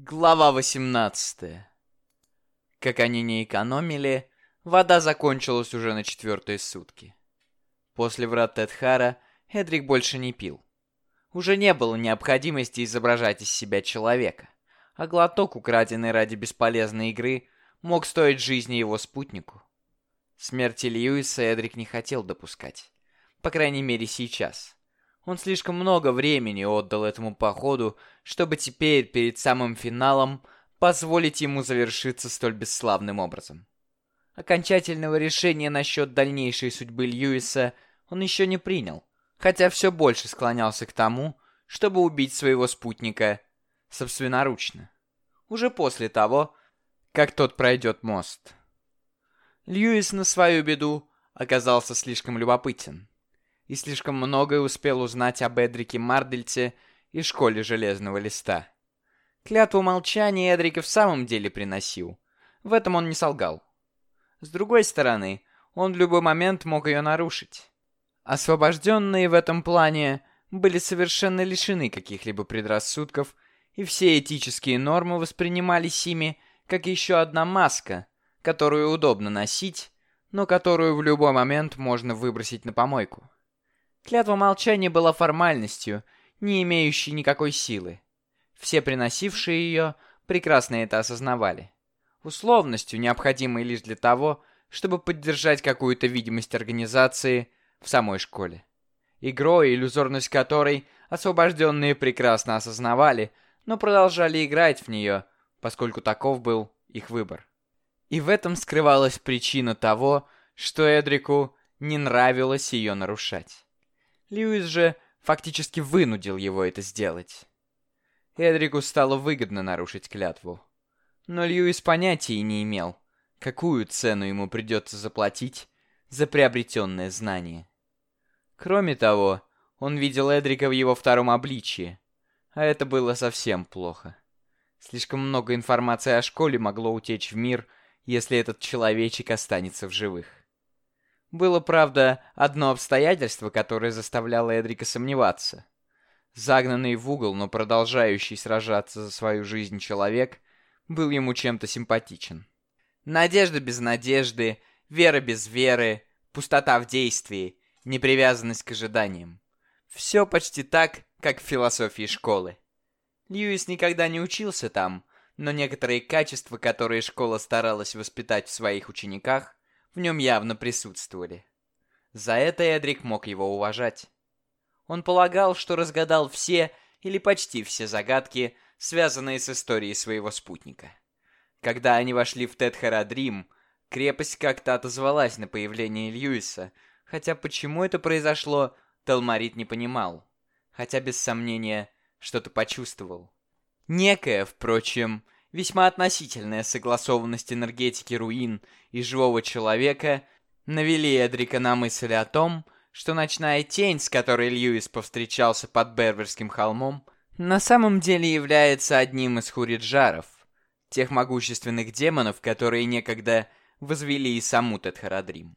Глава 18 Как они не экономили, вода закончилась уже на четвертые сутки. После врат Тедхара Эдрик больше не пил. Уже не было необходимости изображать из себя человека, а глоток, украденный ради бесполезной игры, мог стоить жизни его спутнику. Смерти Льюиса Эдрик не хотел допускать. По крайней мере, сейчас. Он слишком много времени отдал этому походу, чтобы теперь, перед самым финалом, позволить ему завершиться столь бесславным образом. Окончательного решения насчет дальнейшей судьбы Льюиса он еще не принял, хотя все больше склонялся к тому, чтобы убить своего спутника собственноручно. Уже после того, как тот пройдет мост. Льюис на свою беду оказался слишком любопытен и слишком многое успел узнать об Эдрике Мардельте и школе Железного Листа. Клятву молчания Эдрик в самом деле приносил. В этом он не солгал. С другой стороны, он в любой момент мог ее нарушить. Освобожденные в этом плане были совершенно лишены каких-либо предрассудков, и все этические нормы воспринимались ими как еще одна маска, которую удобно носить, но которую в любой момент можно выбросить на помойку. Клятва молчания была формальностью, не имеющей никакой силы. Все приносившие ее прекрасно это осознавали. Условностью, необходимой лишь для того, чтобы поддержать какую-то видимость организации в самой школе. Игрой, иллюзорность которой освобожденные прекрасно осознавали, но продолжали играть в нее, поскольку таков был их выбор. И в этом скрывалась причина того, что Эдрику не нравилось ее нарушать. Льюис же фактически вынудил его это сделать. Эдрику стало выгодно нарушить клятву. Но Льюис понятия не имел, какую цену ему придется заплатить за приобретенное знание. Кроме того, он видел Эдрика в его втором обличии, а это было совсем плохо. Слишком много информации о школе могло утечь в мир, если этот человечек останется в живых. Было, правда, одно обстоятельство, которое заставляло Эдрика сомневаться. Загнанный в угол, но продолжающий сражаться за свою жизнь человек был ему чем-то симпатичен. Надежда без надежды, вера без веры, пустота в действии, непривязанность к ожиданиям. Все почти так, как в философии школы. Льюис никогда не учился там, но некоторые качества, которые школа старалась воспитать в своих учениках, в нем явно присутствовали. За это Эдрик мог его уважать. Он полагал, что разгадал все или почти все загадки, связанные с историей своего спутника. Когда они вошли в Тетхарадрим, крепость как-то отозвалась на появление Льюиса, хотя почему это произошло, Талмарит не понимал, хотя без сомнения что-то почувствовал. Некая, впрочем, весьма относительная согласованность энергетики руин и живого человека навели Эдрика на мысль о том, что ночная тень, с которой Льюис повстречался под Берверским холмом, на самом деле является одним из хуриджаров, тех могущественных демонов, которые некогда возвели и саму Тетхарадрим.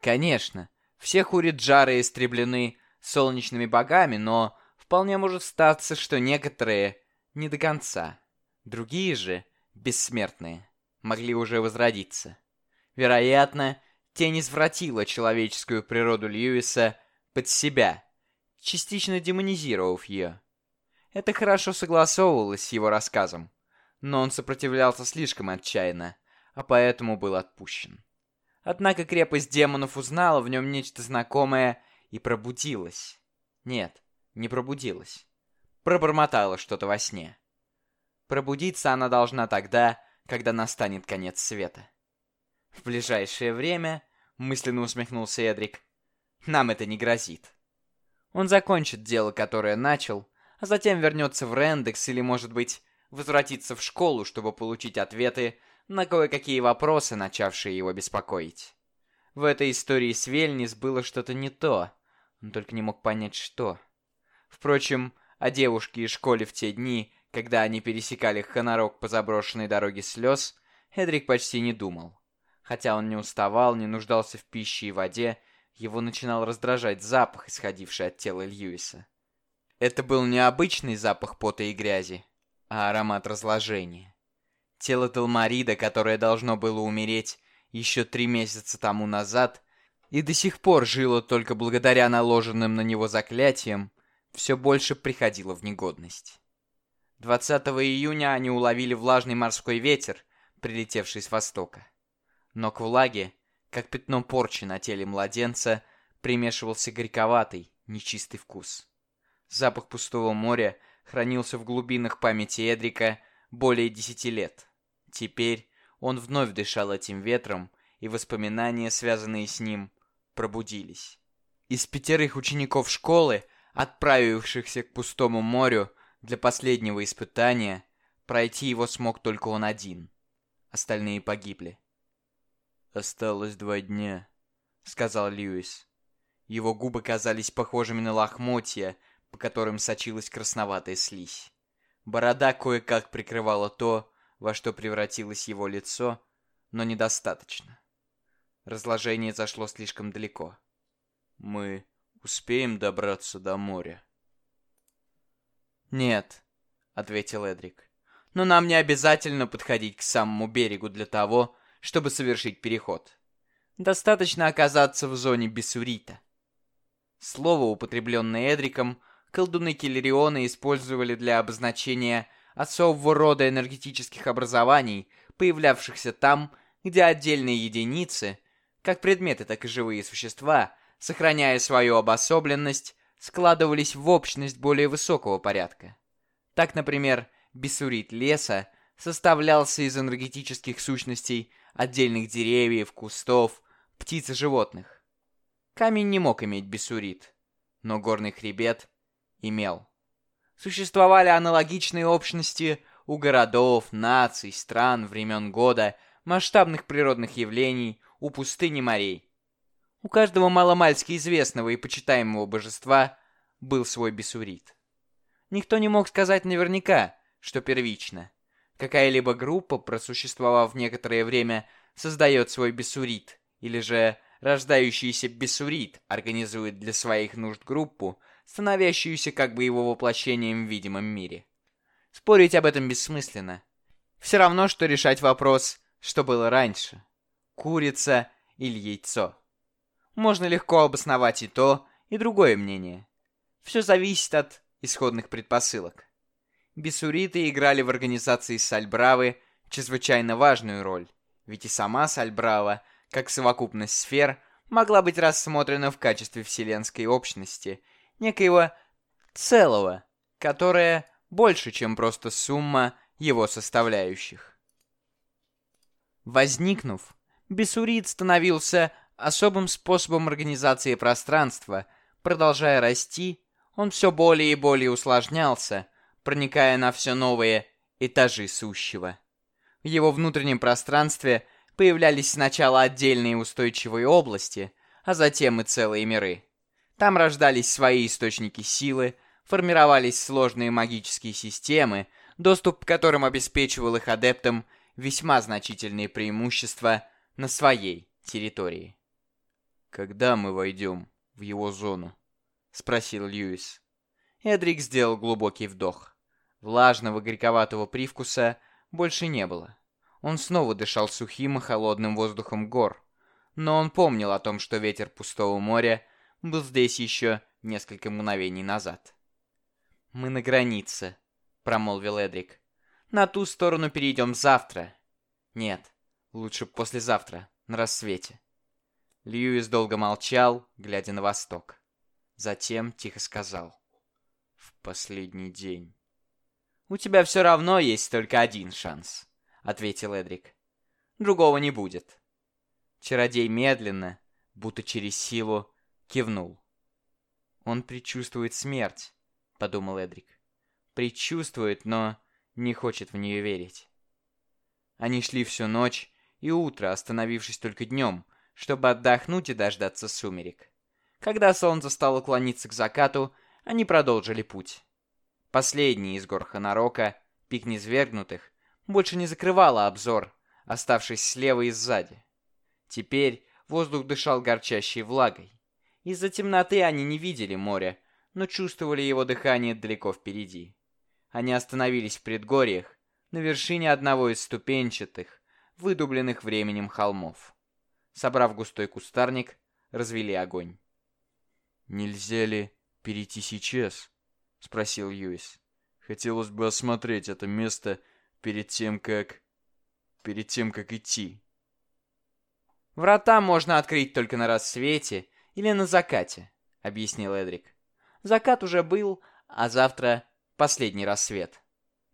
Конечно, все хуриджары истреблены солнечными богами, но вполне может статься, что некоторые не до конца. Другие же, бессмертные, могли уже возродиться. Вероятно, тень извратила человеческую природу Льюиса под себя, частично демонизировав ее. Это хорошо согласовывалось с его рассказом, но он сопротивлялся слишком отчаянно, а поэтому был отпущен. Однако крепость демонов узнала в нем нечто знакомое и пробудилась. Нет, не пробудилась. Пробормотала что-то во сне. Пробудиться она должна тогда, когда настанет конец света. В ближайшее время, мысленно усмехнулся Эдрик, нам это не грозит. Он закончит дело, которое начал, а затем вернется в Рендекс или, может быть, возвратится в школу, чтобы получить ответы на кое-какие вопросы, начавшие его беспокоить. В этой истории с Вельнис было что-то не то, он только не мог понять, что. Впрочем, о девушке и школе в те дни когда они пересекали Ханарок по заброшенной дороге слез, Эдрик почти не думал. Хотя он не уставал, не нуждался в пище и воде, его начинал раздражать запах, исходивший от тела Льюиса. Это был необычный запах пота и грязи. а аромат разложения. Тело Талмарида, которое должно было умереть еще три месяца тому назад, и до сих пор жило только благодаря наложенным на него заклятиям, все больше приходило в негодность. 20 июня они уловили влажный морской ветер, прилетевший с востока. Но к влаге, как пятно порчи на теле младенца, примешивался горьковатый, нечистый вкус. Запах пустого моря хранился в глубинах памяти Эдрика более десяти лет. Теперь он вновь дышал этим ветром, и воспоминания, связанные с ним, пробудились. Из пятерых учеников школы, отправившихся к пустому морю для последнего испытания, пройти его смог только он один. Остальные погибли. «Осталось два дня», — сказал Льюис. Его губы казались похожими на лохмотья, по которым сочилась красноватая слизь. Борода кое-как прикрывала то, во что превратилось его лицо, но недостаточно. Разложение зашло слишком далеко. Мы успеем добраться до моря? «Нет», — ответил Эдрик. «Но нам не обязательно подходить к самому берегу для того, чтобы совершить переход. Достаточно оказаться в зоне Бессурита». Слово, употребленное Эдриком, колдуны Киллериона использовали для обозначения особого рода энергетических образований, появлявшихся там, где отдельные единицы, как предметы, так и живые существа, сохраняя свою обособленность, складывались в общность более высокого порядка. Так, например, бессурит леса составлялся из энергетических сущностей отдельных деревьев, кустов, птиц и животных. Камень не мог иметь бессурит, но горный хребет имел. Существовали аналогичные общности у городов, наций, стран, времен года, масштабных природных явлений, у пустыни морей. У каждого маломальски известного и почитаемого божества был свой бесурит. Никто не мог сказать наверняка, что первично. Какая-либо группа, просуществовав некоторое время, создает свой бесурит, или же рождающийся бесурит организует для своих нужд группу, становящуюся как бы его воплощением в видимом мире. Спорить об этом бессмысленно. Все равно, что решать вопрос, что было раньше. Курица или яйцо. Можно легко обосновать и то, и другое мнение. Все зависит от исходных предпосылок. Бессуриты играли в организации Сальбравы чрезвычайно важную роль, ведь и сама Сальбрава, как совокупность сфер, могла быть рассмотрена в качестве вселенской общности – некоего целого, которое больше, чем просто сумма его составляющих. Возникнув, Бессурит становился особым способом организации пространства. Продолжая расти, он все более и более усложнялся, проникая на все новые этажи сущего. В его внутреннем пространстве появлялись сначала отдельные устойчивые области, а затем и целые миры. Там рождались свои источники силы, формировались сложные магические системы, доступ к которым обеспечивал их адептам весьма значительные преимущества на своей территории. «Когда мы войдем в его зону?» — спросил Льюис. Эдрик сделал глубокий вдох. Влажного горьковатого привкуса больше не было. Он снова дышал сухим и холодным воздухом гор. Но он помнил о том, что ветер пустого моря — был здесь еще несколько мгновений назад. «Мы на границе», — промолвил Эдрик. «На ту сторону перейдем завтра». «Нет, лучше послезавтра, на рассвете». Льюис долго молчал, глядя на восток. Затем тихо сказал. «В последний день». «У тебя все равно есть только один шанс», — ответил Эдрик. «Другого не будет». Чародей медленно, будто через силу, кивнул. «Он предчувствует смерть», — подумал Эдрик. «Предчувствует, но не хочет в нее верить». Они шли всю ночь и утро, остановившись только днем, чтобы отдохнуть и дождаться сумерек. Когда солнце стало клониться к закату, они продолжили путь. Последний из гор Ханарока, пик низвергнутых, больше не закрывала обзор, оставшись слева и сзади. Теперь воздух дышал горчащей влагой. Из-за темноты они не видели моря, но чувствовали его дыхание далеко впереди. Они остановились в предгорьях, на вершине одного из ступенчатых, выдубленных временем холмов. Собрав густой кустарник, развели огонь. «Нельзя ли перейти сейчас?» — спросил Юис. «Хотелось бы осмотреть это место перед тем, как... перед тем, как идти». «Врата можно открыть только на рассвете или на закате», — объяснил Эдрик. «Закат уже был, а завтра последний рассвет.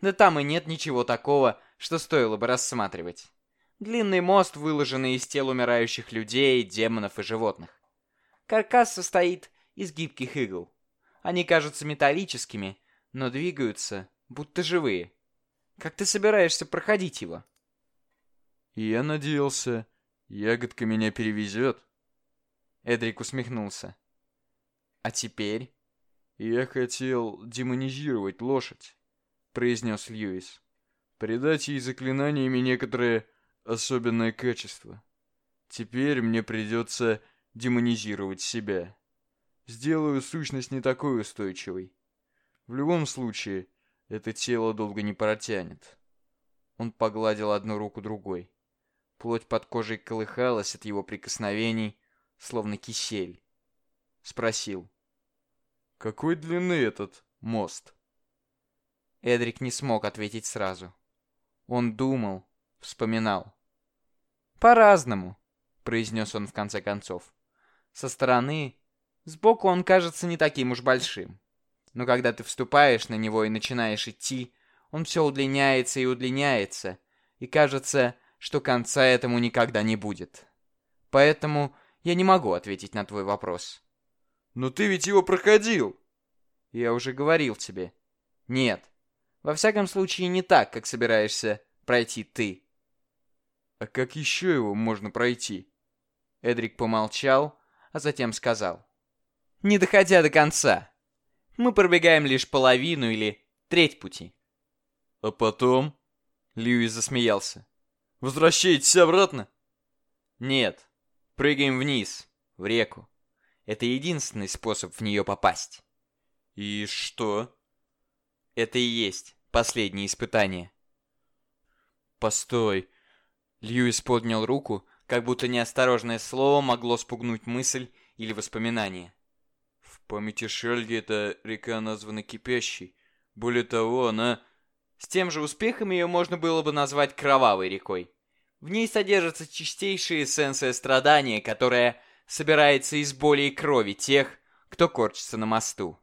Да там и нет ничего такого, что стоило бы рассматривать. Длинный мост, выложенный из тел умирающих людей, демонов и животных. Каркас состоит из гибких игл. Они кажутся металлическими, но двигаются, будто живые. Как ты собираешься проходить его? Я надеялся, ягодка меня перевезет. Эдрик усмехнулся. А теперь? Я хотел демонизировать лошадь, произнес Льюис. Придать ей заклинаниями некоторое особенное качество. Теперь мне придется демонизировать себя. Сделаю сущность не такой устойчивой. В любом случае, это тело долго не протянет. Он погладил одну руку другой. Плоть под кожей колыхалась от его прикосновений, словно кисель. Спросил. «Какой длины этот мост?» Эдрик не смог ответить сразу. Он думал, вспоминал. «По-разному», — произнес он в конце концов. «Со стороны, сбоку он кажется не таким уж большим. Но когда ты вступаешь на него и начинаешь идти, он все удлиняется и удлиняется, и кажется, что конца этому никогда не будет. Поэтому я не могу ответить на твой вопрос. Но ты ведь его проходил. Я уже говорил тебе. Нет. Во всяком случае, не так, как собираешься пройти ты. А как еще его можно пройти? Эдрик помолчал, а затем сказал. Не доходя до конца. Мы пробегаем лишь половину или треть пути. А потом? Льюис засмеялся. Возвращаетесь обратно? Нет. Прыгаем вниз, в реку. Это единственный способ в нее попасть. И что? Это и есть последнее испытание. Постой. Льюис поднял руку, как будто неосторожное слово могло спугнуть мысль или воспоминание. В памяти Шельги эта река названа Кипящей. Более того, она... С тем же успехом ее можно было бы назвать Кровавой рекой. В ней содержится чистейшая эссенция страдания, которая собирается из боли и крови тех, кто корчится на мосту.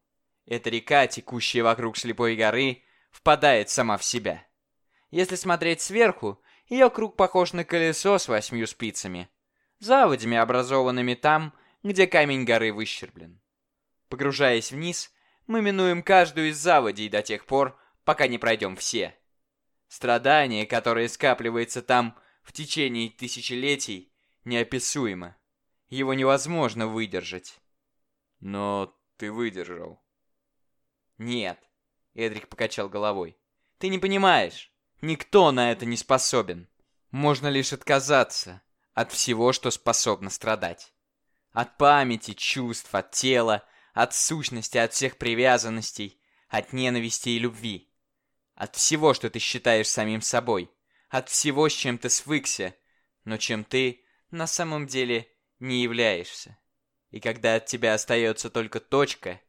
Эта река, текущая вокруг слепой горы, впадает сама в себя. Если смотреть сверху, ее круг похож на колесо с восьмью спицами, заводями, образованными там, где камень горы выщерблен. Погружаясь вниз, мы минуем каждую из заводей до тех пор, пока не пройдем все. Страдание, которое скапливается там в течение тысячелетий, неописуемо. Его невозможно выдержать. Но ты выдержал. Нет, Эдрик покачал головой. Ты не понимаешь. Никто на это не способен. Можно лишь отказаться от всего, что способно страдать. От памяти, чувств, от тела, от сущности, от всех привязанностей, от ненависти и любви. От всего, что ты считаешь самим собой. От всего, с чем ты свыкся, но чем ты на самом деле не являешься. И когда от тебя остается только точка,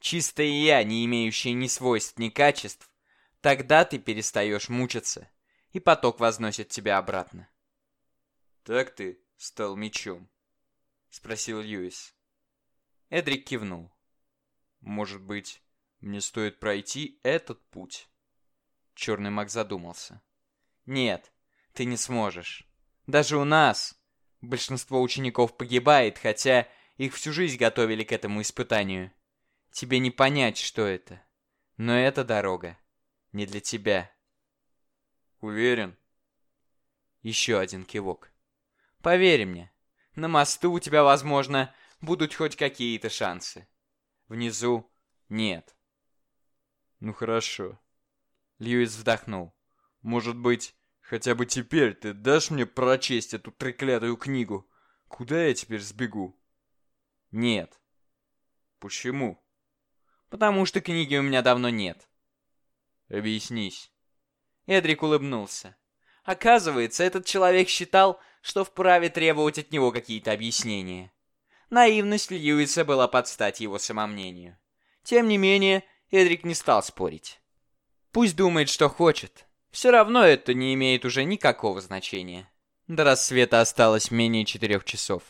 чистое я, не имеющее ни свойств, ни качеств, тогда ты перестаешь мучиться, и поток возносит тебя обратно. «Так ты стал мечом?» — спросил Льюис. Эдрик кивнул. «Может быть, мне стоит пройти этот путь?» Черный маг задумался. «Нет, ты не сможешь. Даже у нас большинство учеников погибает, хотя их всю жизнь готовили к этому испытанию. Тебе не понять, что это. Но эта дорога не для тебя». «Уверен?» Еще один кивок. «Поверь мне, на мосту у тебя, возможно, будут хоть какие-то шансы. Внизу нет». «Ну хорошо». Льюис вздохнул. «Может быть, хотя бы теперь ты дашь мне прочесть эту треклятую книгу? Куда я теперь сбегу?» «Нет». «Почему?» «Потому что книги у меня давно нет». Объяснись. Эдрик улыбнулся. Оказывается, этот человек считал, что вправе требовать от него какие-то объяснения. Наивность Льюиса была под стать его самомнению. Тем не менее, Эдрик не стал спорить. Пусть думает, что хочет. Все равно это не имеет уже никакого значения. До рассвета осталось менее четырех часов.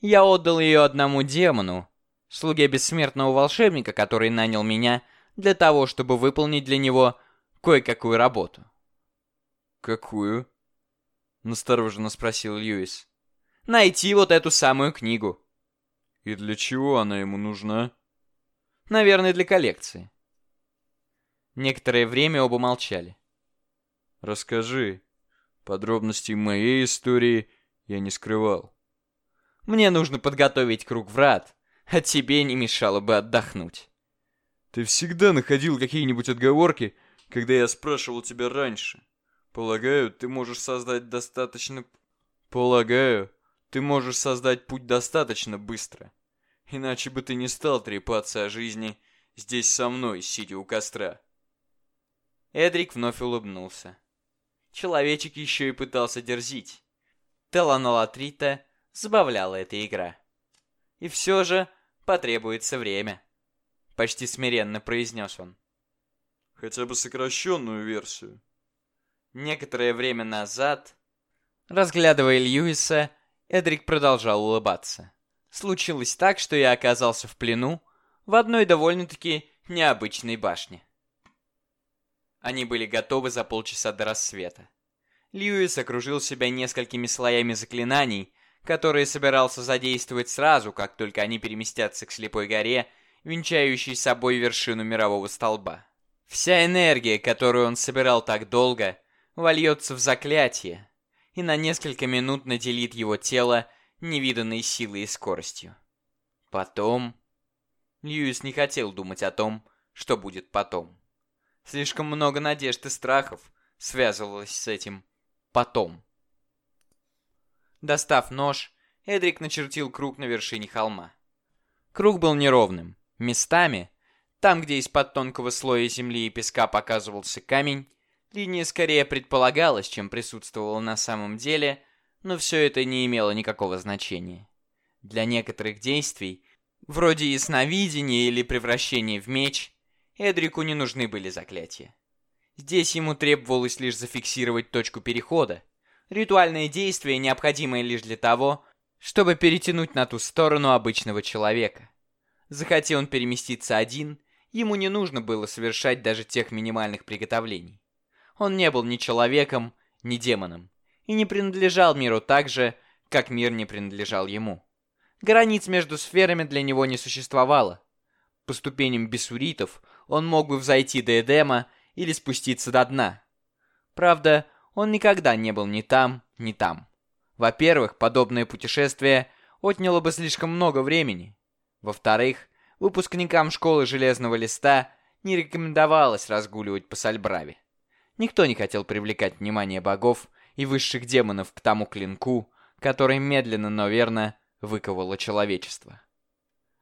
Я отдал ее одному демону, слуге бессмертного волшебника, который нанял меня для того, чтобы выполнить для него кое-какую работу. «Какую?» — настороженно спросил Льюис. «Найти вот эту самую книгу». «И для чего она ему нужна?» «Наверное, для коллекции». Некоторое время оба молчали. «Расскажи. Подробностей моей истории я не скрывал». «Мне нужно подготовить круг врат, а тебе не мешало бы отдохнуть». «Ты всегда находил какие-нибудь отговорки, когда я спрашивал тебя раньше. Полагаю, ты можешь создать достаточно... Полагаю, ты можешь создать путь достаточно быстро. Иначе бы ты не стал трепаться о жизни здесь со мной, сидя у костра». Эдрик вновь улыбнулся. Человечек еще и пытался дерзить. Теланолатрита забавляла эта игра. И все же потребуется время. Почти смиренно произнес он. Хотя бы сокращенную версию. Некоторое время назад, разглядывая Льюиса, Эдрик продолжал улыбаться. Случилось так, что я оказался в плену в одной довольно-таки необычной башне. Они были готовы за полчаса до рассвета. Льюис окружил себя несколькими слоями заклинаний, которые собирался задействовать сразу, как только они переместятся к слепой горе, венчающей собой вершину мирового столба. Вся энергия, которую он собирал так долго, вольется в заклятие и на несколько минут наделит его тело невиданной силой и скоростью. Потом... Льюис не хотел думать о том, что будет потом. Слишком много надежд и страхов связывалось с этим «потом». Достав нож, Эдрик начертил круг на вершине холма. Круг был неровным. Местами, там, где из-под тонкого слоя земли и песка показывался камень, линия скорее предполагалась, чем присутствовала на самом деле, но все это не имело никакого значения. Для некоторых действий, вроде ясновидения или превращения в меч, Эдрику не нужны были заклятия. Здесь ему требовалось лишь зафиксировать точку перехода. Ритуальное действие, необходимое лишь для того, чтобы перетянуть на ту сторону обычного человека. Захотел он переместиться один, ему не нужно было совершать даже тех минимальных приготовлений. Он не был ни человеком, ни демоном, и не принадлежал миру так же, как мир не принадлежал ему. Границ между сферами для него не существовало. По ступеням бессуритов он мог бы взойти до Эдема или спуститься до дна. Правда, он никогда не был ни там, ни там. Во-первых, подобное путешествие отняло бы слишком много времени. Во-вторых, выпускникам школы Железного Листа не рекомендовалось разгуливать по Сальбраве. Никто не хотел привлекать внимание богов и высших демонов к тому клинку, который медленно, но верно выковало человечество.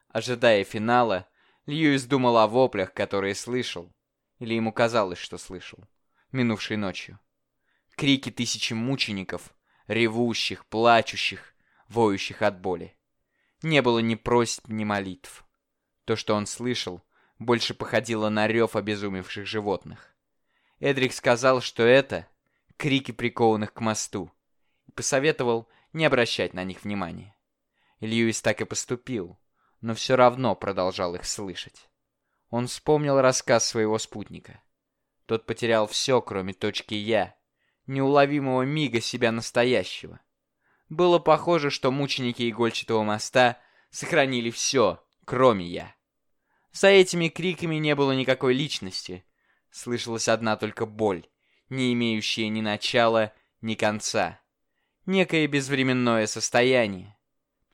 Ожидая финала, Льюис думал о воплях, которые слышал, или ему казалось, что слышал, минувшей ночью. Крики тысячи мучеников, ревущих, плачущих, воющих от боли. Не было ни просьб, ни молитв. То, что он слышал, больше походило на рев обезумевших животных. Эдрик сказал, что это крики прикованных к мосту, и посоветовал не обращать на них внимания. Льюис так и поступил, но все равно продолжал их слышать. Он вспомнил рассказ своего спутника. Тот потерял все, кроме точки «Я», неуловимого мига себя настоящего. Было похоже, что мученики игольчатого моста сохранили все, кроме «Я». За этими криками не было никакой личности. Слышалась одна только боль, не имеющая ни начала, ни конца. Некое безвременное состояние.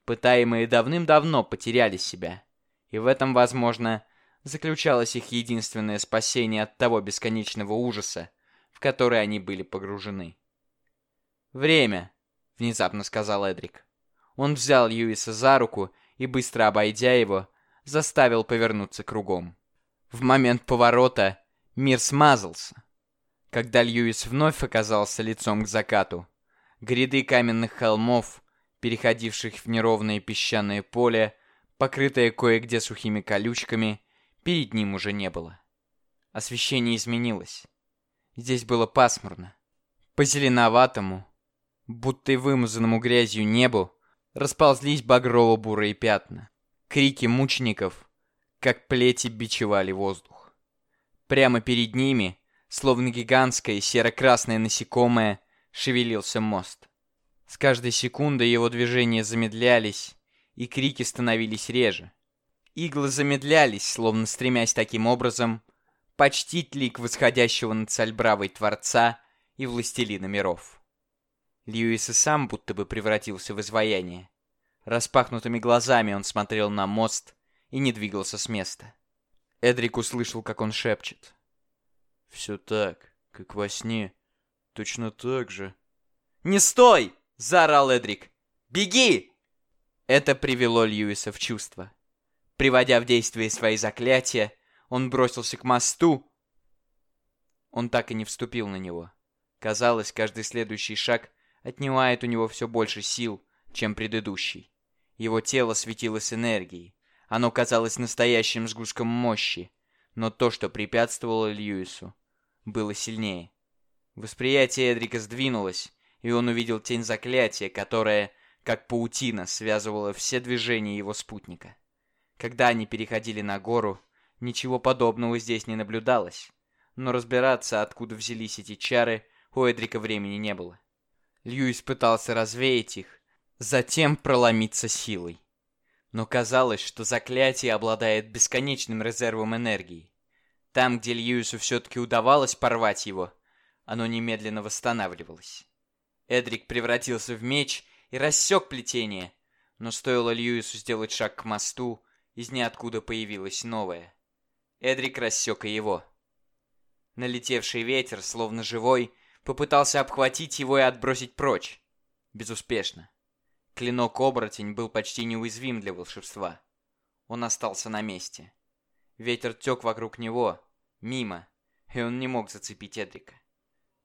Пытаемые давным-давно потеряли себя. И в этом, возможно, заключалось их единственное спасение от того бесконечного ужаса, в который они были погружены. «Время», — внезапно сказал Эдрик. Он взял Льюиса за руку и, быстро обойдя его, заставил повернуться кругом. В момент поворота Мир смазался. Когда Льюис вновь оказался лицом к закату, гряды каменных холмов, переходивших в неровное песчаное поле, покрытое кое-где сухими колючками, перед ним уже не было. Освещение изменилось. Здесь было пасмурно. По зеленоватому, будто и вымазанному грязью небу, расползлись багрово-бурые пятна. Крики мучеников, как плети, бичевали воздух. Прямо перед ними, словно гигантское серо-красное насекомое, шевелился мост. С каждой секундой его движения замедлялись, и крики становились реже. Иглы замедлялись, словно стремясь таким образом почтить лик восходящего над Сальбравой Творца и Властелина миров. Льюис и сам будто бы превратился в изваяние. Распахнутыми глазами он смотрел на мост и не двигался с места. Эдрик услышал, как он шепчет. «Все так, как во сне. Точно так же». «Не стой!» — заорал Эдрик. «Беги!» Это привело Льюиса в чувство. Приводя в действие свои заклятия, он бросился к мосту. Он так и не вступил на него. Казалось, каждый следующий шаг отнимает у него все больше сил, чем предыдущий. Его тело светилось энергией. Оно казалось настоящим сгустком мощи. Но то, что препятствовало Льюису, было сильнее. Восприятие Эдрика сдвинулось, и он увидел тень заклятия, которая, как паутина, связывала все движения его спутника. Когда они переходили на гору, ничего подобного здесь не наблюдалось. Но разбираться, откуда взялись эти чары, у Эдрика времени не было. Льюис пытался развеять их, затем проломиться силой. Но казалось, что заклятие обладает бесконечным резервом энергии. Там, где Льюису все-таки удавалось порвать его, оно немедленно восстанавливалось. Эдрик превратился в меч и рассек плетение, но стоило Льюису сделать шаг к мосту, из ниоткуда появилось новое. Эдрик рассек и его. Налетевший ветер, словно живой, попытался обхватить его и отбросить прочь. Безуспешно. Клинок-оборотень был почти неуязвим для волшебства. Он остался на месте. Ветер тек вокруг него, мимо, и он не мог зацепить Эдрика.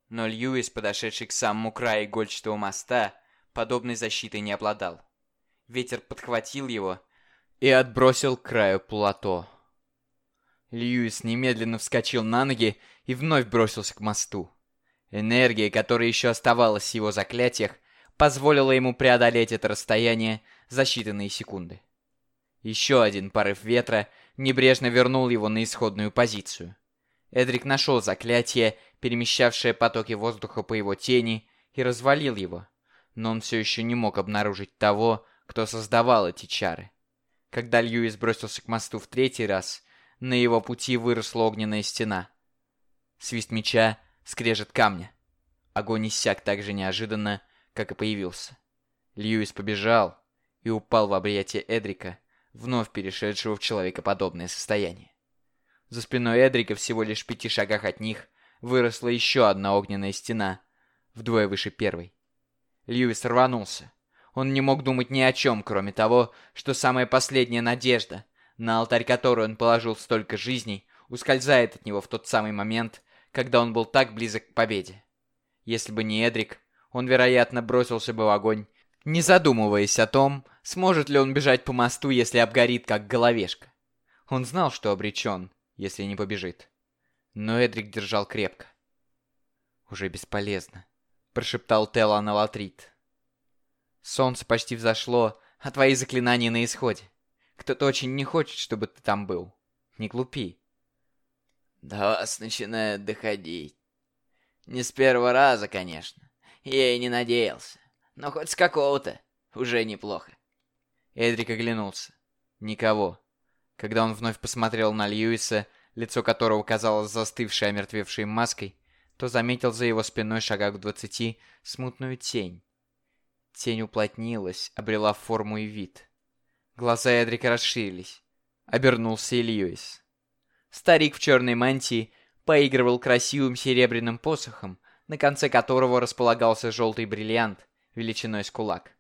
Но Льюис, подошедший к самому краю игольчатого моста, подобной защитой не обладал. Ветер подхватил его и отбросил к краю плато. Льюис немедленно вскочил на ноги и вновь бросился к мосту. Энергия, которая еще оставалась в его заклятиях, позволила ему преодолеть это расстояние за считанные секунды. Еще один порыв ветра небрежно вернул его на исходную позицию. Эдрик нашел заклятие, перемещавшее потоки воздуха по его тени, и развалил его. Но он все еще не мог обнаружить того, кто создавал эти чары. Когда Льюис бросился к мосту в третий раз, на его пути выросла огненная стена. Свист меча, скрежет камня. Огонь иссяк так же неожиданно, как и появился. Льюис побежал и упал в объятия Эдрика, вновь перешедшего в человекоподобное состояние. За спиной Эдрика, всего лишь в пяти шагах от них, выросла еще одна огненная стена, вдвое выше первой. Льюис рванулся. Он не мог думать ни о чем, кроме того, что самая последняя надежда, на алтарь которой он положил столько жизней, ускользает от него в тот самый момент, когда он был так близок к победе. Если бы не Эдрик, он, вероятно, бросился бы в огонь, не задумываясь о том, сможет ли он бежать по мосту, если обгорит, как головешка. Он знал, что обречен, если не побежит. Но Эдрик держал крепко. «Уже бесполезно», — прошептал Телан Алатрит. «Солнце почти взошло, а твои заклинания на исходе. Кто-то очень не хочет, чтобы ты там был. Не глупи». «До вас начинает доходить. Не с первого раза, конечно. Я и не надеялся. Но хоть с какого-то. Уже неплохо. Эдрик оглянулся. Никого. Когда он вновь посмотрел на Льюиса, лицо которого казалось застывшей омертвевшей маской, то заметил за его спиной шагах в двадцати смутную тень. Тень уплотнилась, обрела форму и вид. Глаза Эдрика расширились. Обернулся и Льюис. Старик в черной мантии поигрывал красивым серебряным посохом, на конце которого располагался желтый бриллиант величиной с кулак.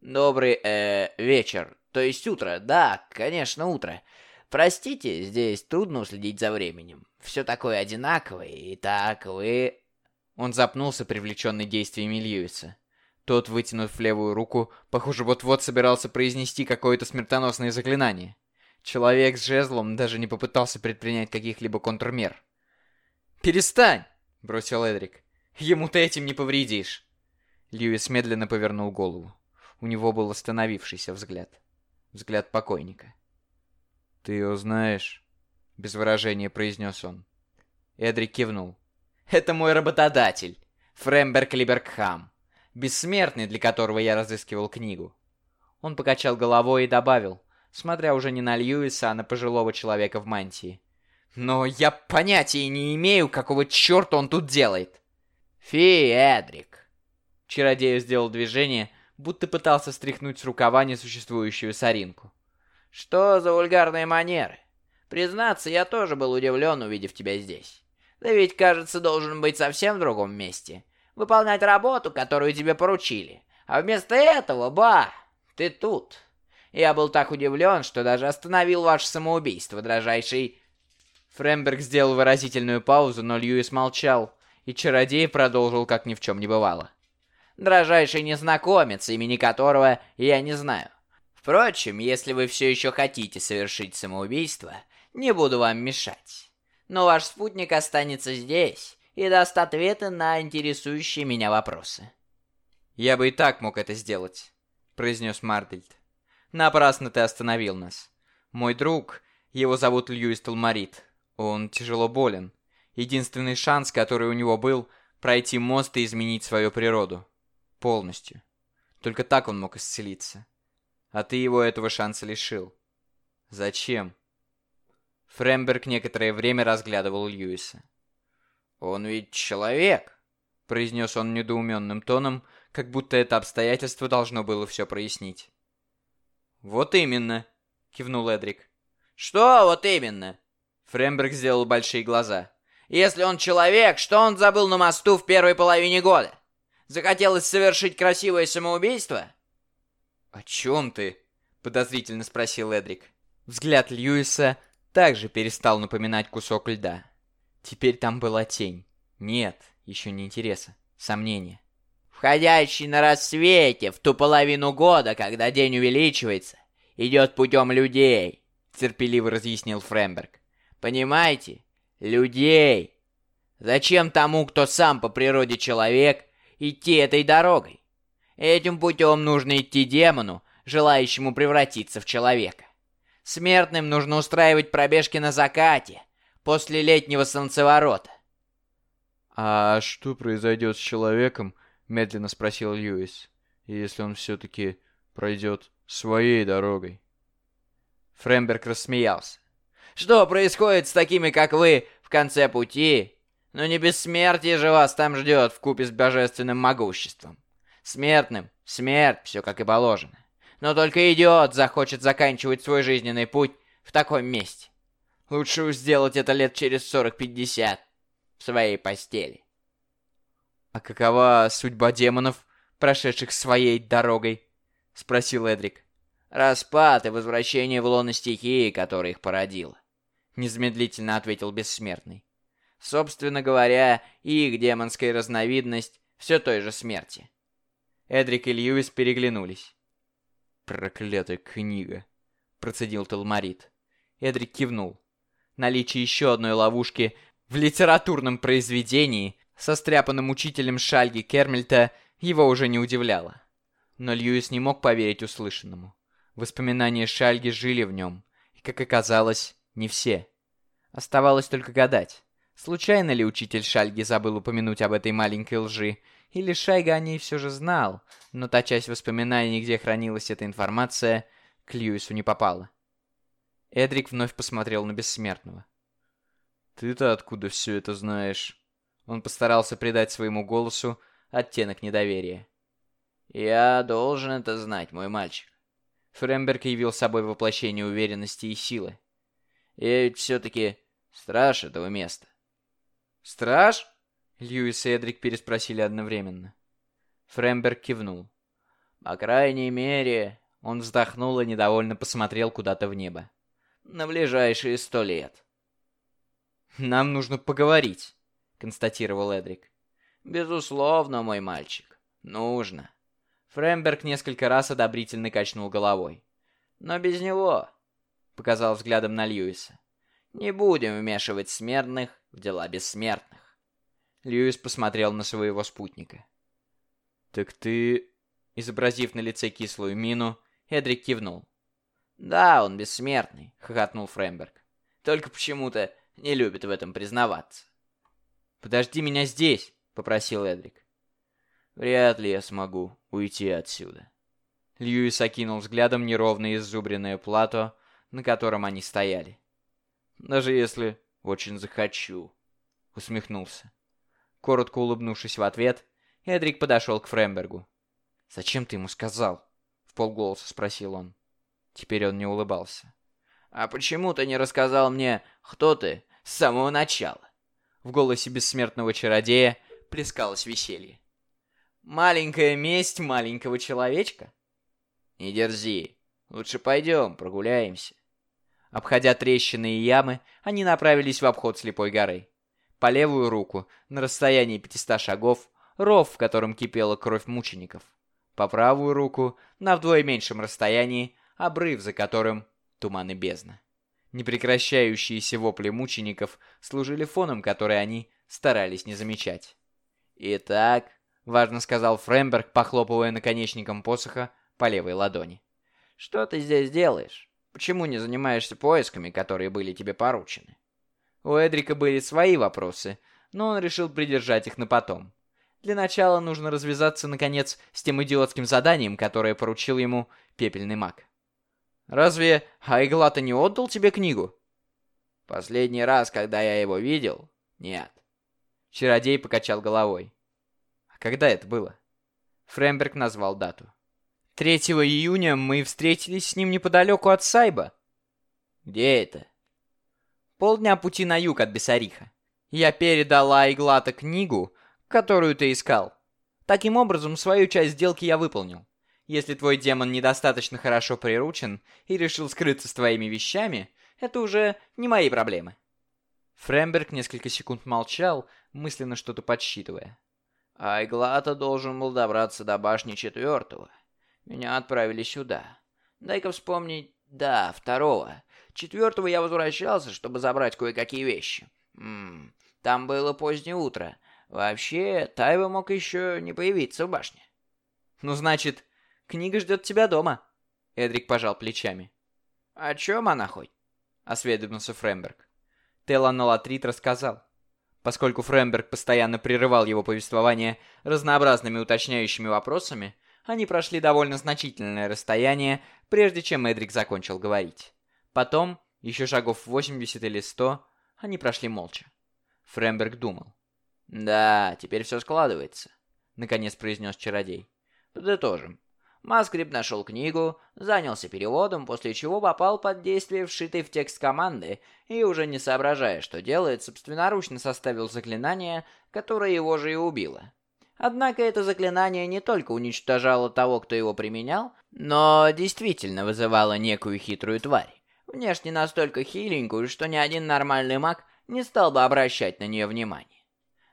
«Добрый, э, вечер, то есть утро, да, конечно, утро. Простите, здесь трудно уследить за временем. Все такое одинаковое. Итак, вы...» Он запнулся, привлеченный действиями Льюиса. Тот, вытянув левую руку, похоже, вот-вот собирался произнести какое-то смертоносное заклинание. Человек с жезлом даже не попытался предпринять каких-либо контрмер. «Перестань!» — бросил Эдрик. «Ему ты этим не повредишь!» Льюис медленно повернул голову. У него был остановившийся взгляд. Взгляд покойника. «Ты его знаешь?» — без выражения произнес он. Эдрик кивнул. «Это мой работодатель, Фремберг Либергхам, бессмертный, для которого я разыскивал книгу». Он покачал головой и добавил, смотря уже не на Льюиса, а на пожилого человека в мантии. «Но я понятия не имею, какого черта он тут делает!» «Фи, Эдрик!» Чародею сделал движение, будто пытался стряхнуть с рукава несуществующую соринку. «Что за вульгарные манеры? Признаться, я тоже был удивлен, увидев тебя здесь. Ты ведь, кажется, должен быть совсем в другом месте. Выполнять работу, которую тебе поручили. А вместо этого, ба, ты тут. Я был так удивлен, что даже остановил ваше самоубийство, дрожайший...» Фремберг сделал выразительную паузу, но Льюис молчал, и чародей продолжил, как ни в чем не бывало. «Дрожайший незнакомец, имени которого я не знаю. Впрочем, если вы все еще хотите совершить самоубийство, не буду вам мешать. Но ваш спутник останется здесь и даст ответы на интересующие меня вопросы. «Я бы и так мог это сделать», — произнес Мардельд. «Напрасно ты остановил нас. Мой друг, его зовут Льюис Талмарит, он тяжело болен. Единственный шанс, который у него был, пройти мост и изменить свою природу. Полностью. Только так он мог исцелиться. А ты его этого шанса лишил. Зачем? Фремберг некоторое время разглядывал Льюиса. «Он ведь человек», — произнес он недоуменным тоном, как будто это обстоятельство должно было все прояснить. «Вот именно», — кивнул Эдрик. «Что вот именно?» Фремберг сделал большие глаза. «Если он человек, что он забыл на мосту в первой половине года? Захотелось совершить красивое самоубийство? «О чем ты?» — подозрительно спросил Эдрик. Взгляд Льюиса также перестал напоминать кусок льда. Теперь там была тень. Нет, еще не интереса. Сомнение. «Входящий на рассвете в ту половину года, когда день увеличивается, идет путем людей», — терпеливо разъяснил Фремберг. «Понимаете? Людей. Зачем тому, кто сам по природе человек, идти этой дорогой? Этим путем нужно идти демону, желающему превратиться в человека. Смертным нужно устраивать пробежки на закате, после летнего солнцеворота. «А что произойдет с человеком?» — медленно спросил Льюис. «Если он все-таки пройдет своей дорогой?» Фремберг рассмеялся. «Что происходит с такими, как вы, в конце пути? Но не бессмертие же вас там ждет в купе с божественным могуществом. Смертным смерть, все как и положено. Но только идиот захочет заканчивать свой жизненный путь в таком месте. Лучше уж сделать это лет через 40-50 в своей постели. «А какова судьба демонов, прошедших своей дорогой?» — спросил Эдрик. «Распад и возвращение в лоно стихии, которая их породила», — незамедлительно ответил Бессмертный. «Собственно говоря, их демонская разновидность все той же смерти. Эдрик и Льюис переглянулись. «Проклятая книга!» — процедил Талмарит. Эдрик кивнул. Наличие еще одной ловушки в литературном произведении, состряпанном учителем Шальги Кермельта, его уже не удивляло. Но Льюис не мог поверить услышанному. Воспоминания Шальги жили в нем, и, как оказалось, не все. Оставалось только гадать, случайно ли учитель Шальги забыл упомянуть об этой маленькой лжи, или Шайга о ней все же знал, но та часть воспоминаний, где хранилась эта информация, к Льюису не попала. Эдрик вновь посмотрел на Бессмертного. «Ты-то откуда все это знаешь?» Он постарался придать своему голосу оттенок недоверия. «Я должен это знать, мой мальчик». Фремберг явил собой воплощение уверенности и силы. «Я ведь все-таки страж этого места». «Страж?» Льюис и Эдрик переспросили одновременно. Фремберг кивнул. «По крайней мере...» Он вздохнул и недовольно посмотрел куда-то в небо. на ближайшие сто лет. «Нам нужно поговорить», — констатировал Эдрик. «Безусловно, мой мальчик. Нужно». Фремберг несколько раз одобрительно качнул головой. «Но без него», — показал взглядом на Льюиса. «Не будем вмешивать смертных в дела бессмертных». Льюис посмотрел на своего спутника. «Так ты...» Изобразив на лице кислую мину, Эдрик кивнул. «Да, он бессмертный», — хохотнул Фремберг. «Только почему-то не любит в этом признаваться». «Подожди меня здесь», — попросил Эдрик. «Вряд ли я смогу уйти отсюда». Льюис окинул взглядом неровное иззубренное плато, на котором они стояли. «Даже если очень захочу», — усмехнулся. Коротко улыбнувшись в ответ, Эдрик подошел к Фрембергу. «Зачем ты ему сказал?» — в полголоса спросил он. Теперь он не улыбался. «А почему ты не рассказал мне, кто ты, с самого начала?» В голосе бессмертного чародея плескалось веселье. «Маленькая месть маленького человечка?» «Не дерзи. Лучше пойдем, прогуляемся». Обходя трещины и ямы, они направились в обход слепой горы. По левую руку, на расстоянии 500 шагов, ров, в котором кипела кровь мучеников. По правую руку, на вдвое меньшем расстоянии, обрыв, за которым туман и бездна. Непрекращающиеся вопли мучеников служили фоном, который они старались не замечать. «Итак», — важно сказал Фремберг, похлопывая наконечником посоха по левой ладони. «Что ты здесь делаешь? Почему не занимаешься поисками, которые были тебе поручены?» У Эдрика были свои вопросы, но он решил придержать их на потом. Для начала нужно развязаться, наконец, с тем идиотским заданием, которое поручил ему пепельный маг. Разве Айглата не отдал тебе книгу? Последний раз, когда я его видел, нет. Чародей покачал головой. А когда это было? Фремберг назвал дату. 3 июня мы встретились с ним неподалеку от Сайба. Где это? Полдня пути на юг от Бессариха. Я передал Айглата книгу, которую ты искал. Таким образом, свою часть сделки я выполнил. Если твой демон недостаточно хорошо приручен и решил скрыться с твоими вещами, это уже не мои проблемы». Фремберг несколько секунд молчал, мысленно что-то подсчитывая. «Айглата должен был добраться до башни четвертого. Меня отправили сюда. Дай-ка вспомнить... Да, второго. Четвертого я возвращался, чтобы забрать кое-какие вещи. М -м, там было позднее утро. Вообще, Тайва мог еще не появиться в башне». «Ну, значит, Книга ждет тебя дома». Эдрик пожал плечами. «О чем она хоть?» — осведомился Фремберг. Телан Латрит рассказал. Поскольку Фремберг постоянно прерывал его повествование разнообразными уточняющими вопросами, они прошли довольно значительное расстояние, прежде чем Эдрик закончил говорить. Потом, еще шагов 80 или 100, они прошли молча. Фремберг думал. «Да, теперь все складывается», — наконец произнес чародей. «Подытожим. Маскрип нашел книгу, занялся переводом, после чего попал под действие вшитой в текст команды и, уже не соображая, что делает, собственноручно составил заклинание, которое его же и убило. Однако это заклинание не только уничтожало того, кто его применял, но действительно вызывало некую хитрую тварь. Внешне настолько хиленькую, что ни один нормальный маг не стал бы обращать на нее внимание.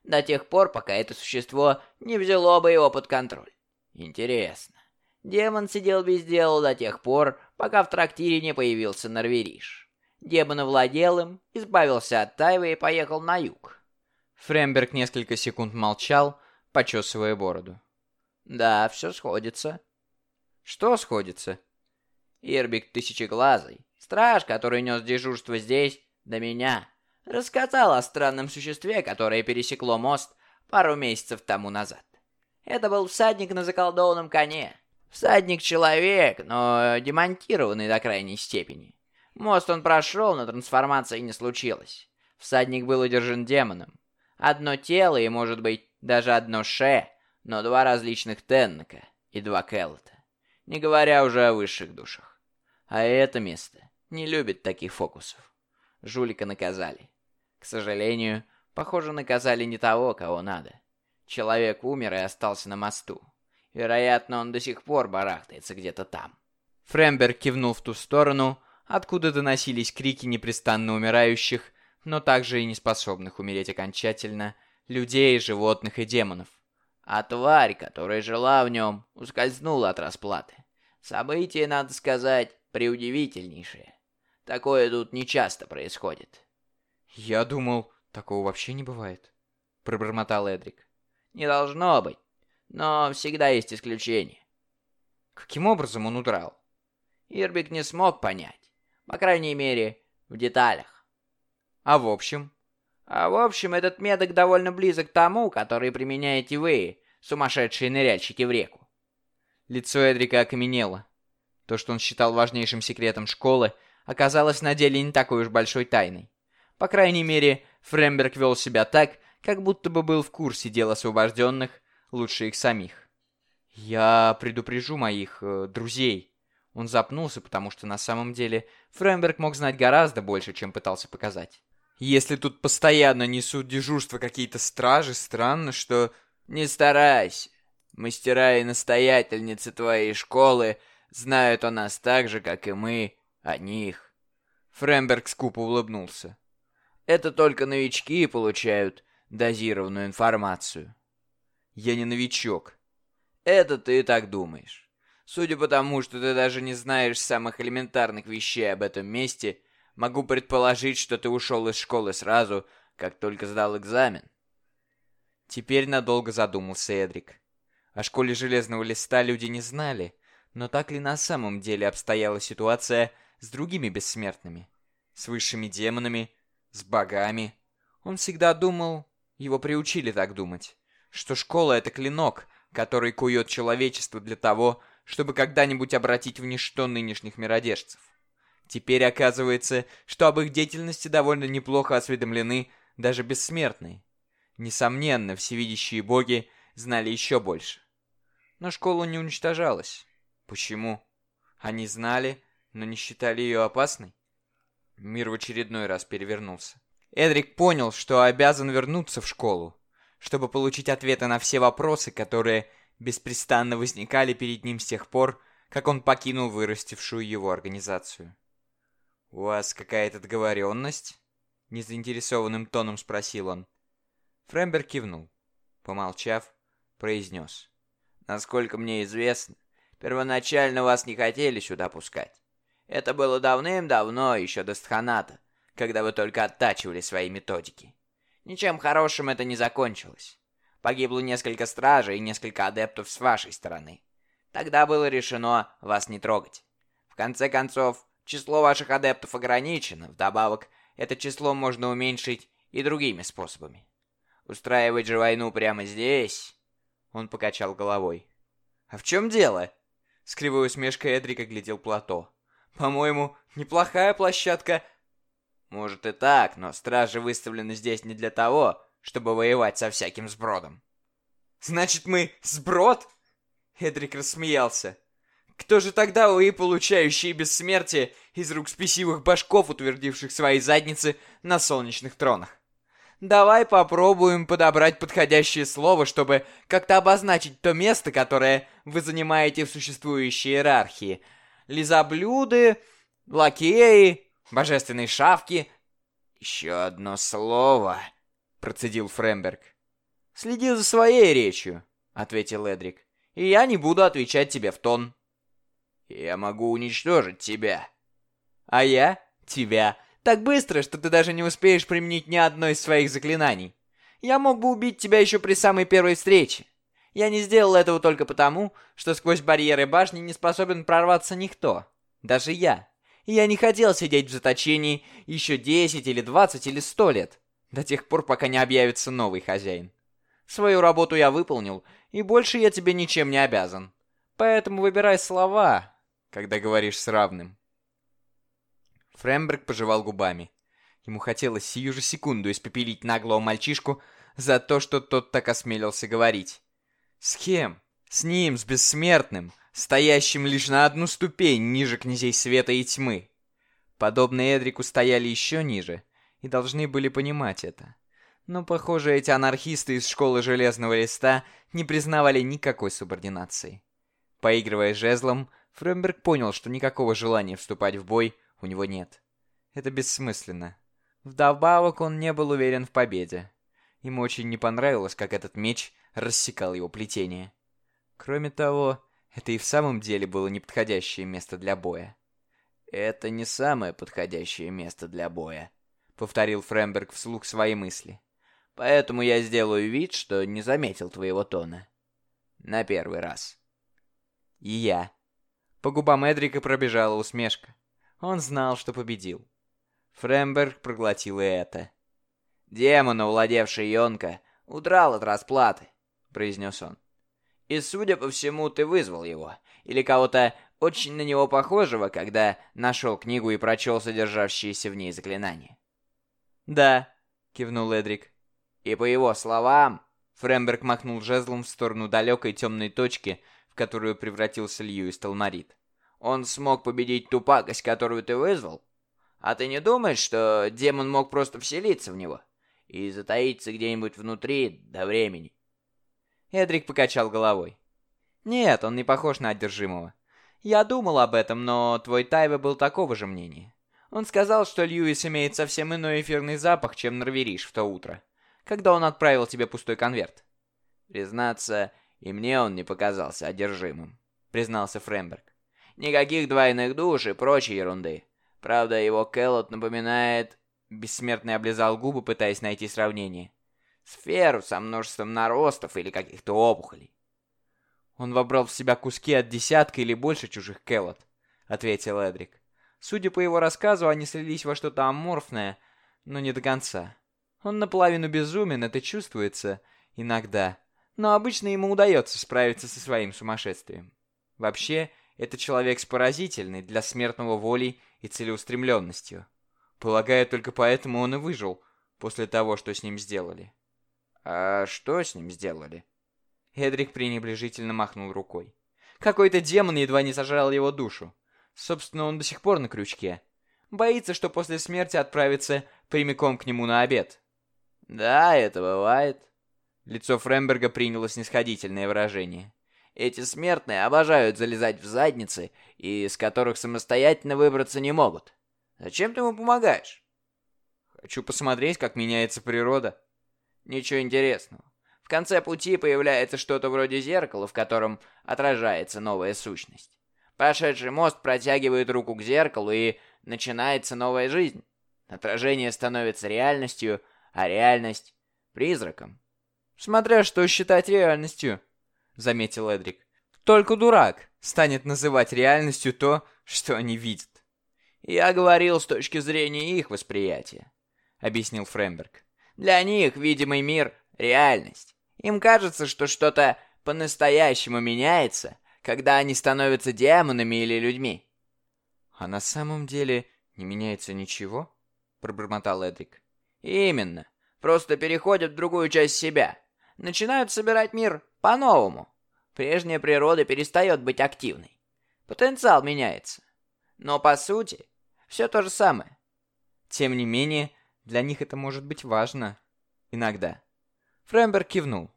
До тех пор, пока это существо не взяло бы его под контроль. Интересно. Демон сидел без дела до тех пор, пока в трактире не появился Норвериш. Демон овладел им, избавился от Тайвы и поехал на юг. Фремберг несколько секунд молчал, почесывая бороду. «Да, все сходится». «Что сходится?» Ирбик Тысячеглазый, страж, который нес дежурство здесь, до меня, рассказал о странном существе, которое пересекло мост пару месяцев тому назад. Это был всадник на заколдованном коне. Всадник-человек, но демонтированный до крайней степени. Мост он прошел, но трансформации не случилось. Всадник был удержан демоном. Одно тело и, может быть, даже одно ше, но два различных Теннека и два Келлота. Не говоря уже о высших душах. А это место не любит таких фокусов. Жулика наказали. К сожалению, похоже, наказали не того, кого надо. Человек умер и остался на мосту. Вероятно, он до сих пор барахтается где-то там. Фремберг кивнул в ту сторону, откуда доносились крики непрестанно умирающих, но также и неспособных умереть окончательно, людей, животных и демонов. А тварь, которая жила в нем, ускользнула от расплаты. Событие, надо сказать, преудивительнейшее. Такое тут нечасто происходит. «Я думал, такого вообще не бывает», — пробормотал Эдрик. «Не должно быть, но всегда есть исключения». Каким образом он удрал? Ирбик не смог понять. По крайней мере, в деталях. А в общем? А в общем, этот метод довольно близок к тому, который применяете вы, сумасшедшие ныряльщики в реку. Лицо Эдрика окаменело. То, что он считал важнейшим секретом школы, оказалось на деле не такой уж большой тайной. По крайней мере, Фремберг вел себя так, как будто бы был в курсе дел освобожденных, лучше их самих. «Я предупрежу моих э, друзей», он запнулся, потому что на самом деле Фрэмберг мог знать гораздо больше, чем пытался показать. Если тут постоянно несут дежурство какие-то стражи, странно, что... Не старайся. Мастера и настоятельницы твоей школы знают о нас так же, как и мы о них. Фрэмберг скупо улыбнулся. Это только новички получают дозированную информацию. Я не новичок. Это ты так думаешь. Судя по тому, что ты даже не знаешь самых элементарных вещей об этом месте, могу предположить, что ты ушел из школы сразу, как только сдал экзамен. Теперь надолго задумался Эдрик. О школе Железного Листа люди не знали, но так ли на самом деле обстояла ситуация с другими бессмертными? С высшими демонами? С богами? Он всегда думал, его приучили так думать, что школа — это клинок, который кует человечество для того, чтобы когда-нибудь обратить в ничто нынешних миродержцев. Теперь оказывается, что об их деятельности довольно неплохо осведомлены даже бессмертные. Несомненно, всевидящие боги знали еще больше. Но школа не уничтожалась. Почему? Они знали, но не считали ее опасной? Мир в очередной раз перевернулся. Эдрик понял, что обязан вернуться в школу, чтобы получить ответы на все вопросы, которые беспрестанно возникали перед ним с тех пор, как он покинул вырастившую его организацию. «У вас какая-то договоренность?» — незаинтересованным тоном спросил он. Фремберг кивнул. Помолчав, произнес. «Насколько мне известно, первоначально вас не хотели сюда пускать. Это было давным-давно, еще до Стханата, когда вы только оттачивали свои методики. Ничем хорошим это не закончилось. Погибло несколько стражей и несколько адептов с вашей стороны. Тогда было решено вас не трогать. В конце концов, число ваших адептов ограничено, вдобавок, это число можно уменьшить и другими способами. Устраивать же войну прямо здесь...» Он покачал головой. «А в чем дело?» С кривой усмешкой Эдрика глядел плато. «По-моему, неплохая площадка...» «Может и так, но стражи выставлены здесь не для того, чтобы воевать со всяким сбродом. «Значит, мы сброд?» Эдрик рассмеялся. «Кто же тогда вы, получающие бессмертие из рук спесивых башков, утвердивших свои задницы на солнечных тронах? Давай попробуем подобрать подходящее слово, чтобы как-то обозначить то место, которое вы занимаете в существующей иерархии. Лизоблюды, лакеи, божественные шавки. Еще одно слово, процедил Фремберг. «Следи за своей речью», — ответил Эдрик. «И я не буду отвечать тебе в тон». «Я могу уничтожить тебя». «А я — тебя. Так быстро, что ты даже не успеешь применить ни одно из своих заклинаний. Я мог бы убить тебя еще при самой первой встрече. Я не сделал этого только потому, что сквозь барьеры башни не способен прорваться никто. Даже я. Я не хотел сидеть в заточении еще 10 или 20 или 100 лет. До тех пор, пока не объявится новый хозяин. Свою работу я выполнил, и больше я тебе ничем не обязан. Поэтому выбирай слова, когда говоришь с равным. Фремберг пожевал губами. Ему хотелось сию же секунду испепелить наглого мальчишку за то, что тот так осмелился говорить. С кем? С ним, с бессмертным, стоящим лишь на одну ступень ниже князей света и тьмы. Подобные Эдрику стояли еще ниже, и должны были понимать это. Но, похоже, эти анархисты из школы Железного Листа не признавали никакой субординации. Поигрывая жезлом, Фремберг понял, что никакого желания вступать в бой у него нет. Это бессмысленно. Вдобавок он не был уверен в победе. Ему очень не понравилось, как этот меч рассекал его плетение. Кроме того, это и в самом деле было неподходящее место для боя. «Это не самое подходящее место для боя», — повторил Фремберг вслух свои мысли. «Поэтому я сделаю вид, что не заметил твоего тона. На первый раз». «И я». По губам Эдрика пробежала усмешка. Он знал, что победил. Фремберг проглотил и это. «Демон, овладевший Йонка, удрал от расплаты», — произнес он. «И, судя по всему, ты вызвал его, или кого-то очень на него похожего, когда нашел книгу и прочел содержащиеся в ней заклинания». «Да», — кивнул Эдрик. «И по его словам...» Фремберг махнул жезлом в сторону далекой темной точки, в которую превратился Льюис Талмарит. «Он смог победить ту пакость, которую ты вызвал? А ты не думаешь, что демон мог просто вселиться в него и затаиться где-нибудь внутри до времени?» Эдрик покачал головой. «Нет, он не похож на одержимого. Я думал об этом, но твой Тайве был такого же мнения. Он сказал, что Льюис имеет совсем иной эфирный запах, чем Норвериш в то утро, когда он отправил тебе пустой конверт. Признаться, и мне он не показался одержимым, признался Фремберг. Никаких двойных душ и прочей ерунды. Правда, его Келлот напоминает... Бессмертный облизал губы, пытаясь найти сравнение. Сферу со множеством наростов или каких-то опухолей. Он вобрал в себя куски от десятка или больше чужих Келлот, ответил Эдрик. Судя по его рассказу, они слились во что-то аморфное, но не до конца. Он наполовину безумен, это чувствуется иногда, но обычно ему удается справиться со своим сумасшествием. Вообще, это человек с поразительной для смертного волей и целеустремленностью. Полагаю, только поэтому он и выжил после того, что с ним сделали. А что с ним сделали? Эдрик пренебрежительно махнул рукой. Какой-то демон едва не сожрал его душу. Собственно, он до сих пор на крючке. Боится, что после смерти отправится прямиком к нему на обед. Да, это бывает. Лицо Фремберга приняло снисходительное выражение. Эти смертные обожают залезать в задницы, и из которых самостоятельно выбраться не могут. Зачем ты ему помогаешь? Хочу посмотреть, как меняется природа. Ничего интересного. В конце пути появляется что-то вроде зеркала, в котором отражается новая сущность. Прошедший мост протягивает руку к зеркалу, и начинается новая жизнь. Отражение становится реальностью, а реальность — призраком. Смотря что считать реальностью. — заметил Эдрик. «Только дурак станет называть реальностью то, что они видят». «Я говорил с точки зрения их восприятия», — объяснил Фремберг. «Для них видимый мир — реальность. Им кажется, что что-то по-настоящему меняется, когда они становятся демонами или людьми». «А на самом деле не меняется ничего?» — пробормотал Эдрик. «Именно. Просто переходят в другую часть себя. Начинают собирать мир по-новому. Прежняя природа перестает быть активной. Потенциал меняется. Но по сути, все то же самое. Тем не менее, для них это может быть важно. Иногда. Фремберг кивнул.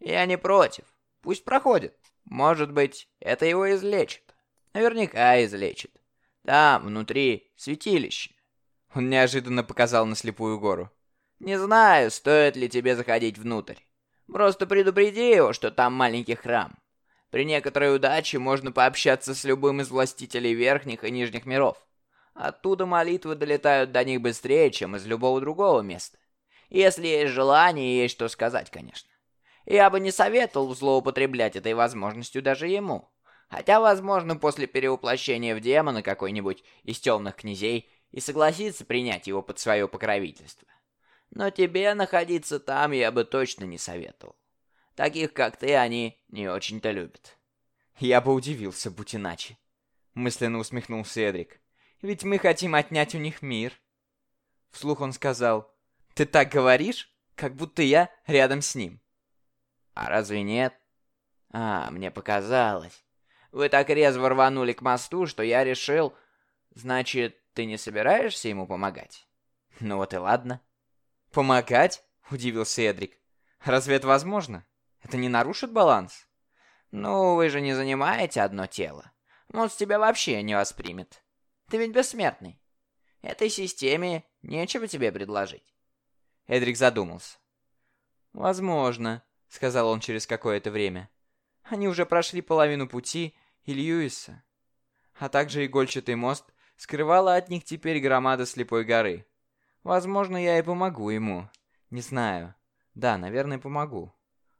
Я не против. Пусть проходит. Может быть, это его излечит. Наверняка излечит. Там, внутри, святилище. Он неожиданно показал на слепую гору. Не знаю, стоит ли тебе заходить внутрь. Просто предупреди его, что там маленький храм. При некоторой удаче можно пообщаться с любым из властителей верхних и нижних миров. Оттуда молитвы долетают до них быстрее, чем из любого другого места. Если есть желание есть что сказать, конечно. Я бы не советовал злоупотреблять этой возможностью даже ему. Хотя, возможно, после перевоплощения в демона какой-нибудь из темных князей и согласится принять его под свое покровительство. Но тебе находиться там я бы точно не советовал. Таких, как ты, они не очень-то любят. Я бы удивился, будь иначе. Мысленно усмехнулся Эдрик. Ведь мы хотим отнять у них мир. Вслух он сказал, ты так говоришь, как будто я рядом с ним. А разве нет? А, мне показалось. Вы так резво рванули к мосту, что я решил... Значит, ты не собираешься ему помогать? Ну вот и ладно. «Помогать?» — удивился Эдрик. «Разве это возможно? Это не нарушит баланс?» «Ну, вы же не занимаете одно тело. Мост тебя вообще не воспримет». Ты ведь бессмертный. Этой системе нечего тебе предложить. Эдрик задумался. «Возможно», — сказал он через какое-то время. «Они уже прошли половину пути и Льюиса. А также игольчатый мост скрывала от них теперь громада слепой горы. Возможно, я и помогу ему. Не знаю. Да, наверное, помогу.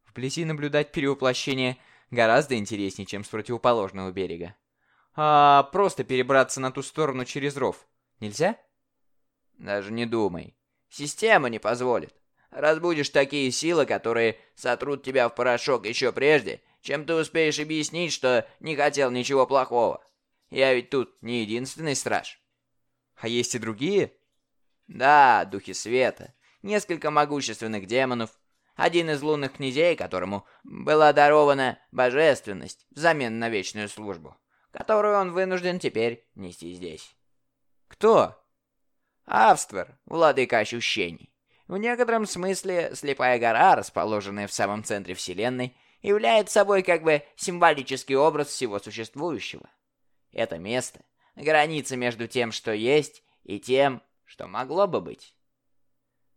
Вблизи наблюдать перевоплощение гораздо интереснее, чем с противоположного берега. А просто перебраться на ту сторону через ров нельзя? Даже не думай. Система не позволит. Разбудишь такие силы, которые сотрут тебя в порошок еще прежде, чем ты успеешь объяснить, что не хотел ничего плохого. Я ведь тут не единственный страж. А есть и другие? Да, духи света. Несколько могущественных демонов. Один из лунных князей, которому была дарована божественность взамен на вечную службу, которую он вынужден теперь нести здесь. Кто? Авствер, владыка ощущений. В некотором смысле слепая гора, расположенная в самом центре Вселенной, является собой как бы символический образ всего существующего. Это место — граница между тем, что есть, и тем, что могло бы быть.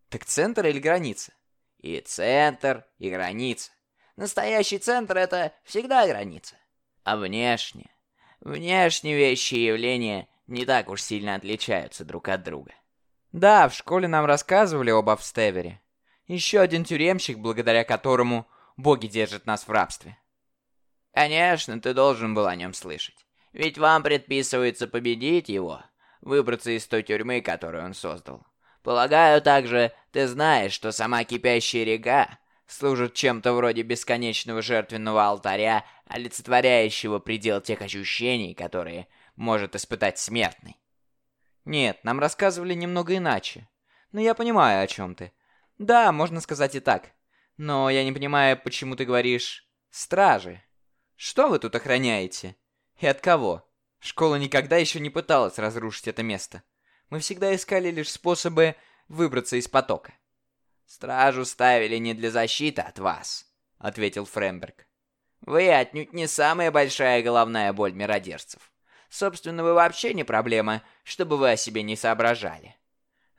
Так центр или граница? И центр, и граница. Настоящий центр — это всегда граница. А внешне? Внешние вещи и явления не так уж сильно отличаются друг от друга. Да, в школе нам рассказывали об Австевере. Еще один тюремщик, благодаря которому боги держат нас в рабстве. Конечно, ты должен был о нем слышать. Ведь вам предписывается победить его, выбраться из той тюрьмы, которую он создал. Полагаю, также ты знаешь, что сама кипящая река служит чем-то вроде бесконечного жертвенного алтаря, олицетворяющего предел тех ощущений, которые может испытать смертный. Нет, нам рассказывали немного иначе. Но я понимаю, о чем ты. Да, можно сказать и так. Но я не понимаю, почему ты говоришь «стражи». Что вы тут охраняете? И от кого? Школа никогда еще не пыталась разрушить это место. Мы всегда искали лишь способы выбраться из потока. «Стражу ставили не для защиты от вас», — ответил Фремберг. «Вы отнюдь не самая большая головная боль миродержцев. Собственно, вы вообще не проблема, чтобы вы о себе не соображали.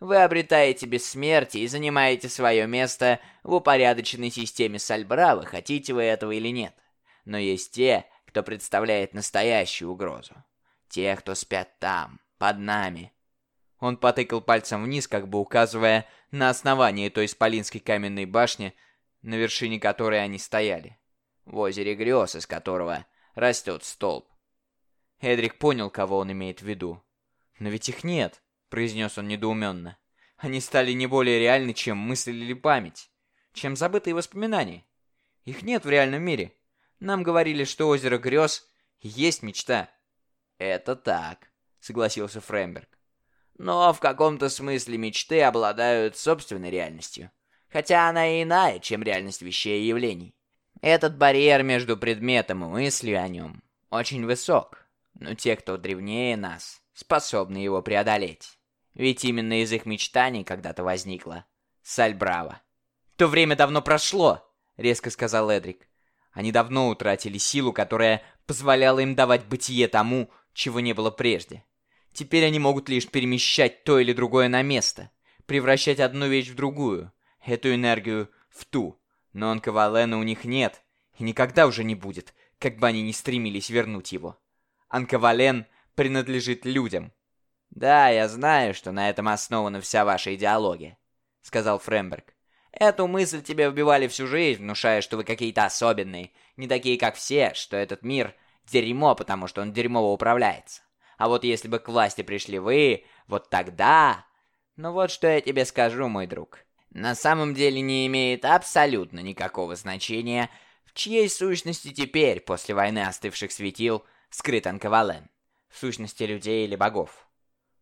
Вы обретаете бессмертие и занимаете свое место в упорядоченной системе Сальбрава, хотите вы этого или нет. Но есть те, кто представляет настоящую угрозу. Те, кто спят там, под нами. Он потыкал пальцем вниз, как бы указывая на основание той исполинской каменной башни, на вершине которой они стояли. В озере грез, из которого растет столб. Эдрик понял, кого он имеет в виду. «Но ведь их нет», — произнес он недоуменно. «Они стали не более реальны, чем мысль или память, чем забытые воспоминания. Их нет в реальном мире. Нам говорили, что озеро грез есть мечта. Это так, согласился Фреймберг. Но в каком-то смысле мечты обладают собственной реальностью. Хотя она и иная, чем реальность вещей и явлений. Этот барьер между предметом и мыслью о нем очень высок. Но те, кто древнее нас, способны его преодолеть. Ведь именно из их мечтаний когда-то возникла Сальбрава. «То время давно прошло!» — резко сказал Эдрик. Они давно утратили силу, которая позволяла им давать бытие тому, чего не было прежде. Теперь они могут лишь перемещать то или другое на место, превращать одну вещь в другую, эту энергию в ту. Но Анкавалена у них нет, и никогда уже не будет, как бы они ни стремились вернуть его. Анкавален принадлежит людям. «Да, я знаю, что на этом основана вся ваша идеология», — сказал Фремберг. Эту мысль тебе вбивали всю жизнь, внушая, что вы какие-то особенные, не такие, как все, что этот мир — дерьмо, потому что он дерьмово управляется. А вот если бы к власти пришли вы, вот тогда... Ну вот что я тебе скажу, мой друг. На самом деле не имеет абсолютно никакого значения, в чьей сущности теперь, после войны остывших светил, скрыт Анкавален. В сущности людей или богов.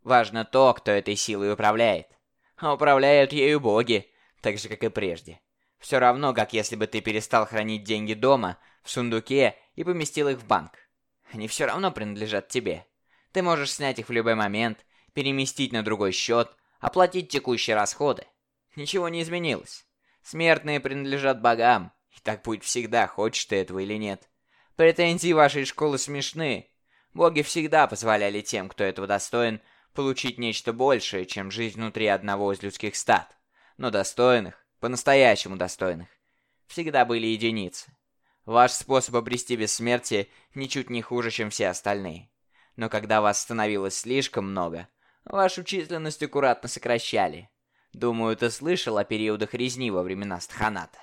Важно то, кто этой силой управляет. А управляют ею боги, так же, как и прежде. Все равно, как если бы ты перестал хранить деньги дома, в сундуке и поместил их в банк. Они все равно принадлежат тебе. Ты можешь снять их в любой момент, переместить на другой счет, оплатить текущие расходы. Ничего не изменилось. Смертные принадлежат богам, и так будет всегда, хочешь ты этого или нет. Претензии вашей школы смешны, Боги всегда позволяли тем, кто этого достоин, получить нечто большее, чем жизнь внутри одного из людских стад. Но достойных, по-настоящему достойных, всегда были единицы. Ваш способ обрести бессмертие ничуть не хуже, чем все остальные. Но когда вас становилось слишком много, вашу численность аккуратно сокращали. Думаю, ты слышал о периодах резни во времена Стханата.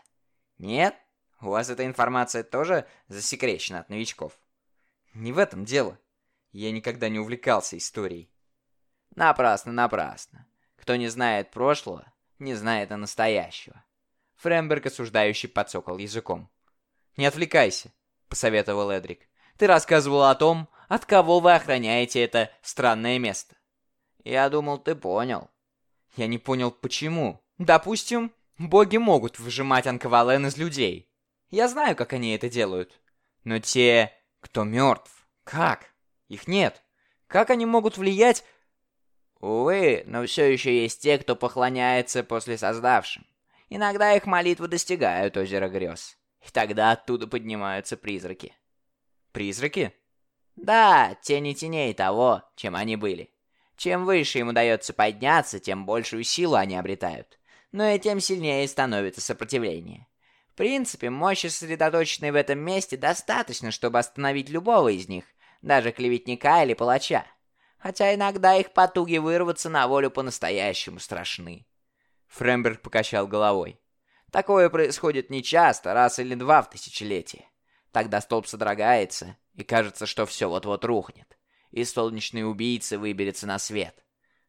Нет? У вас эта информация тоже засекречена от новичков? Не в этом дело. Я никогда не увлекался историей. Напрасно, напрасно. Кто не знает прошлого, не знает и настоящего. Фремберг осуждающий подсокал языком. «Не отвлекайся», — посоветовал Эдрик. «Ты рассказывал о том, от кого вы охраняете это странное место». «Я думал, ты понял». «Я не понял, почему. Допустим, боги могут выжимать анкавален из людей. Я знаю, как они это делают. Но те, кто мертв, как? Их нет. Как они могут влиять Увы, но все еще есть те, кто поклоняется после создавшим. Иногда их молитвы достигают озера грез. И тогда оттуда поднимаются призраки. Призраки? Да, тени теней того, чем они были. Чем выше им удается подняться, тем большую силу они обретают. Но и тем сильнее становится сопротивление. В принципе, мощи, сосредоточенной в этом месте, достаточно, чтобы остановить любого из них, даже клеветника или палача хотя иногда их потуги вырваться на волю по-настоящему страшны. Фремберг покачал головой. Такое происходит нечасто, раз или два в тысячелетие. Тогда столб содрогается, и кажется, что все вот-вот рухнет, и солнечный убийца выберется на свет.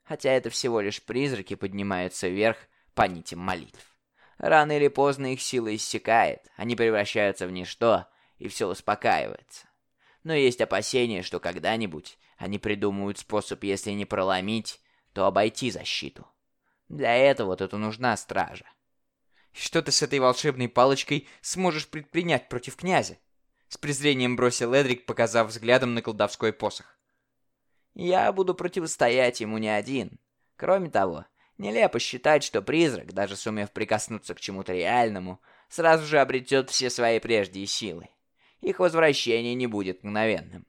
Хотя это всего лишь призраки поднимаются вверх по нитям молитв. Рано или поздно их сила иссякает, они превращаются в ничто, и все успокаивается. Но есть опасение, что когда-нибудь они придумают способ, если не проломить, то обойти защиту. Для этого тут нужна стража. Что ты с этой волшебной палочкой сможешь предпринять против князя? С презрением бросил Эдрик, показав взглядом на колдовской посох. Я буду противостоять ему не один. Кроме того, нелепо считать, что призрак, даже сумев прикоснуться к чему-то реальному, сразу же обретет все свои прежние силы. Их возвращение не будет мгновенным.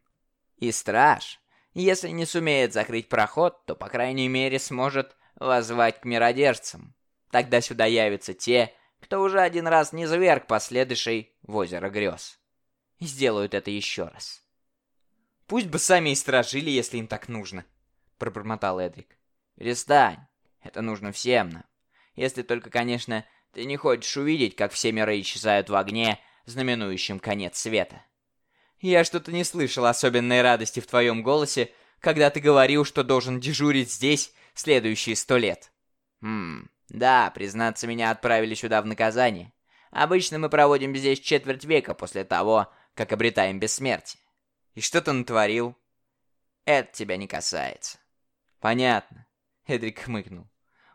И страж, если не сумеет закрыть проход, то, по крайней мере, сможет воззвать к миродержцам. Тогда сюда явятся те, кто уже один раз не зверг последующий в озеро грез. И сделают это еще раз. «Пусть бы сами и стражили, если им так нужно», — пробормотал Эдрик. «Перестань. Это нужно всем нам. Если только, конечно, ты не хочешь увидеть, как все миры исчезают в огне, знаменующем конец света». Я что-то не слышал особенной радости в твоем голосе, когда ты говорил, что должен дежурить здесь следующие сто лет. Хм, да, признаться, меня отправили сюда в наказание. Обычно мы проводим здесь четверть века после того, как обретаем бессмертие. И что ты натворил? Это тебя не касается. Понятно. Эдрик хмыкнул.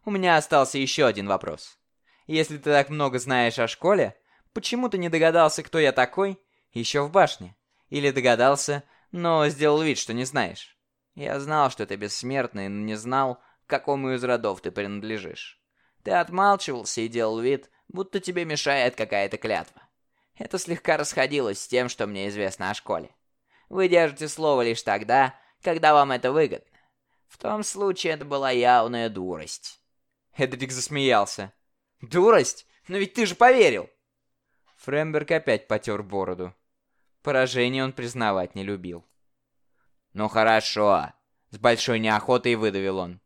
У меня остался еще один вопрос. Если ты так много знаешь о школе, почему ты не догадался, кто я такой, еще в башне? Или догадался, но сделал вид, что не знаешь. Я знал, что ты бессмертный, но не знал, к какому из родов ты принадлежишь. Ты отмалчивался и делал вид, будто тебе мешает какая-то клятва. Это слегка расходилось с тем, что мне известно о школе. Вы держите слово лишь тогда, когда вам это выгодно. В том случае это была явная дурость. Эдрик засмеялся. «Дурость? Но ведь ты же поверил!» Фремберг опять потер бороду. Поражение он признавать не любил. «Ну хорошо», — с большой неохотой выдавил он.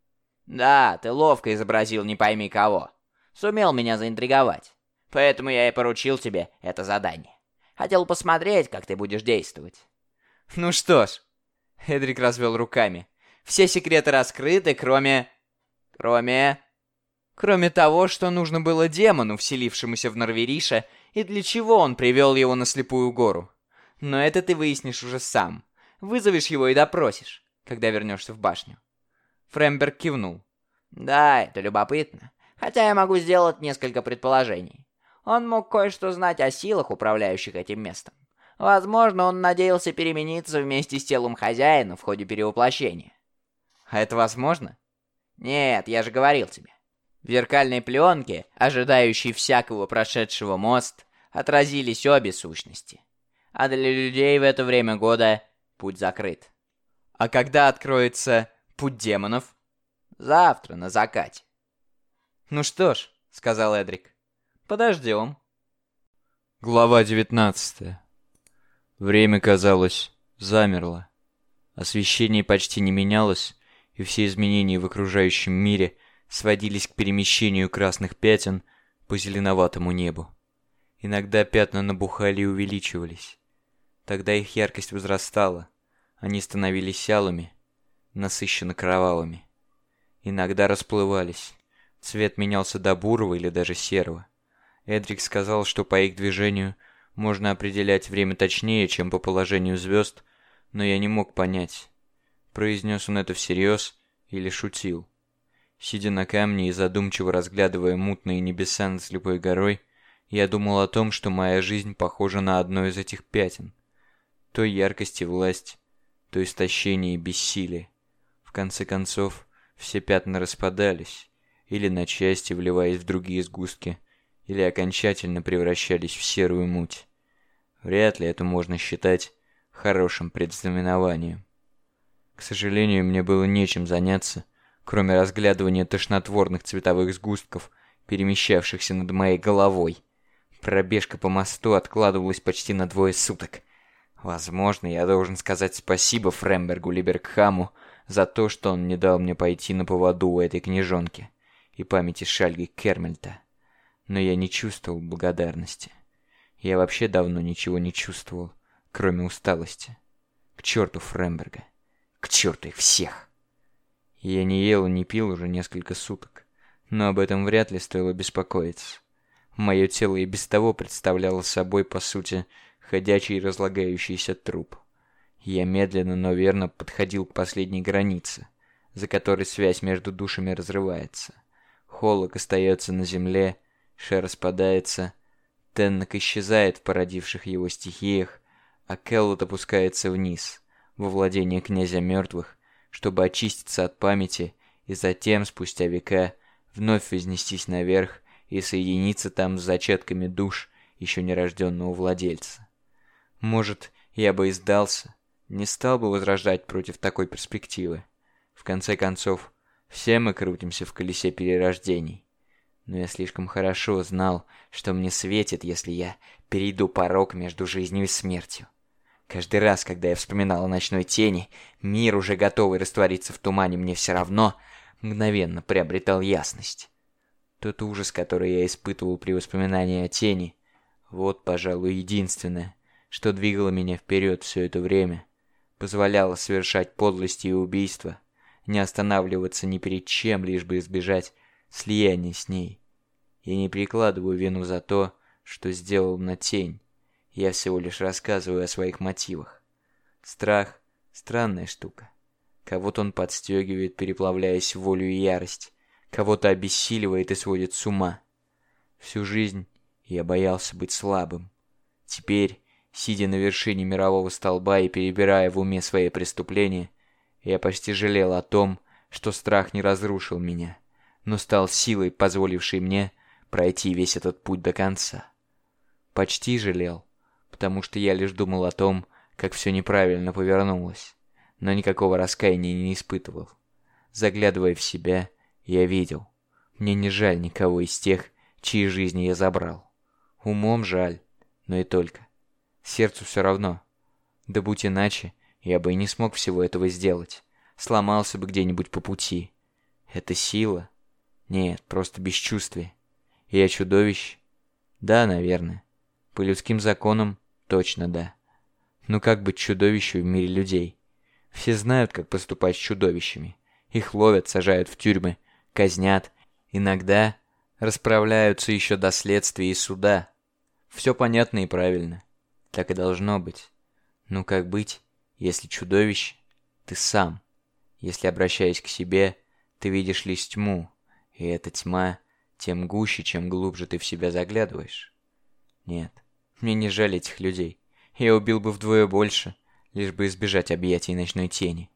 «Да, ты ловко изобразил не пойми кого. Сумел меня заинтриговать. Поэтому я и поручил тебе это задание. Хотел посмотреть, как ты будешь действовать». «Ну что ж», — Эдрик развел руками, — «все секреты раскрыты, кроме... кроме...» Кроме того, что нужно было демону, вселившемуся в Норвериша, и для чего он привел его на Слепую гору. Но это ты выяснишь уже сам. Вызовешь его и допросишь, когда вернешься в башню. Фремберг кивнул. Да, это любопытно. Хотя я могу сделать несколько предположений. Он мог кое-что знать о силах, управляющих этим местом. Возможно, он надеялся перемениться вместе с телом хозяина в ходе перевоплощения. А это возможно? Нет, я же говорил тебе. В зеркальной пленке, ожидающей всякого прошедшего мост, отразились обе сущности а для людей в это время года путь закрыт. А когда откроется путь демонов? Завтра на закате. Ну что ж, сказал Эдрик. Подождем. Глава 19. Время, казалось, замерло. Освещение почти не менялось, и все изменения в окружающем мире сводились к перемещению красных пятен по зеленоватому небу. Иногда пятна набухали и увеличивались. Тогда их яркость возрастала. Они становились алыми, насыщенно кровавыми. Иногда расплывались. Цвет менялся до бурого или даже серого. Эдрик сказал, что по их движению можно определять время точнее, чем по положению звезд, но я не мог понять, произнес он это всерьез или шутил. Сидя на камне и задумчиво разглядывая мутные небеса над слепой горой, я думал о том, что моя жизнь похожа на одно из этих пятен. То яркость и власть, то истощение и бессилие. В конце концов, все пятна распадались, или на части вливаясь в другие сгустки, или окончательно превращались в серую муть. Вряд ли это можно считать хорошим предзнаменованием. К сожалению, мне было нечем заняться, кроме разглядывания тошнотворных цветовых сгустков, перемещавшихся над моей головой. Пробежка по мосту откладывалась почти на двое суток. Возможно, я должен сказать спасибо Фрембергу Либергхаму за то, что он не дал мне пойти на поводу у этой книжонки и памяти Шальги Кермельта. Но я не чувствовал благодарности. Я вообще давно ничего не чувствовал, кроме усталости. К черту Фремберга. К черту их всех. Я не ел и не пил уже несколько суток, но об этом вряд ли стоило беспокоиться. Мое тело и без того представляло собой, по сути, ходячий разлагающийся труп. Я медленно, но верно подходил к последней границе, за которой связь между душами разрывается. Холок остается на земле, Ше распадается, Теннок исчезает в породивших его стихиях, а Келлот опускается вниз, во владение князя мертвых, чтобы очиститься от памяти и затем, спустя века, вновь вознестись наверх и соединиться там с зачатками душ еще нерожденного владельца. Может, я бы и сдался, не стал бы возрождать против такой перспективы. В конце концов, все мы крутимся в колесе перерождений. Но я слишком хорошо знал, что мне светит, если я перейду порог между жизнью и смертью. Каждый раз, когда я вспоминал о ночной тени, мир, уже готовый раствориться в тумане, мне все равно мгновенно приобретал ясность. Тот ужас, который я испытывал при воспоминании о тени, вот, пожалуй, единственное, что двигало меня вперед все это время, позволяло совершать подлости и убийства, не останавливаться ни перед чем, лишь бы избежать слияния с ней. Я не прикладываю вину за то, что сделал на тень. Я всего лишь рассказываю о своих мотивах. Страх — странная штука. Кого-то он подстегивает, переплавляясь в волю и ярость, кого-то обессиливает и сводит с ума. Всю жизнь я боялся быть слабым. Теперь, сидя на вершине мирового столба и перебирая в уме свои преступления, я почти жалел о том, что страх не разрушил меня, но стал силой, позволившей мне пройти весь этот путь до конца. Почти жалел, потому что я лишь думал о том, как все неправильно повернулось, но никакого раскаяния не испытывал. Заглядывая в себя, я видел. Мне не жаль никого из тех, чьи жизни я забрал. Умом жаль, но и только. Сердцу все равно. Да будь иначе, я бы и не смог всего этого сделать. Сломался бы где-нибудь по пути. Это сила? Нет, просто бесчувствие. Я чудовище? Да, наверное. По людским законам точно да. Но как быть чудовищем в мире людей? Все знают, как поступать с чудовищами. Их ловят, сажают в тюрьмы, казнят, иногда расправляются еще до следствия и суда. Все понятно и правильно. Так и должно быть. Ну как быть, если чудовище ты сам? Если, обращаясь к себе, ты видишь лишь тьму, и эта тьма тем гуще, чем глубже ты в себя заглядываешь? Нет, мне не жаль этих людей. Я убил бы вдвое больше, лишь бы избежать объятий ночной тени.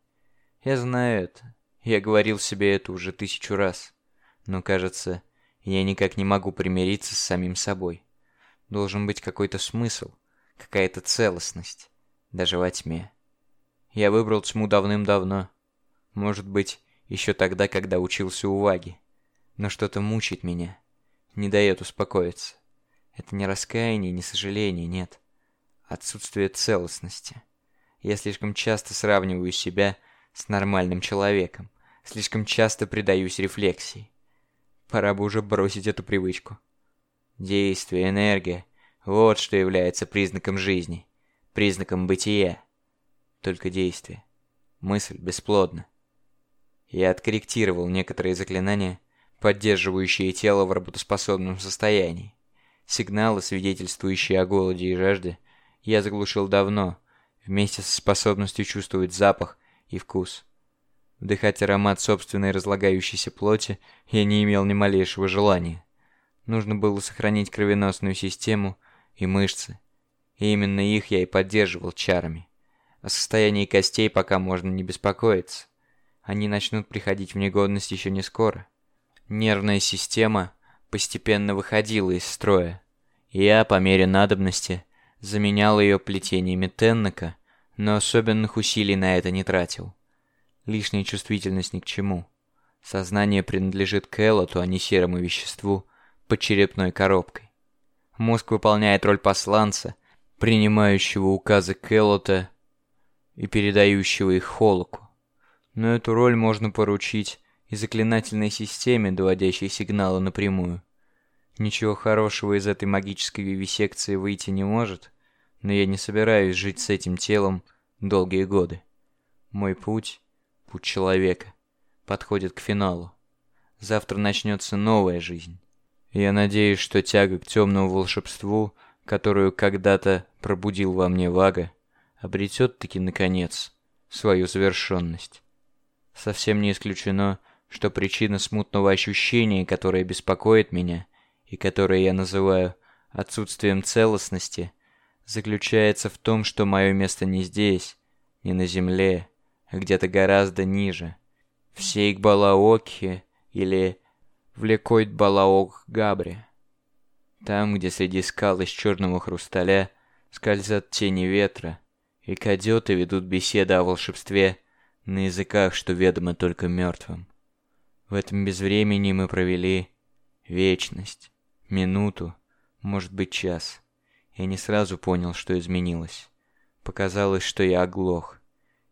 Я знаю это, я говорил себе это уже тысячу раз. Но, кажется, я никак не могу примириться с самим собой. Должен быть какой-то смысл, какая-то целостность, даже во тьме. Я выбрал тьму давным-давно. Может быть, еще тогда, когда учился у Ваги. Но что-то мучит меня, не дает успокоиться. Это не раскаяние, не сожаление, нет. Отсутствие целостности. Я слишком часто сравниваю себя с нормальным человеком. Слишком часто предаюсь рефлексии. Пора бы уже бросить эту привычку. Действие, энергия — вот что является признаком жизни, признаком бытия. Только действие. Мысль бесплодна. Я откорректировал некоторые заклинания, поддерживающие тело в работоспособном состоянии. Сигналы, свидетельствующие о голоде и жажде, я заглушил давно, вместе со способностью чувствовать запах и вкус. Вдыхать аромат собственной разлагающейся плоти я не имел ни малейшего желания. Нужно было сохранить кровеносную систему и мышцы. И именно их я и поддерживал чарами. О состоянии костей пока можно не беспокоиться. Они начнут приходить в негодность еще не скоро. Нервная система постепенно выходила из строя. Я, по мере надобности, заменял ее плетениями Теннека, но особенных усилий на это не тратил. Лишняя чувствительность ни к чему. Сознание принадлежит Кэллоту, а не серому веществу, под черепной коробкой. Мозг выполняет роль посланца, принимающего указы Кэллота и передающего их Холоку. Но эту роль можно поручить и заклинательной системе, доводящей сигналы напрямую. Ничего хорошего из этой магической вивисекции выйти не может, но я не собираюсь жить с этим телом долгие годы. Мой путь, путь человека, подходит к финалу. Завтра начнется новая жизнь. Я надеюсь, что тяга к темному волшебству, которую когда-то пробудил во мне Вага, обретет таки, наконец, свою завершенность. Совсем не исключено, что причина смутного ощущения, которое беспокоит меня, и которое я называю отсутствием целостности, заключается в том, что мое место не здесь, не на земле, а где-то гораздо ниже, в Сейк-Балаокхе или в Лекойт-Балаок-Габре. Там, где среди скал из черного хрусталя скользят тени ветра, и кадеты ведут беседы о волшебстве на языках, что ведомо только мертвым. В этом безвремени мы провели вечность, минуту, может быть час. Я не сразу понял, что изменилось. Показалось, что я оглох.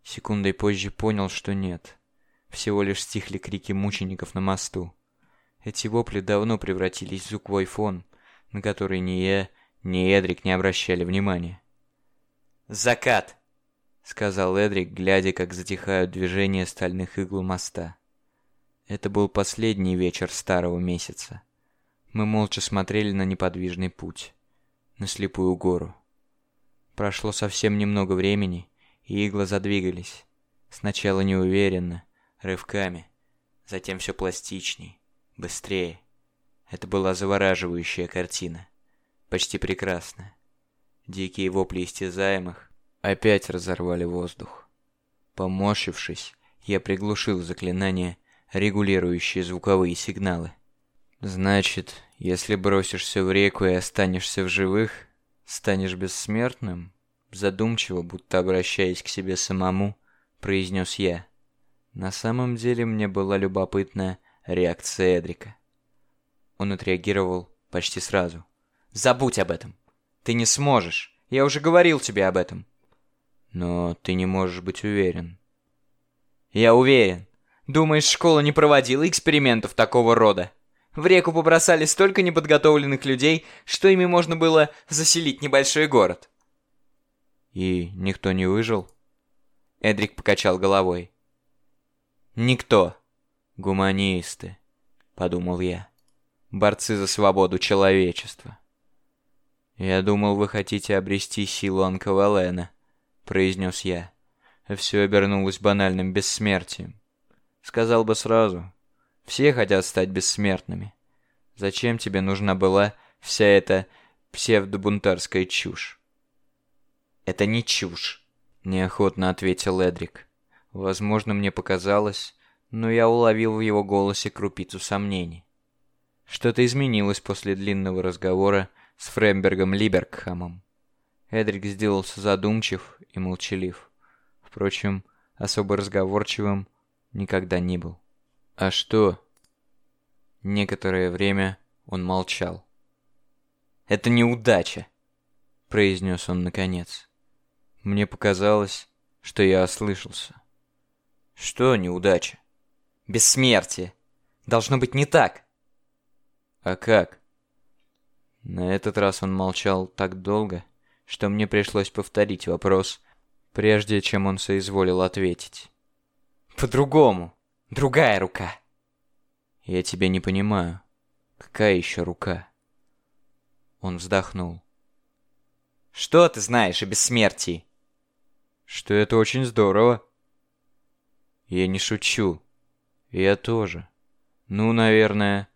Секундой позже понял, что нет. Всего лишь стихли крики мучеников на мосту. Эти вопли давно превратились в звуковой фон, на который ни я, ни Эдрик не обращали внимания. «Закат!» — сказал Эдрик, глядя, как затихают движения стальных игл моста. Это был последний вечер старого месяца. Мы молча смотрели на неподвижный путь, на слепую гору. Прошло совсем немного времени, и иглы задвигались. Сначала неуверенно, рывками, затем все пластичней, быстрее. Это была завораживающая картина, почти прекрасная. Дикие вопли истязаемых опять разорвали воздух. Поморщившись, я приглушил заклинание регулирующие звуковые сигналы. Значит, если бросишься в реку и останешься в живых, станешь бессмертным? Задумчиво, будто обращаясь к себе самому, произнес я. На самом деле мне была любопытная реакция Эдрика. Он отреагировал почти сразу. «Забудь об этом. Ты не сможешь. Я уже говорил тебе об этом». «Но ты не можешь быть уверен». «Я уверен. Думаешь, школа не проводила экспериментов такого рода? В реку побросали столько неподготовленных людей, что ими можно было заселить небольшой город. И никто не выжил? Эдрик покачал головой. Никто. Гуманисты, подумал я. Борцы за свободу человечества. Я думал, вы хотите обрести силу Анкавалена, произнес я. Все обернулось банальным бессмертием. Сказал бы сразу. Все хотят стать бессмертными. Зачем тебе нужна была вся эта псевдобунтарская чушь? Это не чушь, неохотно ответил Эдрик. Возможно, мне показалось, но я уловил в его голосе крупицу сомнений. Что-то изменилось после длинного разговора с Фрембергом Либергхамом. Эдрик сделался задумчив и молчалив. Впрочем, особо разговорчивым никогда не был. «А что?» Некоторое время он молчал. «Это неудача», — произнес он наконец. Мне показалось, что я ослышался. «Что неудача?» «Бессмертие. Должно быть не так». «А как?» На этот раз он молчал так долго, что мне пришлось повторить вопрос, прежде чем он соизволил ответить. «По-другому. Другая рука». «Я тебя не понимаю. Какая еще рука?» Он вздохнул. «Что ты знаешь о бессмертии?» «Что это очень здорово». «Я не шучу. Я тоже. Ну, наверное,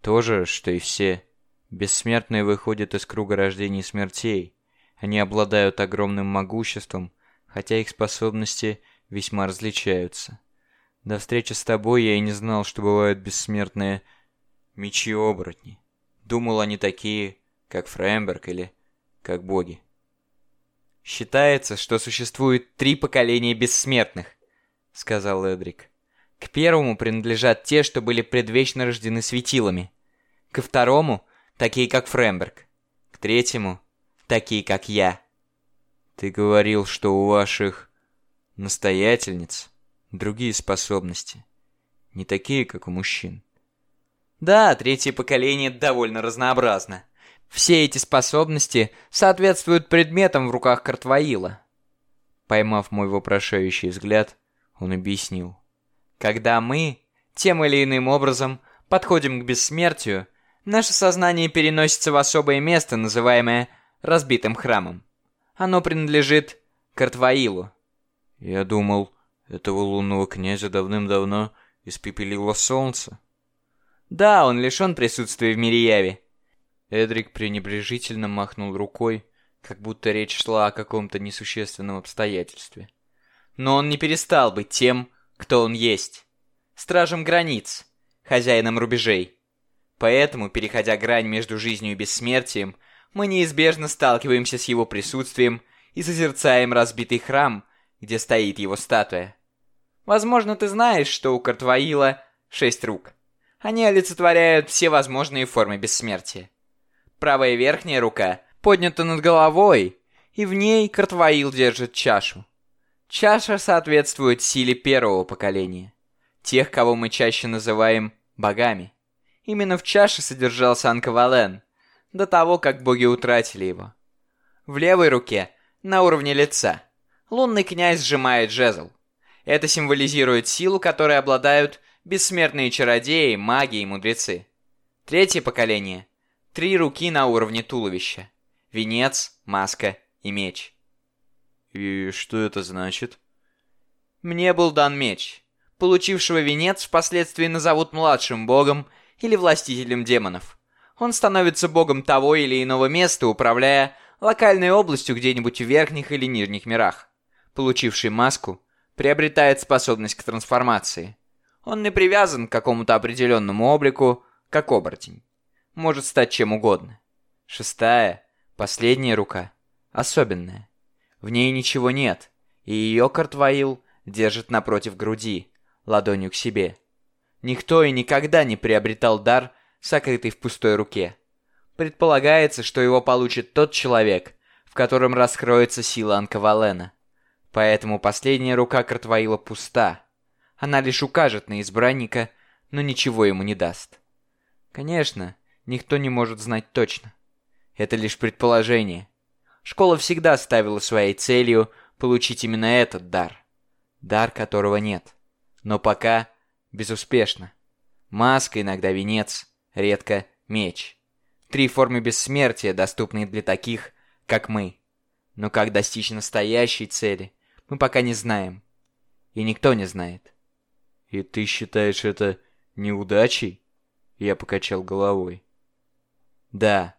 тоже, что и все. Бессмертные выходят из круга рождений и смертей. Они обладают огромным могуществом, хотя их способности весьма различаются. До встречи с тобой я и не знал, что бывают бессмертные мечи-оборотни. Думал, они такие, как Фрэмберг или как боги. «Считается, что существует три поколения бессмертных», — сказал Эдрик. «К первому принадлежат те, что были предвечно рождены светилами. Ко второму — такие, как Фрэмберг. К третьему — такие, как я». «Ты говорил, что у ваших настоятельниц другие способности, не такие, как у мужчин». «Да, третье поколение довольно разнообразно», все эти способности соответствуют предметам в руках Картваила. Поймав мой вопрошающий взгляд, он объяснил. Когда мы, тем или иным образом, подходим к бессмертию, наше сознание переносится в особое место, называемое разбитым храмом. Оно принадлежит Картваилу. Я думал, этого лунного князя давным-давно испепелило солнце. Да, он лишен присутствия в мире яви. Эдрик пренебрежительно махнул рукой, как будто речь шла о каком-то несущественном обстоятельстве. Но он не перестал быть тем, кто он есть. Стражем границ, хозяином рубежей. Поэтому, переходя грань между жизнью и бессмертием, мы неизбежно сталкиваемся с его присутствием и созерцаем разбитый храм, где стоит его статуя. Возможно, ты знаешь, что у Картваила шесть рук. Они олицетворяют все возможные формы бессмертия. Правая верхняя рука поднята над головой, и в ней Картваил держит чашу. Чаша соответствует силе первого поколения. Тех, кого мы чаще называем богами. Именно в чаше содержался Анкавален, до того, как боги утратили его. В левой руке, на уровне лица, лунный князь сжимает жезл. Это символизирует силу, которой обладают бессмертные чародеи, маги и мудрецы. Третье поколение Три руки на уровне туловища. Венец, маска и меч. И что это значит? Мне был дан меч. Получившего венец впоследствии назовут младшим богом или властителем демонов. Он становится богом того или иного места, управляя локальной областью где-нибудь в верхних или нижних мирах. Получивший маску приобретает способность к трансформации. Он не привязан к какому-то определенному облику, как оборотень может стать чем угодно. Шестая, последняя рука, особенная. В ней ничего нет, и ее Картваил держит напротив груди, ладонью к себе. Никто и никогда не приобретал дар, сокрытый в пустой руке. Предполагается, что его получит тот человек, в котором раскроется сила Анкавалена. Поэтому последняя рука Картваила пуста. Она лишь укажет на избранника, но ничего ему не даст. Конечно, никто не может знать точно. Это лишь предположение. Школа всегда ставила своей целью получить именно этот дар. Дар, которого нет. Но пока безуспешно. Маска, иногда венец, редко меч. Три формы бессмертия, доступные для таких, как мы. Но как достичь настоящей цели, мы пока не знаем. И никто не знает. «И ты считаешь это неудачей?» Я покачал головой. Да.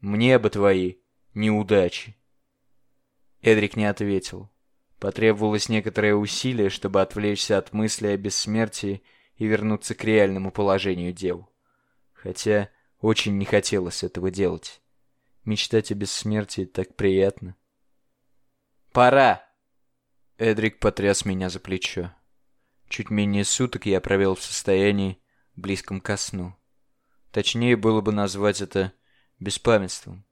Мне бы твои неудачи. Эдрик не ответил. Потребовалось некоторое усилие, чтобы отвлечься от мысли о бессмертии и вернуться к реальному положению дел. Хотя очень не хотелось этого делать. Мечтать о бессмертии так приятно. «Пора!» Эдрик потряс меня за плечо. Чуть менее суток я провел в состоянии, близком ко сну. Точнее было бы назвать это беспамятством.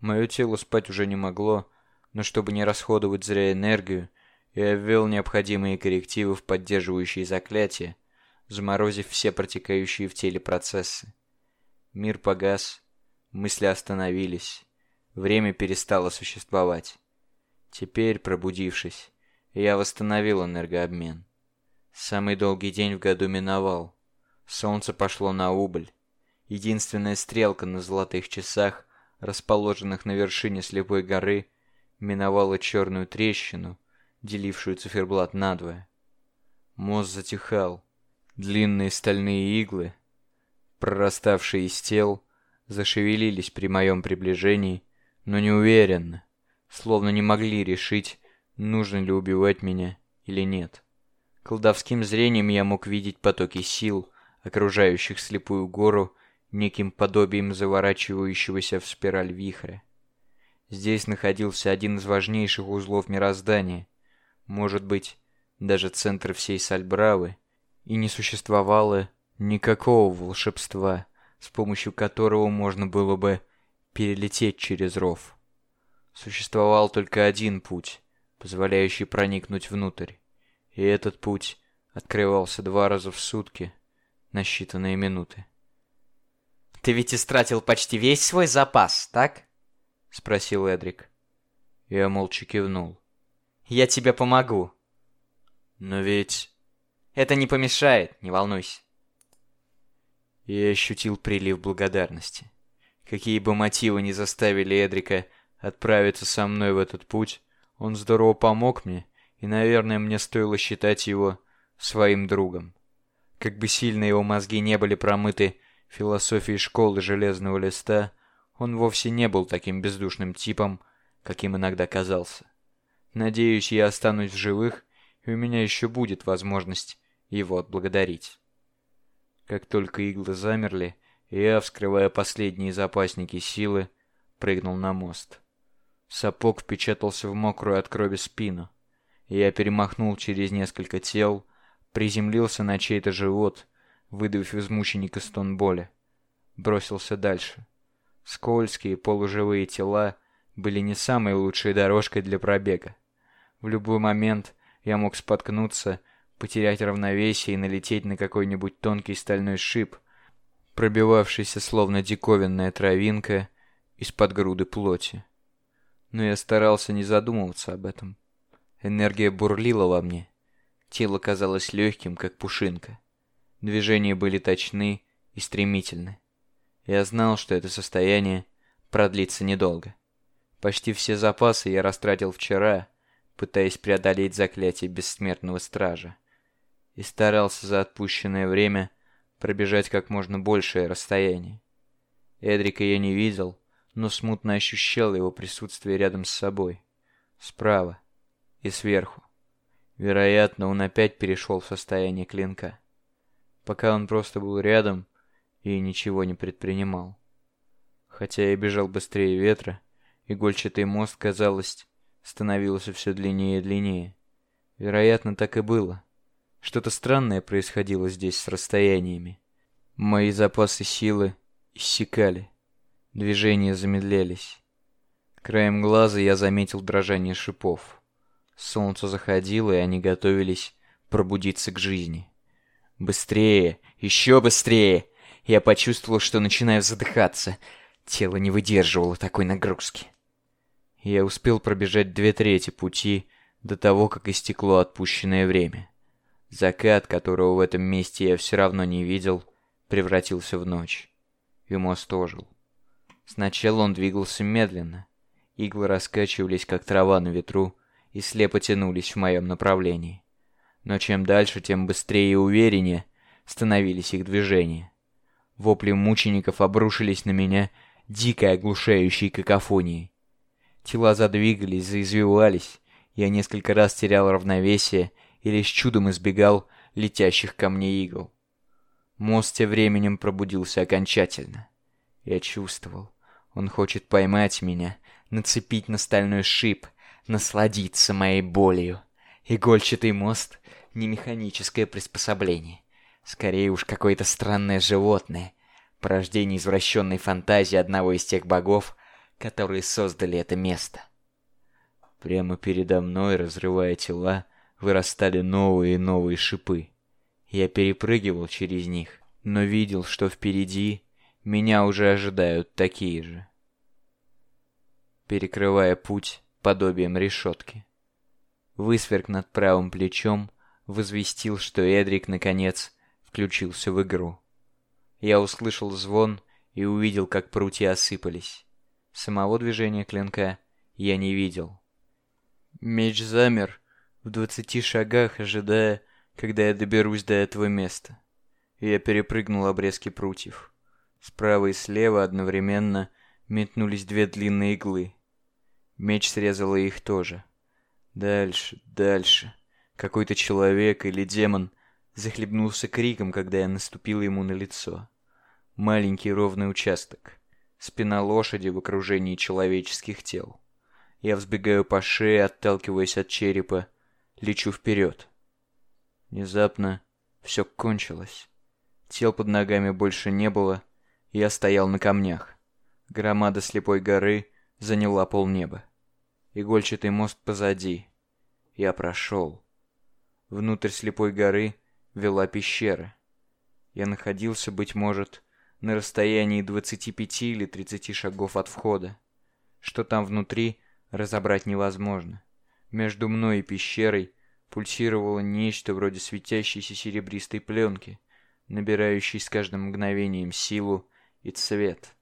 Мое тело спать уже не могло, но чтобы не расходовать зря энергию, я ввел необходимые коррективы в поддерживающие заклятия, заморозив все протекающие в теле процессы. Мир погас, мысли остановились, время перестало существовать. Теперь, пробудившись, я восстановил энергообмен. Самый долгий день в году миновал. Солнце пошло на убыль. Единственная стрелка на золотых часах, расположенных на вершине слепой горы, миновала черную трещину, делившую циферблат надвое. Мозг затихал. Длинные стальные иглы, прораставшие из тел, зашевелились при моем приближении, но неуверенно, словно не могли решить, нужно ли убивать меня или нет. Колдовским зрением я мог видеть потоки сил, окружающих слепую гору, неким подобием заворачивающегося в спираль вихря. Здесь находился один из важнейших узлов мироздания, может быть, даже центр всей Сальбравы, и не существовало никакого волшебства, с помощью которого можно было бы перелететь через ров. Существовал только один путь, позволяющий проникнуть внутрь. И этот путь открывался два раза в сутки на считанные минуты. «Ты ведь истратил почти весь свой запас, так?» — спросил Эдрик. Я молча кивнул. «Я тебе помогу». «Но ведь...» «Это не помешает, не волнуйся». Я ощутил прилив благодарности. Какие бы мотивы ни заставили Эдрика отправиться со мной в этот путь, он здорово помог мне и, наверное, мне стоило считать его своим другом. Как бы сильно его мозги не были промыты философией школы железного листа, он вовсе не был таким бездушным типом, каким иногда казался. Надеюсь, я останусь в живых, и у меня еще будет возможность его отблагодарить. Как только иглы замерли, я, вскрывая последние запасники силы, прыгнул на мост. Сапог впечатался в мокрую от крови спину. Я перемахнул через несколько тел, приземлился на чей-то живот, выдавив из мученика стон боли. Бросился дальше. Скользкие полуживые тела были не самой лучшей дорожкой для пробега. В любой момент я мог споткнуться, потерять равновесие и налететь на какой-нибудь тонкий стальной шип, пробивавшийся словно диковинная травинка из-под груды плоти. Но я старался не задумываться об этом. Энергия бурлила во мне. Тело казалось легким, как пушинка. Движения были точны и стремительны. Я знал, что это состояние продлится недолго. Почти все запасы я растратил вчера, пытаясь преодолеть заклятие бессмертного стража. И старался за отпущенное время пробежать как можно большее расстояние. Эдрика я не видел, но смутно ощущал его присутствие рядом с собой. Справа, и сверху. Вероятно, он опять перешел в состояние клинка. Пока он просто был рядом и ничего не предпринимал. Хотя я бежал быстрее ветра, игольчатый мост, казалось, становился все длиннее и длиннее. Вероятно, так и было. Что-то странное происходило здесь с расстояниями. Мои запасы силы иссякали. Движения замедлялись. Краем глаза я заметил дрожание шипов. Солнце заходило, и они готовились пробудиться к жизни. Быстрее, еще быстрее! Я почувствовал, что начинаю задыхаться. Тело не выдерживало такой нагрузки. Я успел пробежать две трети пути до того, как истекло отпущенное время. Закат, которого в этом месте я все равно не видел, превратился в ночь. И мост ожил. Сначала он двигался медленно. Иглы раскачивались, как трава на ветру, и слепо тянулись в моем направлении. Но чем дальше, тем быстрее и увереннее становились их движения. Вопли мучеников обрушились на меня дикой оглушающей какофонией. Тела задвигались, заизвивались. Я несколько раз терял равновесие и лишь чудом избегал летящих ко мне игл. Мост тем временем пробудился окончательно. Я чувствовал, он хочет поймать меня, нацепить на стальной шип, насладиться моей болью. Игольчатый мост — не механическое приспособление. Скорее уж какое-то странное животное, порождение извращенной фантазии одного из тех богов, которые создали это место. Прямо передо мной, разрывая тела, вырастали новые и новые шипы. Я перепрыгивал через них, но видел, что впереди меня уже ожидают такие же. Перекрывая путь подобием решетки. Высверк над правым плечом возвестил, что Эдрик, наконец, включился в игру. Я услышал звон и увидел, как прутья осыпались. Самого движения клинка я не видел. Меч замер в двадцати шагах, ожидая, когда я доберусь до этого места. Я перепрыгнул обрезки прутьев. Справа и слева одновременно метнулись две длинные иглы. Меч срезал их тоже. Дальше, дальше. Какой-то человек или демон захлебнулся криком, когда я наступил ему на лицо. Маленький ровный участок. Спина лошади в окружении человеческих тел. Я взбегаю по шее, отталкиваясь от черепа, лечу вперед. Внезапно все кончилось. Тел под ногами больше не было, я стоял на камнях. Громада слепой горы заняла полнеба. Игольчатый мост позади. Я прошел. Внутрь слепой горы вела пещера. Я находился, быть может, на расстоянии 25 или 30 шагов от входа. Что там внутри, разобрать невозможно. Между мной и пещерой пульсировало нечто вроде светящейся серебристой пленки, набирающей с каждым мгновением силу и цвет.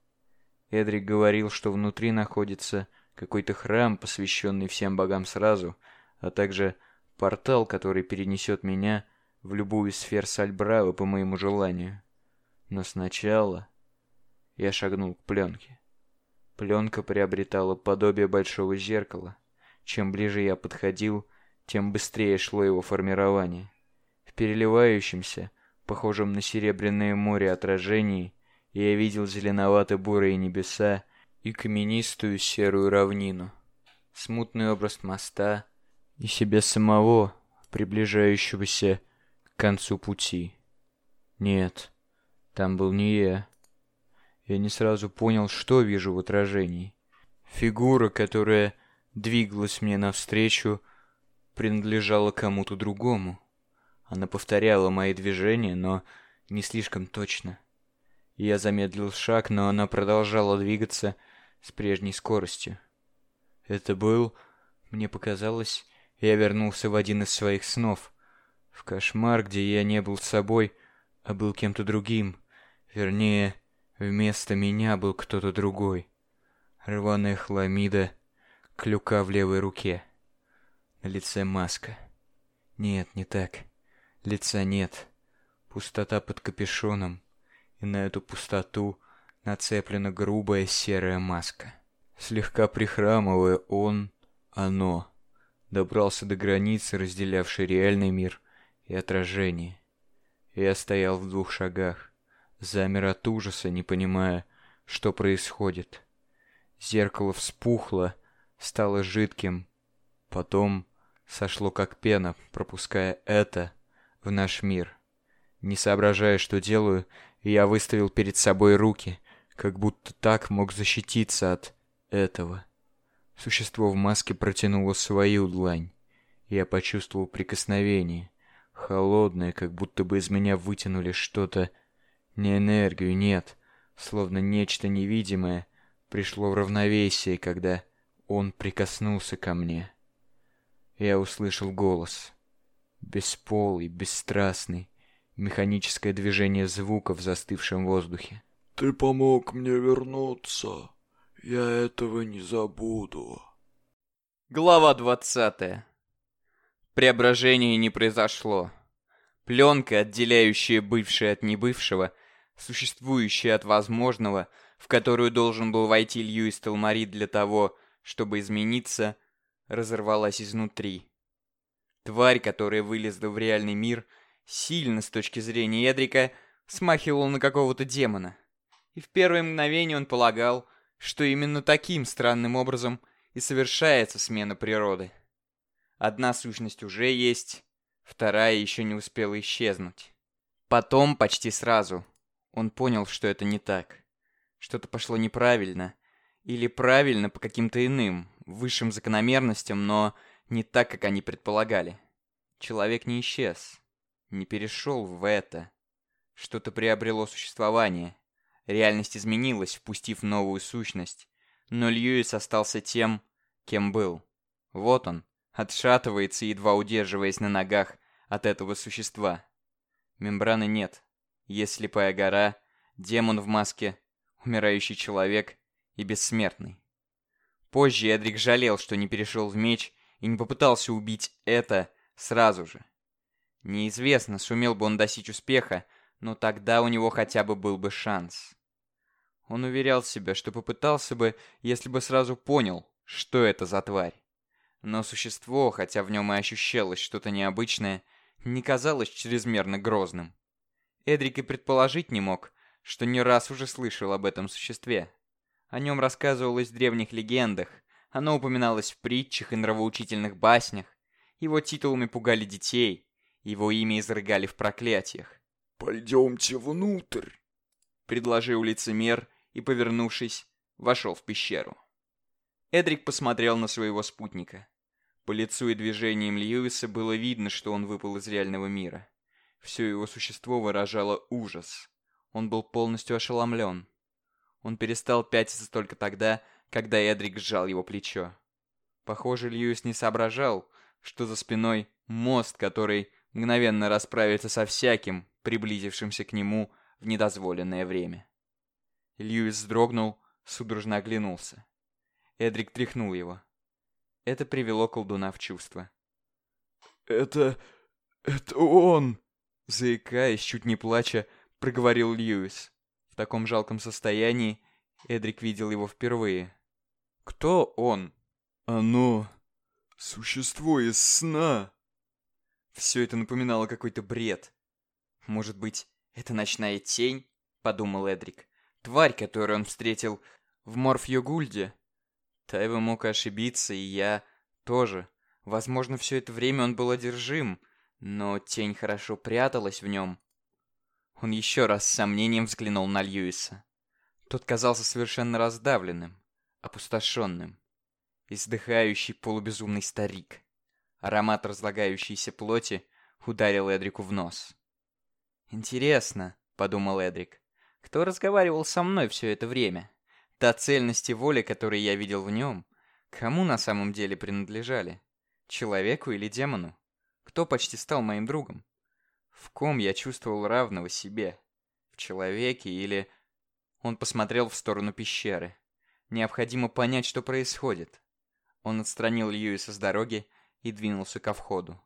Эдрик говорил, что внутри находится какой-то храм, посвященный всем богам сразу, а также портал, который перенесет меня в любую сферу Сальбравы по моему желанию. Но сначала я шагнул к пленке. Пленка приобретала подобие большого зеркала. Чем ближе я подходил, тем быстрее шло его формирование. В переливающемся, похожем на серебряное море отражении, я видел зеленовато-бурые небеса и каменистую серую равнину, смутный образ моста и себя самого, приближающегося к концу пути. Нет, там был не я. Я не сразу понял, что вижу в отражении. Фигура, которая двигалась мне навстречу, принадлежала кому-то другому. Она повторяла мои движения, но не слишком точно. Я замедлил шаг, но она продолжала двигаться с прежней скоростью. Это был, мне показалось, я вернулся в один из своих снов. В кошмар, где я не был собой, а был кем-то другим. Вернее, вместо меня был кто-то другой. Рваная хламида, клюка в левой руке. На лице маска. Нет, не так. Лица нет. Пустота под капюшоном и на эту пустоту нацеплена грубая серая маска. Слегка прихрамывая, он, оно, добрался до границы, разделявшей реальный мир и отражение. Я стоял в двух шагах, замер от ужаса, не понимая, что происходит. Зеркало вспухло, стало жидким, потом сошло как пена, пропуская это в наш мир. Не соображая, что делаю, я выставил перед собой руки, как будто так мог защититься от этого. Существо в маске протянуло свою длань. Я почувствовал прикосновение, холодное, как будто бы из меня вытянули что-то, не энергию, нет, словно нечто невидимое пришло в равновесие, когда он прикоснулся ко мне. Я услышал голос, бесполый, бесстрастный, механическое движение звука в застывшем воздухе. «Ты помог мне вернуться. Я этого не забуду». Глава двадцатая. Преображение не произошло. Пленка, отделяющая бывшее от небывшего, существующая от возможного, в которую должен был войти Льюис Телмари для того, чтобы измениться, разорвалась изнутри. Тварь, которая вылезла в реальный мир — сильно с точки зрения Эдрика смахивал на какого-то демона. И в первое мгновение он полагал, что именно таким странным образом и совершается смена природы. Одна сущность уже есть, вторая еще не успела исчезнуть. Потом, почти сразу, он понял, что это не так. Что-то пошло неправильно. Или правильно по каким-то иным, высшим закономерностям, но не так, как они предполагали. Человек не исчез, не перешел в это. Что-то приобрело существование. Реальность изменилась, впустив новую сущность. Но Льюис остался тем, кем был. Вот он, отшатывается, едва удерживаясь на ногах от этого существа. Мембраны нет. Есть слепая гора, демон в маске, умирающий человек и бессмертный. Позже Эдрик жалел, что не перешел в меч и не попытался убить это сразу же. Неизвестно, сумел бы он достичь успеха, но тогда у него хотя бы был бы шанс. Он уверял себя, что попытался бы, если бы сразу понял, что это за тварь. Но существо, хотя в нем и ощущалось что-то необычное, не казалось чрезмерно грозным. Эдрик и предположить не мог, что не раз уже слышал об этом существе. О нем рассказывалось в древних легендах, оно упоминалось в притчах и нравоучительных баснях. Его титулами пугали детей, его имя изрыгали в проклятиях. «Пойдемте внутрь», — предложил лицемер и, повернувшись, вошел в пещеру. Эдрик посмотрел на своего спутника. По лицу и движениям Льюиса было видно, что он выпал из реального мира. Все его существо выражало ужас. Он был полностью ошеломлен. Он перестал пятиться только тогда, когда Эдрик сжал его плечо. Похоже, Льюис не соображал, что за спиной мост, который мгновенно расправится со всяким, приблизившимся к нему в недозволенное время. Льюис вздрогнул, судорожно оглянулся. Эдрик тряхнул его. Это привело колдуна в чувство. «Это... это он!» Заикаясь, чуть не плача, проговорил Льюис. В таком жалком состоянии Эдрик видел его впервые. «Кто он?» «Оно... существо из сна!» Все это напоминало какой-то бред. «Может быть, это ночная тень?» — подумал Эдрик. «Тварь, которую он встретил в Морфьёгульде?» Тайва мог ошибиться, и я тоже. Возможно, все это время он был одержим, но тень хорошо пряталась в нем. Он еще раз с сомнением взглянул на Льюиса. Тот казался совершенно раздавленным, опустошенным. Издыхающий полубезумный старик. Аромат разлагающейся плоти ударил Эдрику в нос. «Интересно», — подумал Эдрик, — «кто разговаривал со мной все это время?» Та цельность и воля, которые я видел в нем, кому на самом деле принадлежали? Человеку или демону? Кто почти стал моим другом? В ком я чувствовал равного себе? В человеке или... Он посмотрел в сторону пещеры. Необходимо понять, что происходит. Он отстранил Льюиса с дороги и двинулся ко входу.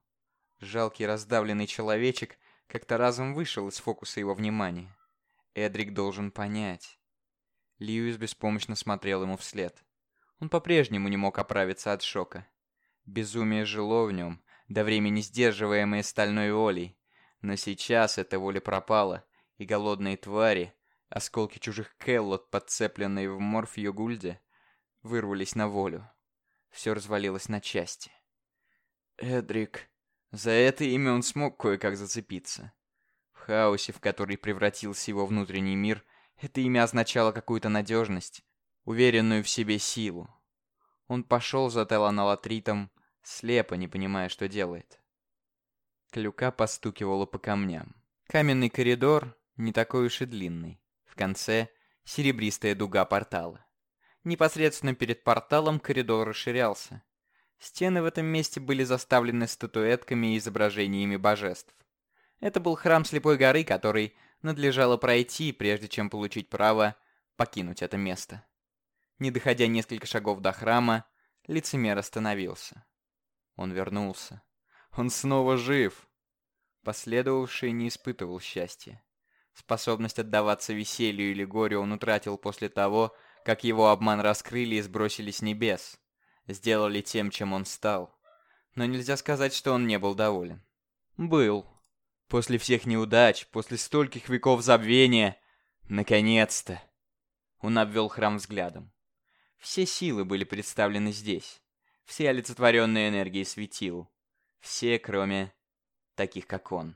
Жалкий раздавленный человечек как-то разом вышел из фокуса его внимания. Эдрик должен понять. Льюис беспомощно смотрел ему вслед. Он по-прежнему не мог оправиться от шока. Безумие жило в нем, до времени сдерживаемое стальной волей. Но сейчас эта воля пропала, и голодные твари, осколки чужих келлот, подцепленные в морф-йогульде, вырвались на волю. Все развалилось на части. Эдрик. За это имя он смог кое-как зацепиться. В хаосе, в который превратился его внутренний мир, это имя означало какую-то надежность, уверенную в себе силу. Он пошел за Теланалатритом, слепо не понимая, что делает. Клюка постукивала по камням. Каменный коридор не такой уж и длинный. В конце серебристая дуга портала. Непосредственно перед порталом коридор расширялся. Стены в этом месте были заставлены статуэтками и изображениями божеств. Это был храм Слепой горы, который надлежало пройти, прежде чем получить право покинуть это место. Не доходя несколько шагов до храма, лицемер остановился. Он вернулся. Он снова жив. Последовавший не испытывал счастья. Способность отдаваться веселью или горю он утратил после того, как его обман раскрыли и сбросили с небес. Сделали тем, чем он стал. Но нельзя сказать, что он не был доволен. Был. После всех неудач, после стольких веков забвения, наконец-то. Он обвел храм взглядом. Все силы были представлены здесь. Все олицетворенные энергии светил. Все, кроме таких, как он.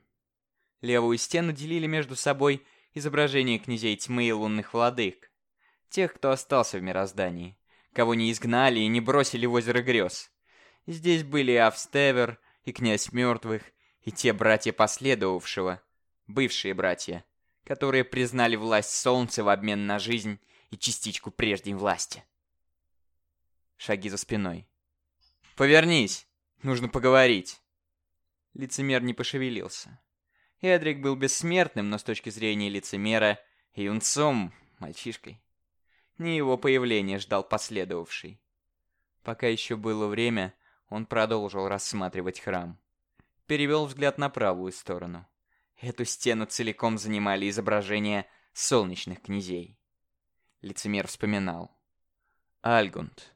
Левую стену делили между собой изображения князей тьмы и лунных владык. Тех, кто остался в мироздании. Кого не изгнали и не бросили в озеро грез. Здесь были и Австевер, и князь мертвых, и те братья последовавшего, бывшие братья, которые признали власть солнца в обмен на жизнь и частичку прежней власти. Шаги за спиной. «Повернись! Нужно поговорить!» Лицемер не пошевелился. Эдрик был бессмертным, но с точки зрения лицемера, юнцом, мальчишкой. Не его появление ждал последовавший. Пока еще было время, он продолжил рассматривать храм. Перевел взгляд на правую сторону. Эту стену целиком занимали изображения солнечных князей. Лицемер вспоминал. Альгунд.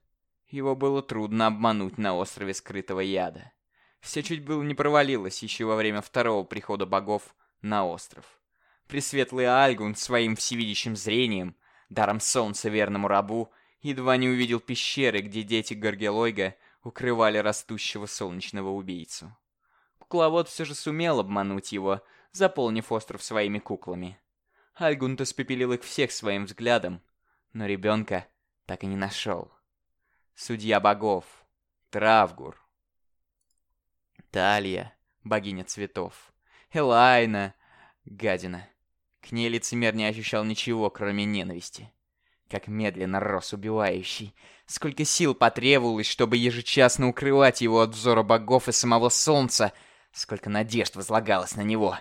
Его было трудно обмануть на острове скрытого яда. Все чуть было не провалилось еще во время второго прихода богов на остров. Пресветлый Альгунд своим всевидящим зрением, даром солнца верному рабу, едва не увидел пещеры, где дети Гаргелойга укрывали растущего солнечного убийцу. Кукловод все же сумел обмануть его, заполнив остров своими куклами. Альгунт испепелил их всех своим взглядом, но ребенка так и не нашел. Судья богов, Травгур, Талия, богиня цветов, Элайна, гадина. К ней лицемер не ощущал ничего, кроме ненависти. Как медленно рос убивающий. Сколько сил потребовалось, чтобы ежечасно укрывать его от взора богов и самого солнца. Сколько надежд возлагалось на него.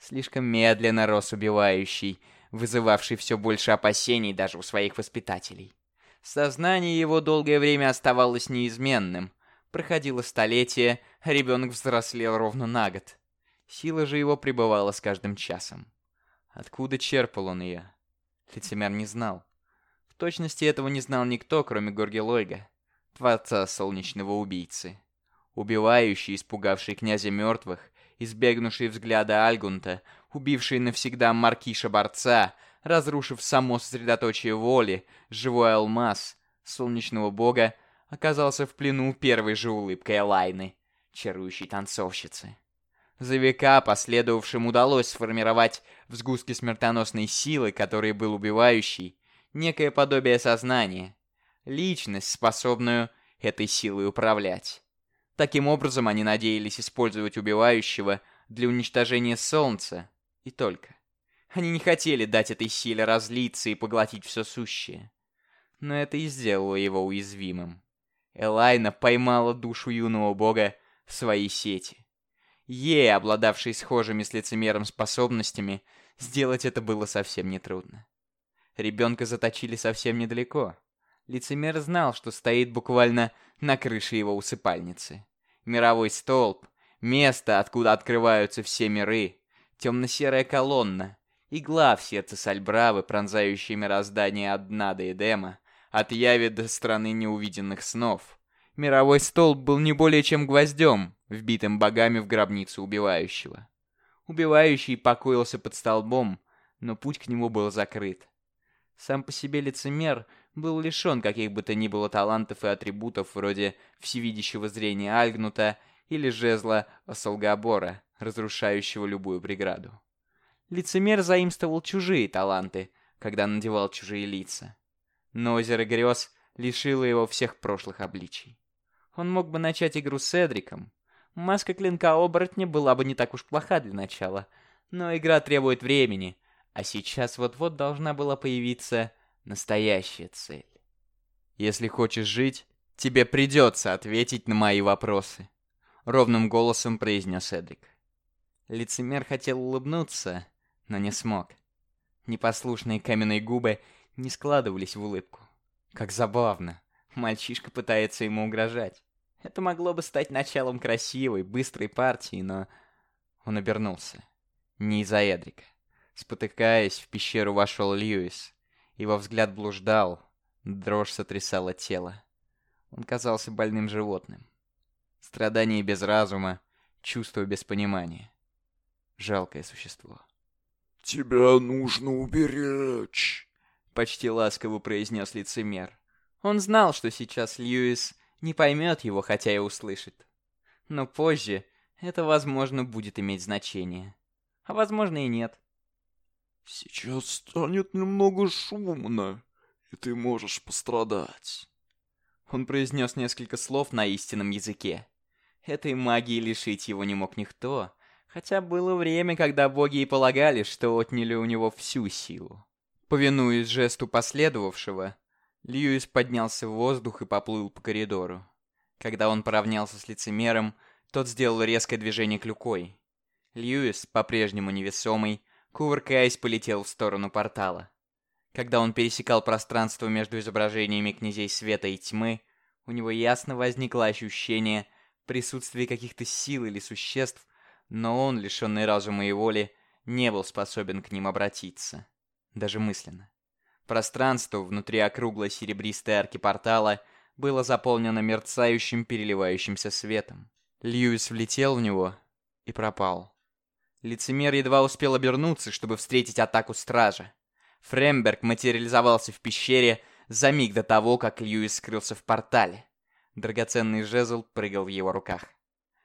Слишком медленно рос убивающий, вызывавший все больше опасений даже у своих воспитателей. Сознание его долгое время оставалось неизменным. Проходило столетие, а ребенок взрослел ровно на год. Сила же его пребывала с каждым часом. Откуда черпал он ее? Лицемер не знал. В точности этого не знал никто, кроме Горгелойга, творца солнечного убийцы. Убивающий, испугавший князя мертвых, избегнувший взгляда Альгунта, убивший навсегда Маркиша-борца, разрушив само сосредоточие воли, живой алмаз, солнечного бога, оказался в плену первой же улыбкой Элайны, чарующей танцовщицы. За века последовавшим удалось сформировать в сгустке смертоносной силы, которой был убивающий, некое подобие сознания, личность, способную этой силой управлять. Таким образом, они надеялись использовать убивающего для уничтожения Солнца, и только. Они не хотели дать этой силе разлиться и поглотить все сущее. Но это и сделало его уязвимым. Элайна поймала душу юного бога в свои сети. Ей, обладавшей схожими с лицемером способностями, сделать это было совсем нетрудно. Ребенка заточили совсем недалеко. Лицемер знал, что стоит буквально на крыше его усыпальницы. Мировой столб, место, откуда открываются все миры, темно-серая колонна, игла в сердце Сальбравы, пронзающая мироздание от дна до Эдема, от яви до страны неувиденных снов. Мировой столб был не более чем гвоздем, вбитым богами в гробницу убивающего. Убивающий покоился под столбом, но путь к нему был закрыт. Сам по себе лицемер был лишен каких бы то ни было талантов и атрибутов вроде всевидящего зрения Альгнута или жезла Осолгабора, разрушающего любую преграду. Лицемер заимствовал чужие таланты, когда надевал чужие лица. Но озеро грез лишило его всех прошлых обличий. Он мог бы начать игру с Эдриком. Маска клинка оборотня была бы не так уж плоха для начала, но игра требует времени, а сейчас вот-вот должна была появиться настоящая цель. Если хочешь жить, тебе придется ответить на мои вопросы. Ровным голосом произнес Эдрик. Лицемер хотел улыбнуться, но не смог. Непослушные каменные губы не складывались в улыбку. Как забавно. Мальчишка пытается ему угрожать. Это могло бы стать началом красивой, быстрой партии, но... Он обернулся. Не из-за Эдрика. Спотыкаясь, в пещеру вошел Льюис. Его взгляд блуждал, дрожь сотрясала тело. Он казался больным животным. Страдание без разума, чувство без понимания. Жалкое существо. «Тебя нужно уберечь», — почти ласково произнес лицемер. Он знал, что сейчас Льюис не поймет его, хотя и услышит. Но позже это, возможно, будет иметь значение. А возможно и нет. «Сейчас станет немного шумно, и ты можешь пострадать». Он произнес несколько слов на истинном языке. Этой магии лишить его не мог никто, хотя было время, когда боги и полагали, что отняли у него всю силу. Повинуясь жесту последовавшего, Льюис поднялся в воздух и поплыл по коридору. Когда он поравнялся с лицемером, тот сделал резкое движение клюкой. Льюис, по-прежнему невесомый, кувыркаясь, полетел в сторону портала. Когда он пересекал пространство между изображениями князей света и тьмы, у него ясно возникло ощущение присутствия каких-то сил или существ, но он, лишенный разума и воли, не был способен к ним обратиться, даже мысленно. Пространство внутри округлой серебристой арки портала было заполнено мерцающим переливающимся светом. Льюис влетел в него и пропал. Лицемер едва успел обернуться, чтобы встретить атаку стража. Фремберг материализовался в пещере за миг до того, как Льюис скрылся в портале. Драгоценный жезл прыгал в его руках.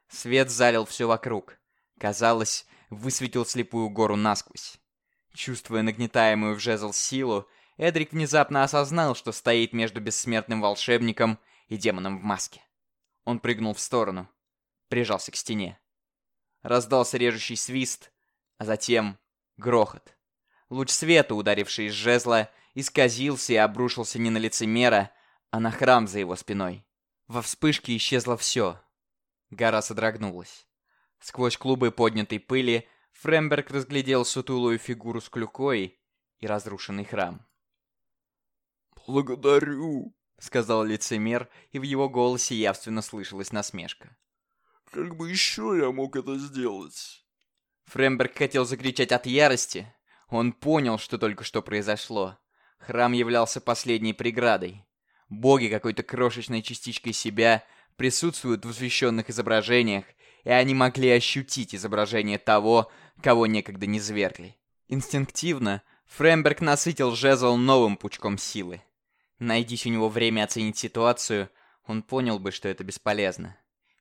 Свет залил все вокруг. Казалось, высветил слепую гору насквозь. Чувствуя нагнетаемую в жезл силу, Эдрик внезапно осознал, что стоит между бессмертным волшебником и демоном в маске. Он прыгнул в сторону, прижался к стене. Раздался режущий свист, а затем грохот. Луч света, ударивший из жезла, исказился и обрушился не на лицемера, а на храм за его спиной. Во вспышке исчезло все. Гора содрогнулась. Сквозь клубы поднятой пыли Фремберг разглядел сутулую фигуру с клюкой и разрушенный храм. «Благодарю», — сказал лицемер, и в его голосе явственно слышалась насмешка. «Как бы еще я мог это сделать?» Фремберг хотел закричать от ярости. Он понял, что только что произошло. Храм являлся последней преградой. Боги какой-то крошечной частичкой себя присутствуют в освященных изображениях, и они могли ощутить изображение того, кого некогда не звергли. Инстинктивно Фремберг насытил жезл новым пучком силы. Найдись у него время оценить ситуацию, он понял бы, что это бесполезно.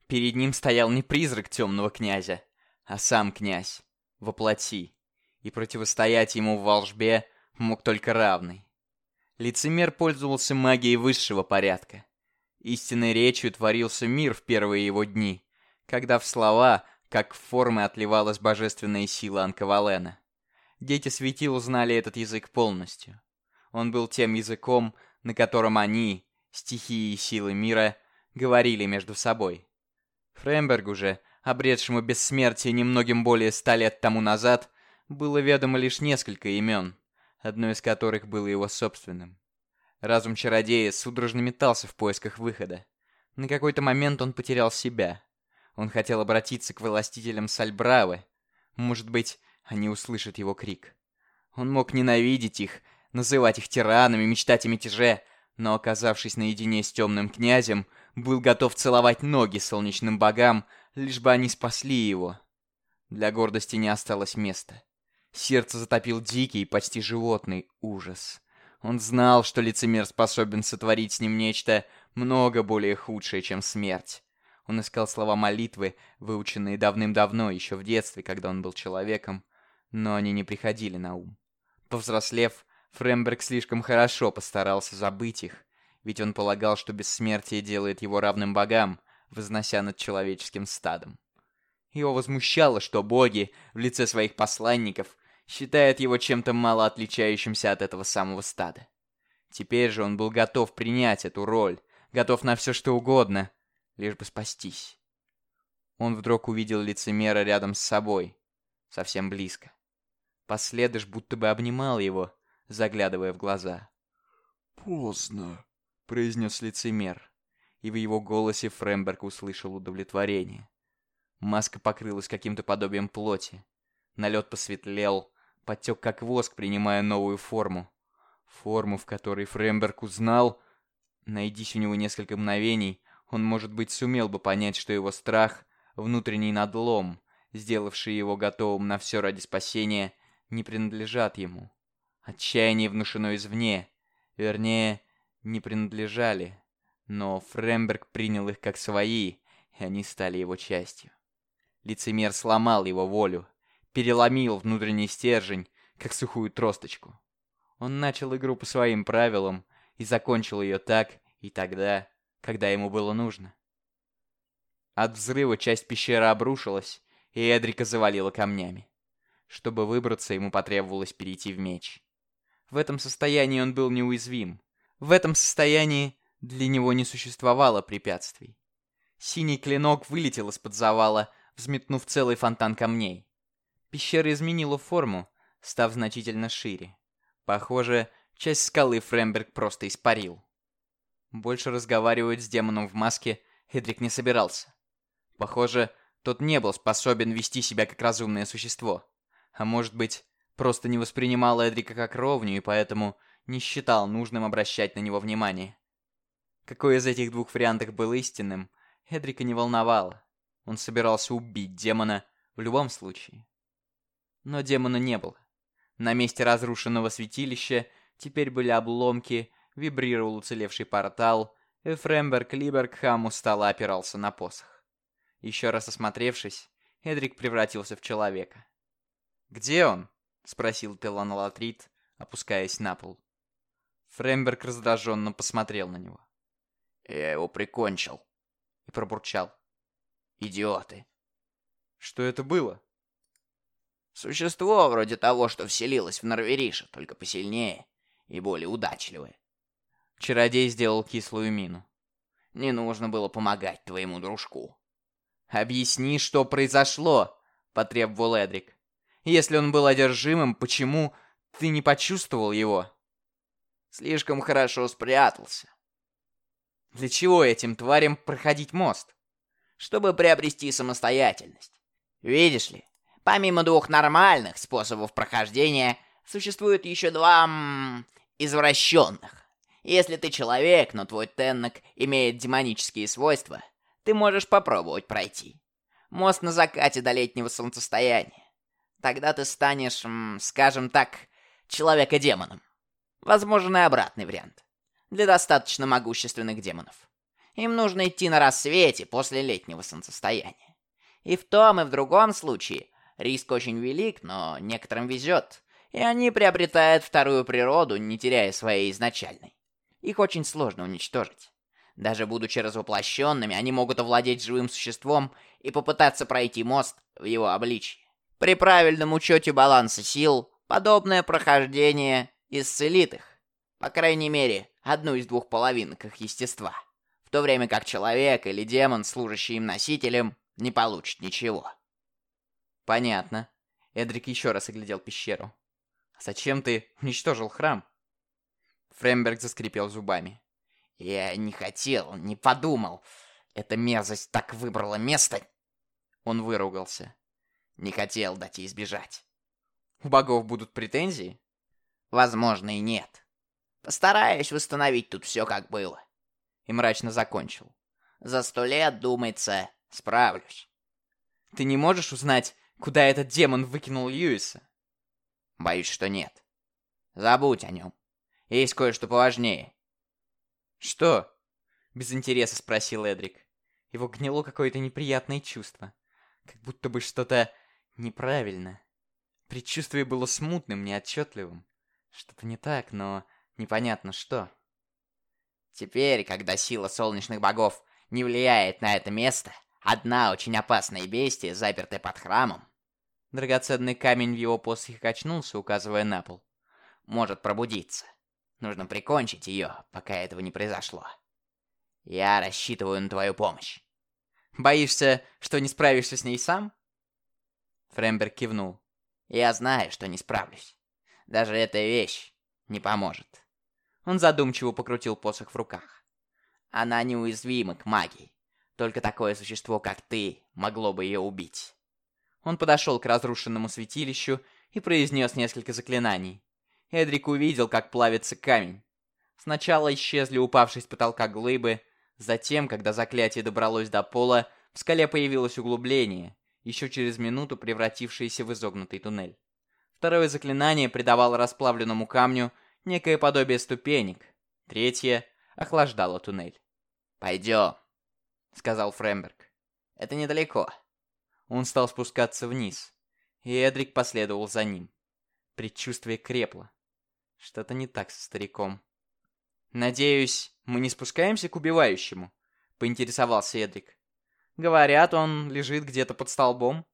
Перед ним стоял не призрак темного князя, а сам князь, воплоти. И противостоять ему в волжбе мог только равный. Лицемер пользовался магией высшего порядка. Истинной речью творился мир в первые его дни, когда в слова, как в формы отливалась божественная сила Анкавалена. Дети светил узнали этот язык полностью. Он был тем языком, на котором они, стихии и силы мира, говорили между собой. Фрембергу же, обретшему бессмертие немногим более ста лет тому назад, было ведомо лишь несколько имен, одно из которых было его собственным. Разум чародея судорожно метался в поисках выхода. На какой-то момент он потерял себя. Он хотел обратиться к властителям Сальбравы. Может быть, они услышат его крик. Он мог ненавидеть их, называть их тиранами, мечтать о мятеже, но, оказавшись наедине с темным князем, был готов целовать ноги солнечным богам, лишь бы они спасли его. Для гордости не осталось места. Сердце затопил дикий, почти животный ужас. Он знал, что лицемер способен сотворить с ним нечто много более худшее, чем смерть. Он искал слова молитвы, выученные давным-давно, еще в детстве, когда он был человеком, но они не приходили на ум. Повзрослев, Фремберг слишком хорошо постарался забыть их, ведь он полагал, что бессмертие делает его равным богам, вознося над человеческим стадом. Его возмущало, что боги, в лице своих посланников, считают его чем-то мало отличающимся от этого самого стада. Теперь же он был готов принять эту роль, готов на все что угодно, лишь бы спастись. Он вдруг увидел лицемера рядом с собой, совсем близко. Последыш будто бы обнимал его, заглядывая в глаза. «Поздно», — произнес лицемер, и в его голосе Фремберг услышал удовлетворение. Маска покрылась каким-то подобием плоти. Налет посветлел, потек как воск, принимая новую форму. Форму, в которой Фремберг узнал... Найдись у него несколько мгновений, он, может быть, сумел бы понять, что его страх — внутренний надлом, сделавший его готовым на все ради спасения, не принадлежат ему. Отчаяние внушено извне, вернее, не принадлежали, Но Фремберг принял их как свои, и они стали его частью. Лицемер сломал его волю, переломил внутренний стержень, как сухую тросточку. Он начал игру по своим правилам и закончил ее так и тогда, когда ему было нужно. От взрыва часть пещеры обрушилась, и Эдрика завалила камнями. Чтобы выбраться, ему потребовалось перейти в меч. В этом состоянии он был неуязвим. В этом состоянии для него не существовало препятствий. Синий клинок вылетел из-под завала, взметнув целый фонтан камней. Пещера изменила форму, став значительно шире. Похоже, часть скалы Фремберг просто испарил. Больше разговаривать с демоном в маске Эдрик не собирался. Похоже, тот не был способен вести себя как разумное существо. А может быть, просто не воспринимал Эдрика как ровню и поэтому не считал нужным обращать на него внимание. Какой из этих двух вариантов был истинным, Эдрика не волновало. Он собирался убить демона в любом случае. Но демона не было. На месте разрушенного святилища теперь были обломки, вибрировал уцелевший портал, и Фремберг Либергхам устало опирался на посох. Еще раз осмотревшись, Эдрик превратился в человека. «Где он?» — спросил Теланолатрит, опускаясь на пол. Фремберг раздраженно посмотрел на него. «Я его прикончил», — и пробурчал. «Идиоты». «Что это было?» «Существо вроде того, что вселилось в Норвериша, только посильнее и более удачливое». Чародей сделал кислую мину. «Не нужно было помогать твоему дружку». «Объясни, что произошло», — потребовал Эдрик. «Если он был одержимым, почему ты не почувствовал его?» «Слишком хорошо спрятался». «Для чего этим тварям проходить мост?» «Чтобы приобрести самостоятельность. Видишь ли, помимо двух нормальных способов прохождения, существует еще два... М, извращенных. Если ты человек, но твой теннок имеет демонические свойства, ты можешь попробовать пройти. Мост на закате до летнего солнцестояния. Тогда ты станешь, скажем так, человека-демоном. Возможен и обратный вариант. Для достаточно могущественных демонов. Им нужно идти на рассвете после летнего солнцестояния. И в том, и в другом случае риск очень велик, но некоторым везет. И они приобретают вторую природу, не теряя своей изначальной. Их очень сложно уничтожить. Даже будучи развоплощенными, они могут овладеть живым существом и попытаться пройти мост в его обличье. При правильном учете баланса сил, подобное прохождение исцелит их. По крайней мере, одну из двух половинок их естества. В то время как человек или демон, служащий им носителем, не получит ничего. Понятно. Эдрик еще раз оглядел пещеру. «Зачем ты уничтожил храм?» Фремберг заскрипел зубами. Я не хотел, не подумал. Эта мерзость так выбрала место. Он выругался. Не хотел дать ей сбежать. У богов будут претензии? Возможно и нет. Постараюсь восстановить тут все как было. И мрачно закончил. За сто лет, думается, справлюсь. Ты не можешь узнать, куда этот демон выкинул Льюиса? Боюсь, что нет. Забудь о нем. Есть кое-что поважнее. «Что?» — без интереса спросил Эдрик. Его гнило какое-то неприятное чувство. Как будто бы что-то неправильно. Предчувствие было смутным, неотчетливым. Что-то не так, но непонятно что. Теперь, когда сила солнечных богов не влияет на это место, одна очень опасная бестия, запертая под храмом, драгоценный камень в его посохе качнулся, указывая на пол, может пробудиться. Нужно прикончить ее, пока этого не произошло. Я рассчитываю на твою помощь. Боишься, что не справишься с ней сам? Фремберг кивнул. Я знаю, что не справлюсь. Даже эта вещь не поможет. Он задумчиво покрутил посох в руках. Она неуязвима к магии. Только такое существо, как ты, могло бы ее убить. Он подошел к разрушенному святилищу и произнес несколько заклинаний. Эдрик увидел, как плавится камень. Сначала исчезли упавшие с потолка глыбы, затем, когда заклятие добралось до пола, в скале появилось углубление, еще через минуту превратившееся в изогнутый туннель. Второе заклинание придавало расплавленному камню некое подобие ступенек, третье охлаждало туннель. «Пойдем», — сказал Фремберг. «Это недалеко». Он стал спускаться вниз, и Эдрик последовал за ним. Предчувствие крепло. Что-то не так со стариком. «Надеюсь, мы не спускаемся к убивающему?» — поинтересовался Эдрик. «Говорят, он лежит где-то под столбом».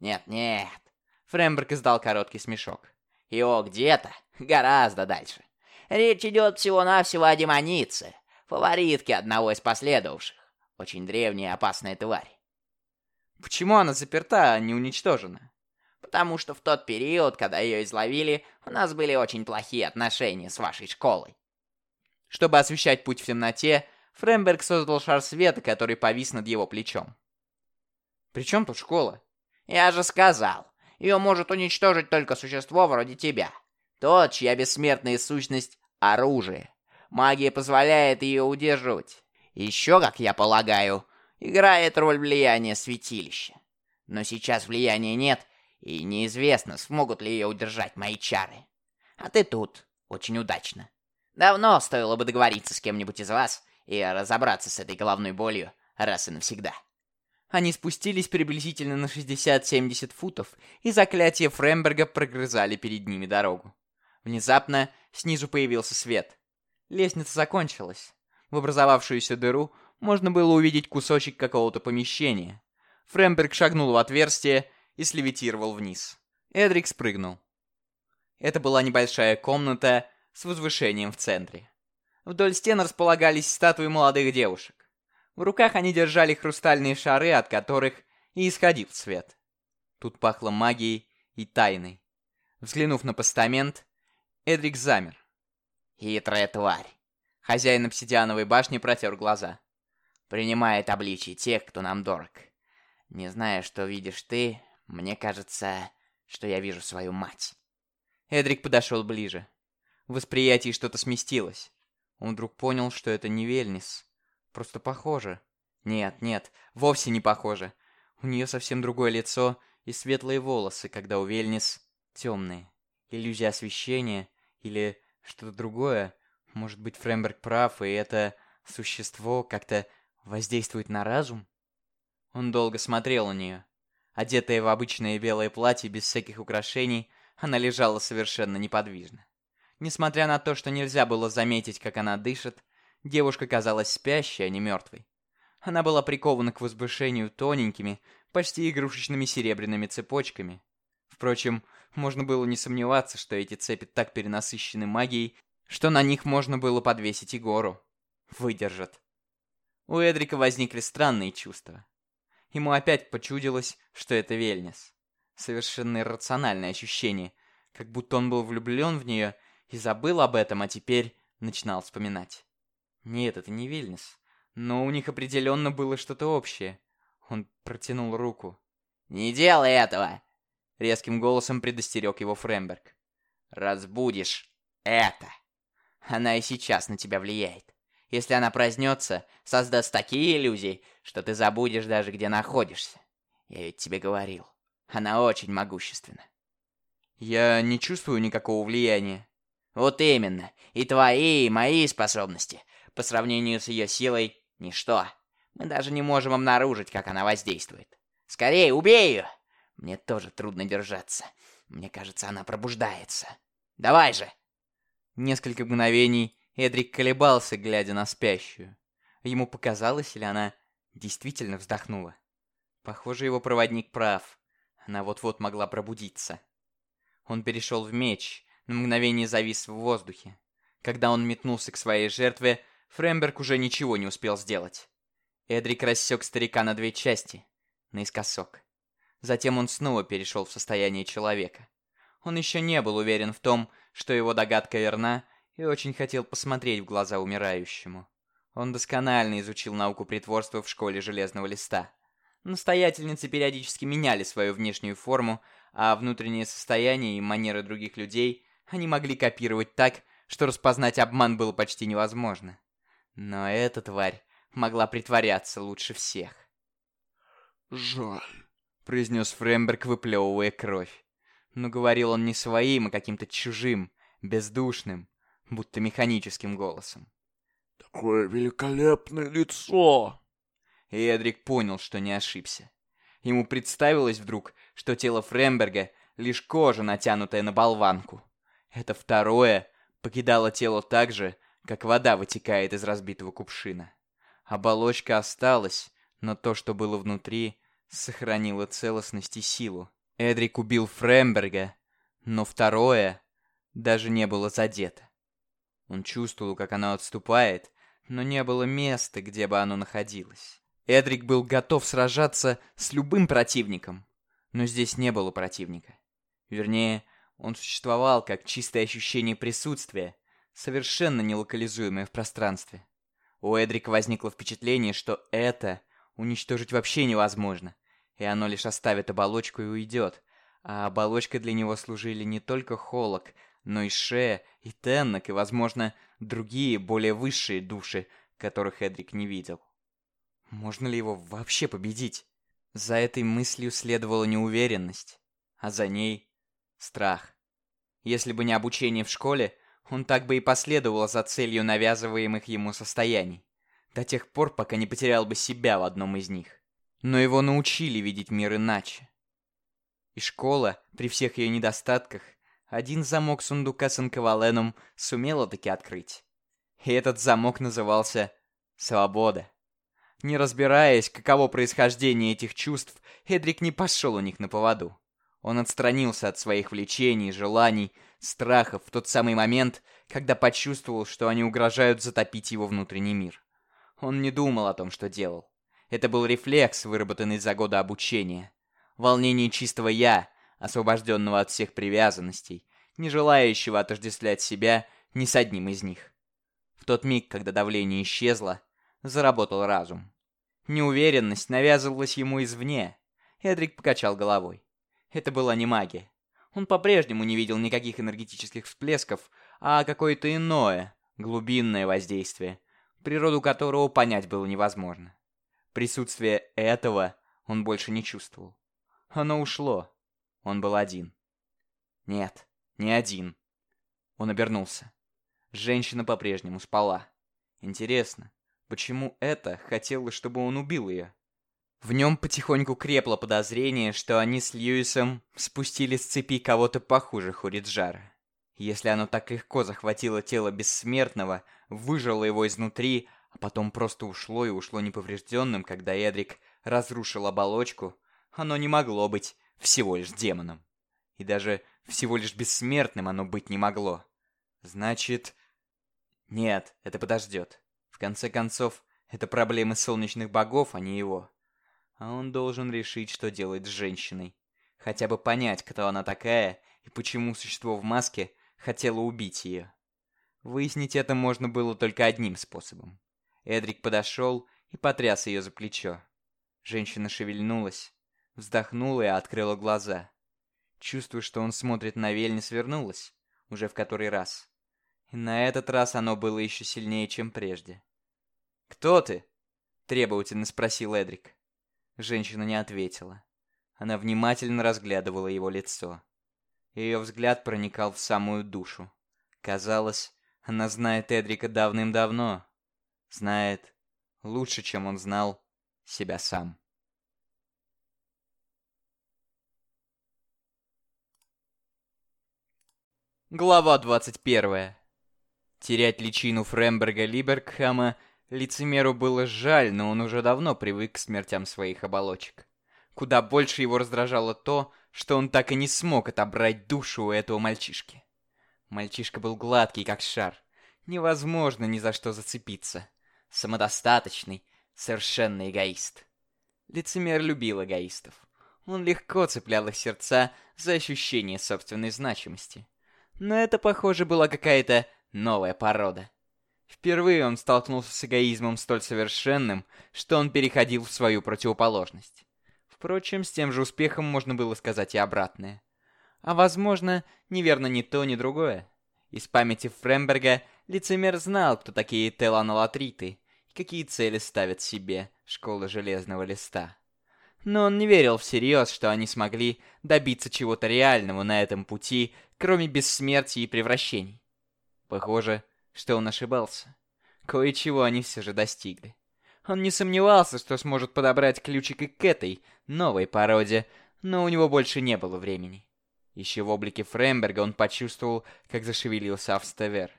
«Нет-нет», — Фремберг издал короткий смешок. «Его где-то, гораздо дальше. Речь идет всего-навсего о демонице, фаворитке одного из последовавших. Очень древняя и опасная тварь. Почему она заперта, а не уничтожена? Потому что в тот период, когда ее изловили, у нас были очень плохие отношения с вашей школой. Чтобы освещать путь в темноте, Фремберг создал шар света, который повис над его плечом. «При чем тут школа?» «Я же сказал, ее может уничтожить только существо вроде тебя. Тот, чья бессмертная сущность — оружие. Магия позволяет ее удерживать. Еще, как я полагаю, играет роль влияния святилища. Но сейчас влияния нет, и неизвестно, смогут ли ее удержать мои чары. А ты тут. Очень удачно. Давно стоило бы договориться с кем-нибудь из вас и разобраться с этой головной болью раз и навсегда. Они спустились приблизительно на 60-70 футов, и заклятия Фремберга прогрызали перед ними дорогу. Внезапно снизу появился свет. Лестница закончилась. В образовавшуюся дыру можно было увидеть кусочек какого-то помещения. Фремберг шагнул в отверстие и слевитировал вниз. Эдрик спрыгнул. Это была небольшая комната с возвышением в центре. Вдоль стен располагались статуи молодых девушек. В руках они держали хрустальные шары, от которых и исходил свет. Тут пахло магией и тайной. Взглянув на постамент, Эдрик замер. Хитрая тварь. Хозяин обсидиановой башни протер глаза. Принимает обличие тех, кто нам дорог. Не зная, что видишь ты, мне кажется, что я вижу свою мать. Эдрик подошел ближе. В восприятии что-то сместилось. Он вдруг понял, что это не Вельнис. Просто похоже. Нет, нет, вовсе не похоже. У нее совсем другое лицо и светлые волосы, когда у Вельнис темные. Иллюзия освещения или что-то другое. Может быть, Фремберг прав, и это существо как-то воздействует на разум? Он долго смотрел на нее. Одетая в обычное белое платье без всяких украшений, она лежала совершенно неподвижно. Несмотря на то, что нельзя было заметить, как она дышит, девушка казалась спящей, а не мертвой. Она была прикована к возвышению тоненькими, почти игрушечными серебряными цепочками. Впрочем, можно было не сомневаться, что эти цепи так перенасыщены магией, что на них можно было подвесить и гору. Выдержат. У Эдрика возникли странные чувства. Ему опять почудилось, что это Вельнис. Совершенно иррациональное ощущение, как будто он был влюблен в нее и забыл об этом, а теперь начинал вспоминать. Нет, это не Вильнис. Но у них определенно было что-то общее. Он протянул руку. «Не делай этого!» Резким голосом предостерег его Фремберг. «Разбудишь это!» Она и сейчас на тебя влияет. Если она проснется, создаст такие иллюзии, что ты забудешь даже, где находишься. Я ведь тебе говорил. Она очень могущественна. Я не чувствую никакого влияния. Вот именно. И твои, и мои способности. По сравнению с ее силой, ничто. Мы даже не можем обнаружить, как она воздействует. Скорее, убей ее! Мне тоже трудно держаться. Мне кажется, она пробуждается. Давай же! Несколько мгновений Эдрик колебался, глядя на спящую. Ему показалось, или она действительно вздохнула. Похоже, его проводник прав. Она вот-вот могла пробудиться. Он перешел в меч, на мгновение завис в воздухе. Когда он метнулся к своей жертве, Фремберг уже ничего не успел сделать. Эдрик рассек старика на две части, наискосок. Затем он снова перешел в состояние человека. Он еще не был уверен в том, что его догадка верна, и очень хотел посмотреть в глаза умирающему. Он досконально изучил науку притворства в школе Железного Листа. Настоятельницы периодически меняли свою внешнюю форму, а внутреннее состояние и манеры других людей они могли копировать так, что распознать обман было почти невозможно. Но эта тварь могла притворяться лучше всех. «Жаль», — произнес Фремберг, выплевывая кровь но говорил он не своим, а каким-то чужим, бездушным, будто механическим голосом. Такое великолепное лицо!» И Эдрик понял, что не ошибся. Ему представилось вдруг, что тело Фремберга — лишь кожа, натянутая на болванку. Это второе покидало тело так же, как вода вытекает из разбитого кувшина. Оболочка осталась, но то, что было внутри, сохранило целостность и силу. Эдрик убил Фремберга, но второе даже не было задето. Он чувствовал, как оно отступает, но не было места, где бы оно находилось. Эдрик был готов сражаться с любым противником, но здесь не было противника. Вернее, он существовал как чистое ощущение присутствия, совершенно нелокализуемое в пространстве. У Эдрика возникло впечатление, что это уничтожить вообще невозможно, и оно лишь оставит оболочку и уйдет. А оболочкой для него служили не только Холок, но и Ше, и Теннок, и, возможно, другие, более высшие души, которых Эдрик не видел. Можно ли его вообще победить? За этой мыслью следовала неуверенность, а за ней — страх. Если бы не обучение в школе, он так бы и последовал за целью навязываемых ему состояний, до тех пор, пока не потерял бы себя в одном из них. Но его научили видеть мир иначе. И школа, при всех ее недостатках, один замок сундука с инковаленом сумела таки открыть. И этот замок назывался «Свобода». Не разбираясь, каково происхождение этих чувств, Эдрик не пошел у них на поводу. Он отстранился от своих влечений, желаний, страхов в тот самый момент, когда почувствовал, что они угрожают затопить его внутренний мир. Он не думал о том, что делал. Это был рефлекс, выработанный за годы обучения. Волнение чистого «я», освобожденного от всех привязанностей, не желающего отождествлять себя ни с одним из них. В тот миг, когда давление исчезло, заработал разум. Неуверенность навязывалась ему извне. Эдрик покачал головой. Это была не магия. Он по-прежнему не видел никаких энергетических всплесков, а какое-то иное, глубинное воздействие, природу которого понять было невозможно. Присутствие этого он больше не чувствовал. Оно ушло. Он был один. Нет, не один. Он обернулся. Женщина по-прежнему спала. Интересно, Почему это хотела, чтобы он убил ее? В нем потихоньку крепло подозрение, что они с Льюисом спустили с цепи кого-то похуже Хуриджара. Если оно так легко захватило тело бессмертного, выжило его изнутри, а потом просто ушло и ушло неповрежденным, когда Эдрик разрушил оболочку, оно не могло быть всего лишь демоном. И даже всего лишь бессмертным оно быть не могло. Значит... Нет, это подождет. В конце концов, это проблемы солнечных богов, а не его. А он должен решить, что делать с женщиной. Хотя бы понять, кто она такая и почему существо в маске хотело убить ее. Выяснить это можно было только одним способом. Эдрик подошел и потряс ее за плечо. Женщина шевельнулась, вздохнула и открыла глаза. Чувствуя, что он смотрит на Вельни, свернулась, уже в который раз. И на этот раз оно было еще сильнее, чем прежде. «Кто ты?» — требовательно спросил Эдрик. Женщина не ответила. Она внимательно разглядывала его лицо. Ее взгляд проникал в самую душу. Казалось, она знает Эдрика давным-давно. Знает лучше, чем он знал себя сам. Глава 21. Терять личину Фремберга Либергхама Лицемеру было жаль, но он уже давно привык к смертям своих оболочек. Куда больше его раздражало то, что он так и не смог отобрать душу у этого мальчишки. Мальчишка был гладкий, как шар. Невозможно ни за что зацепиться. Самодостаточный, совершенно эгоист. Лицемер любил эгоистов. Он легко цеплял их сердца за ощущение собственной значимости. Но это, похоже, была какая-то новая порода. Впервые он столкнулся с эгоизмом столь совершенным, что он переходил в свою противоположность. Впрочем, с тем же успехом можно было сказать и обратное. А возможно, неверно ни то, ни другое. Из памяти Фремберга лицемер знал, кто такие теланолатриты и какие цели ставят себе школа Железного Листа. Но он не верил всерьез, что они смогли добиться чего-то реального на этом пути, кроме бессмертия и превращений. Похоже, что он ошибался. Кое-чего они все же достигли. Он не сомневался, что сможет подобрать ключик и к этой, новой породе, но у него больше не было времени. Еще в облике Фремберга он почувствовал, как зашевелился Австевер.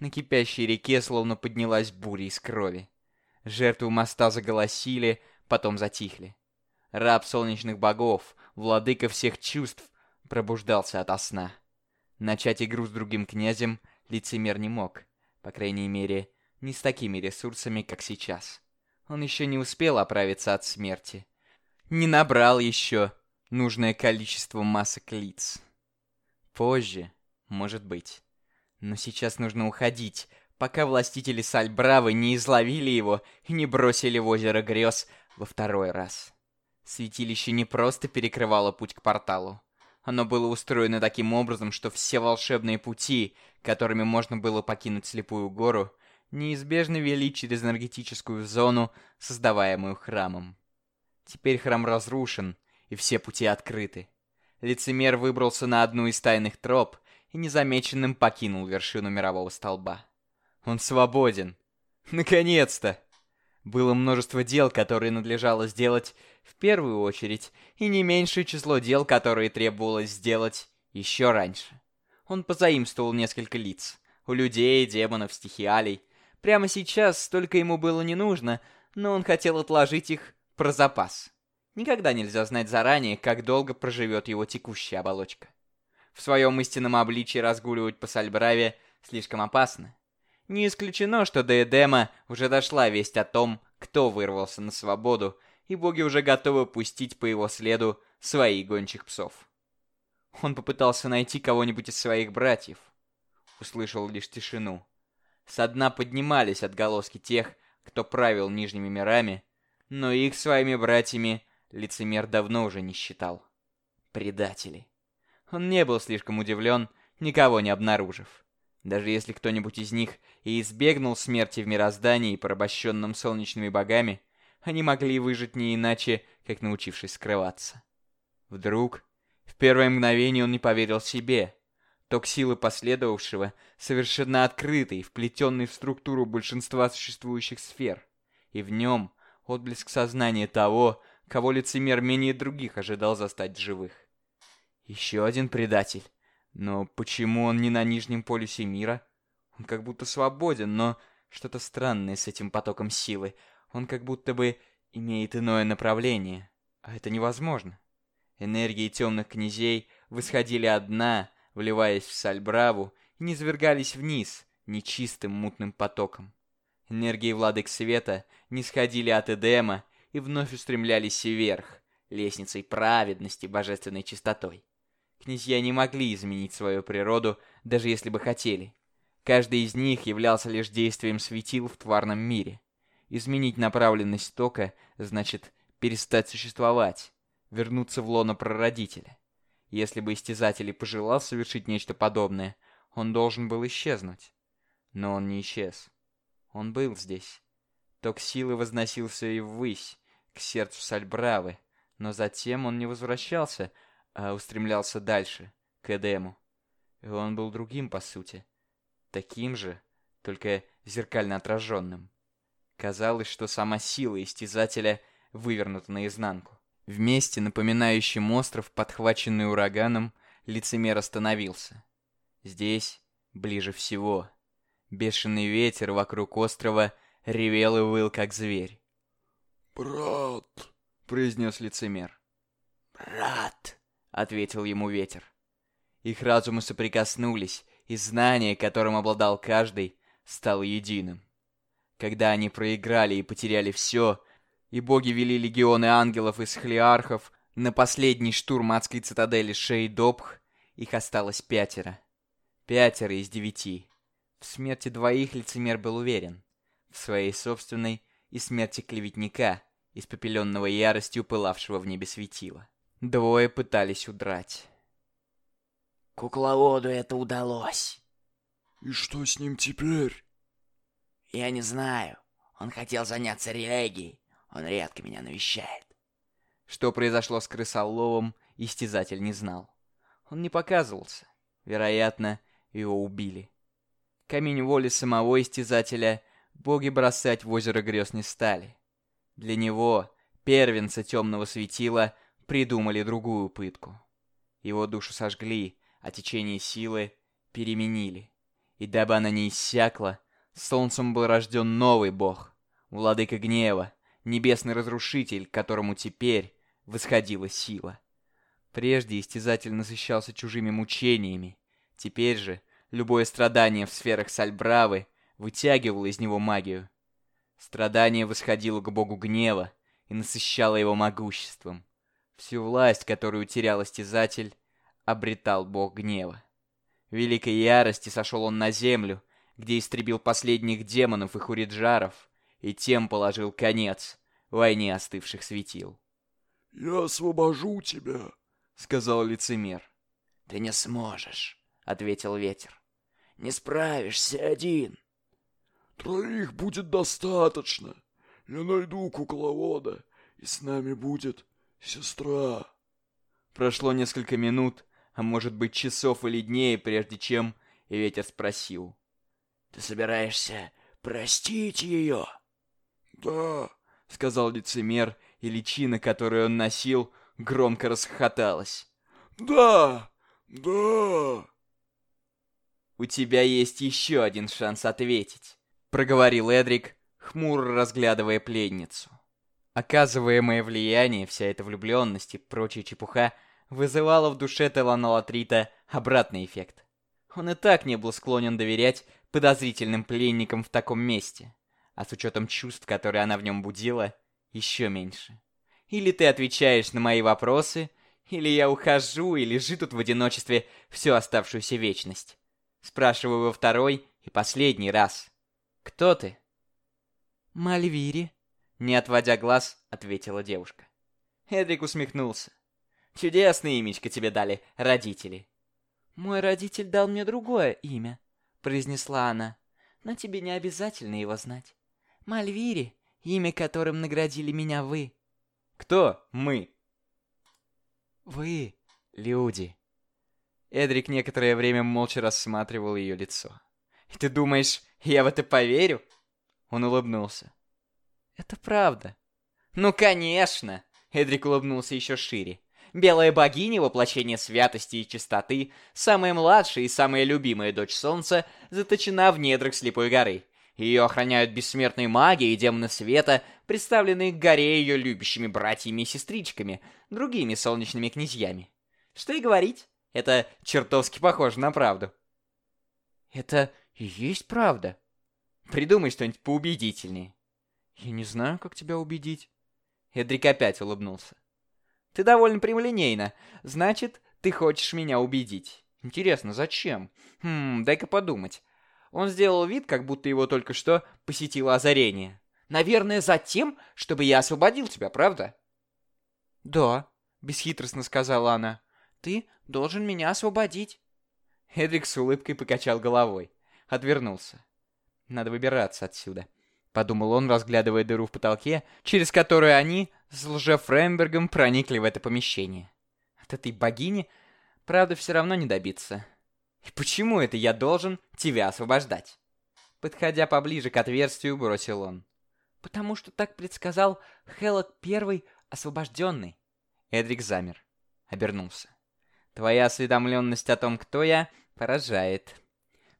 На кипящей реке словно поднялась буря из крови. Жертвы моста заголосили, потом затихли. Раб солнечных богов, владыка всех чувств, пробуждался ото сна. Начать игру с другим князем лицемер не мог, по крайней мере, не с такими ресурсами, как сейчас. Он еще не успел оправиться от смерти. Не набрал еще нужное количество масок лиц. Позже, может быть. Но сейчас нужно уходить, пока властители Сальбравы не изловили его и не бросили в озеро грез во второй раз. Святилище не просто перекрывало путь к порталу. Оно было устроено таким образом, что все волшебные пути, которыми можно было покинуть Слепую Гору, неизбежно вели через энергетическую зону, создаваемую храмом. Теперь храм разрушен, и все пути открыты. Лицемер выбрался на одну из тайных троп и незамеченным покинул вершину мирового столба. Он свободен. Наконец-то! Было множество дел, которые надлежало сделать в первую очередь, и не меньшее число дел, которые требовалось сделать еще раньше. Он позаимствовал несколько лиц. У людей, демонов, стихиалей. Прямо сейчас столько ему было не нужно, но он хотел отложить их про запас. Никогда нельзя знать заранее, как долго проживет его текущая оболочка. В своем истинном обличии разгуливать по Сальбраве слишком опасно. Не исключено, что до Эдема уже дошла весть о том, кто вырвался на свободу, и боги уже готовы пустить по его следу своих гончих псов. Он попытался найти кого-нибудь из своих братьев. Услышал лишь тишину. Со дна поднимались отголоски тех, кто правил нижними мирами, но их своими братьями лицемер давно уже не считал. Предатели. Он не был слишком удивлен, никого не обнаружив. Даже если кто-нибудь из них и избегнул смерти в мироздании, порабощенном солнечными богами, они могли выжить не иначе, как научившись скрываться. Вдруг, в первое мгновение он не поверил себе. Ток силы последовавшего совершенно открытый, вплетенный в структуру большинства существующих сфер. И в нем отблеск сознания того, кого лицемер менее других ожидал застать живых. Еще один предатель. Но почему он не на нижнем полюсе мира? Он как будто свободен, но что-то странное с этим потоком силы. Он как будто бы имеет иное направление. А это невозможно. Энергии темных князей восходили одна, вливаясь в Сальбраву, и низвергались вниз, нечистым мутным потоком. Энергии владык света не сходили от Эдема и вновь устремлялись вверх, лестницей праведности божественной чистотой. Князья не могли изменить свою природу, даже если бы хотели. Каждый из них являлся лишь действием светил в тварном мире. Изменить направленность тока значит перестать существовать, вернуться в лоно прародителя. Если бы Истязатель пожелал совершить нечто подобное, он должен был исчезнуть. Но он не исчез. Он был здесь. Ток силы возносился и ввысь, к сердцу Сальбравы, но затем он не возвращался, а устремлялся дальше, к Эдему. И он был другим, по сути. Таким же, только зеркально отраженным. Казалось, что сама сила истязателя вывернута наизнанку. В месте, напоминающем остров, подхваченный ураганом, лицемер остановился. Здесь, ближе всего. Бешеный ветер вокруг острова ревел и выл, как зверь. «Брат!» — произнес лицемер. «Брат!» — ответил ему ветер. Их разумы соприкоснулись, и знание, которым обладал каждый, стало единым. Когда они проиграли и потеряли все, и боги вели легионы ангелов из хлиархов на последний штурм адской цитадели Шейдобх, их осталось пятеро. Пятеро из девяти. В смерти двоих лицемер был уверен. В своей собственной и смерти клеветника, испепеленного яростью пылавшего в небе светила. Двое пытались удрать. Кукловоду это удалось. «И что с ним теперь?» Я не знаю. Он хотел заняться религией. Он редко меня навещает. Что произошло с крысоловом, истязатель не знал. Он не показывался. Вероятно, его убили. Камень воли самого истязателя боги бросать в озеро грез не стали. Для него, первенца темного светила, придумали другую пытку. Его душу сожгли, а течение силы переменили. И дабы она не иссякла, солнцем был рожден новый бог, владыка гнева, небесный разрушитель, которому теперь восходила сила. Прежде истязатель насыщался чужими мучениями, теперь же любое страдание в сферах Сальбравы вытягивало из него магию. Страдание восходило к богу гнева и насыщало его могуществом. Всю власть, которую терял истязатель, обретал бог гнева. В великой ярости сошел он на землю, где истребил последних демонов и хуриджаров, и тем положил конец войне остывших светил. «Я освобожу тебя», — сказал лицемер. «Ты не сможешь», — ответил ветер. «Не справишься один». «Троих будет достаточно. Я найду кукловода, и с нами будет сестра». Прошло несколько минут, а может быть часов или дней, прежде чем ветер спросил. «Ты собираешься простить ее?» «Да», — сказал лицемер, и личина, которую он носил, громко расхохоталась. «Да! Да!» «У тебя есть еще один шанс ответить», — проговорил Эдрик, хмуро разглядывая пленницу. Оказываемое влияние, вся эта влюбленность и прочая чепуха вызывало в душе Телана Латрита обратный эффект. Он и так не был склонен доверять подозрительным пленникам в таком месте, а с учетом чувств, которые она в нем будила, еще меньше. Или ты отвечаешь на мои вопросы, или я ухожу и лежи тут в одиночестве всю оставшуюся вечность. Спрашиваю во второй и последний раз. Кто ты? Мальвири, не отводя глаз, ответила девушка. Эдрик усмехнулся. Чудесное имечко тебе дали родители. Мой родитель дал мне другое имя, произнесла она. Но тебе не обязательно его знать. Мальвири, имя которым наградили меня вы. Кто мы? Вы, люди. Эдрик некоторое время молча рассматривал ее лицо. «Ты думаешь, я в это поверю?» Он улыбнулся. «Это правда». «Ну, конечно!» Эдрик улыбнулся еще шире. «Белая богиня, воплощение святости и чистоты, самая младшая и самая любимая дочь Солнца, заточена в недрах Слепой горы. Ее охраняют бессмертные маги и демоны света, представленные к горе ее любящими братьями и сестричками, другими солнечными князьями. Что и говорить, это чертовски похоже на правду. Это и есть правда. Придумай что-нибудь поубедительнее. Я не знаю, как тебя убедить. Эдрик опять улыбнулся. Ты довольно прямолинейна. Значит, ты хочешь меня убедить. Интересно, зачем? Хм, дай-ка подумать. Он сделал вид, как будто его только что посетило озарение. «Наверное, за тем, чтобы я освободил тебя, правда?» «Да», — бесхитростно сказала она. «Ты должен меня освободить». Эдрик с улыбкой покачал головой. Отвернулся. «Надо выбираться отсюда», — подумал он, разглядывая дыру в потолке, через которую они с лжефрембергом проникли в это помещение. От этой богини, правда, все равно не добиться. И почему это я должен тебя освобождать? Подходя поближе к отверстию, бросил он. Потому что так предсказал Хеллок Первый освобожденный. Эдрик замер. Обернулся. Твоя осведомленность о том, кто я, поражает.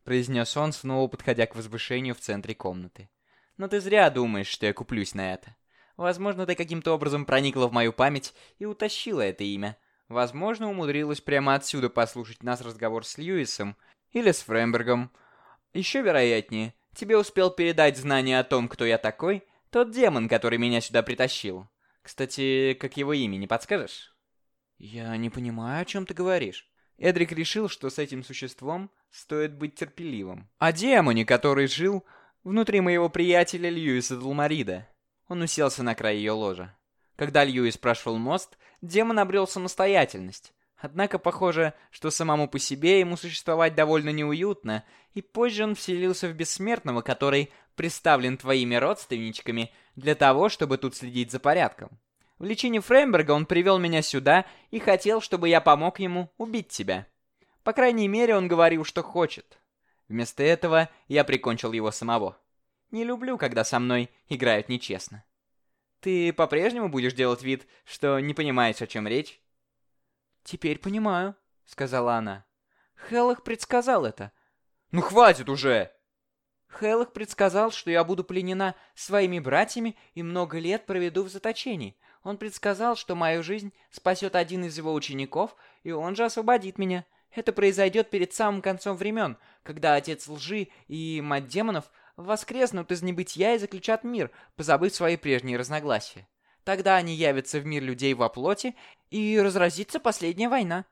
Произнес он, снова подходя к возвышению в центре комнаты. Но ты зря думаешь, что я куплюсь на это. Возможно, ты каким-то образом проникла в мою память и утащила это имя. Возможно, умудрилась прямо отсюда послушать нас разговор с Льюисом или с Фрембергом. Еще вероятнее, тебе успел передать знание о том, кто я такой, тот демон, который меня сюда притащил. Кстати, как его имя, не подскажешь? Я не понимаю, о чем ты говоришь. Эдрик решил, что с этим существом стоит быть терпеливым. О демоне, который жил внутри моего приятеля Льюиса Далмарида. Он уселся на край ее ложа. Когда Льюис прошел мост, демон обрел самостоятельность. Однако похоже, что самому по себе ему существовать довольно неуютно, и позже он вселился в бессмертного, который представлен твоими родственничками для того, чтобы тут следить за порядком. В лечении Фреймберга он привел меня сюда и хотел, чтобы я помог ему убить тебя. По крайней мере, он говорил, что хочет. Вместо этого я прикончил его самого. Не люблю, когда со мной играют нечестно. Ты по-прежнему будешь делать вид, что не понимаешь, о чем речь? Теперь понимаю, сказала она. Хеллах предсказал это. Ну хватит уже! Хеллах предсказал, что я буду пленена своими братьями и много лет проведу в заточении. Он предсказал, что мою жизнь спасет один из его учеников, и он же освободит меня. Это произойдет перед самым концом времен, когда отец лжи и мать демонов воскреснут из небытия и заключат мир, позабыв свои прежние разногласия. Тогда они явятся в мир людей во плоти, и разразится последняя война.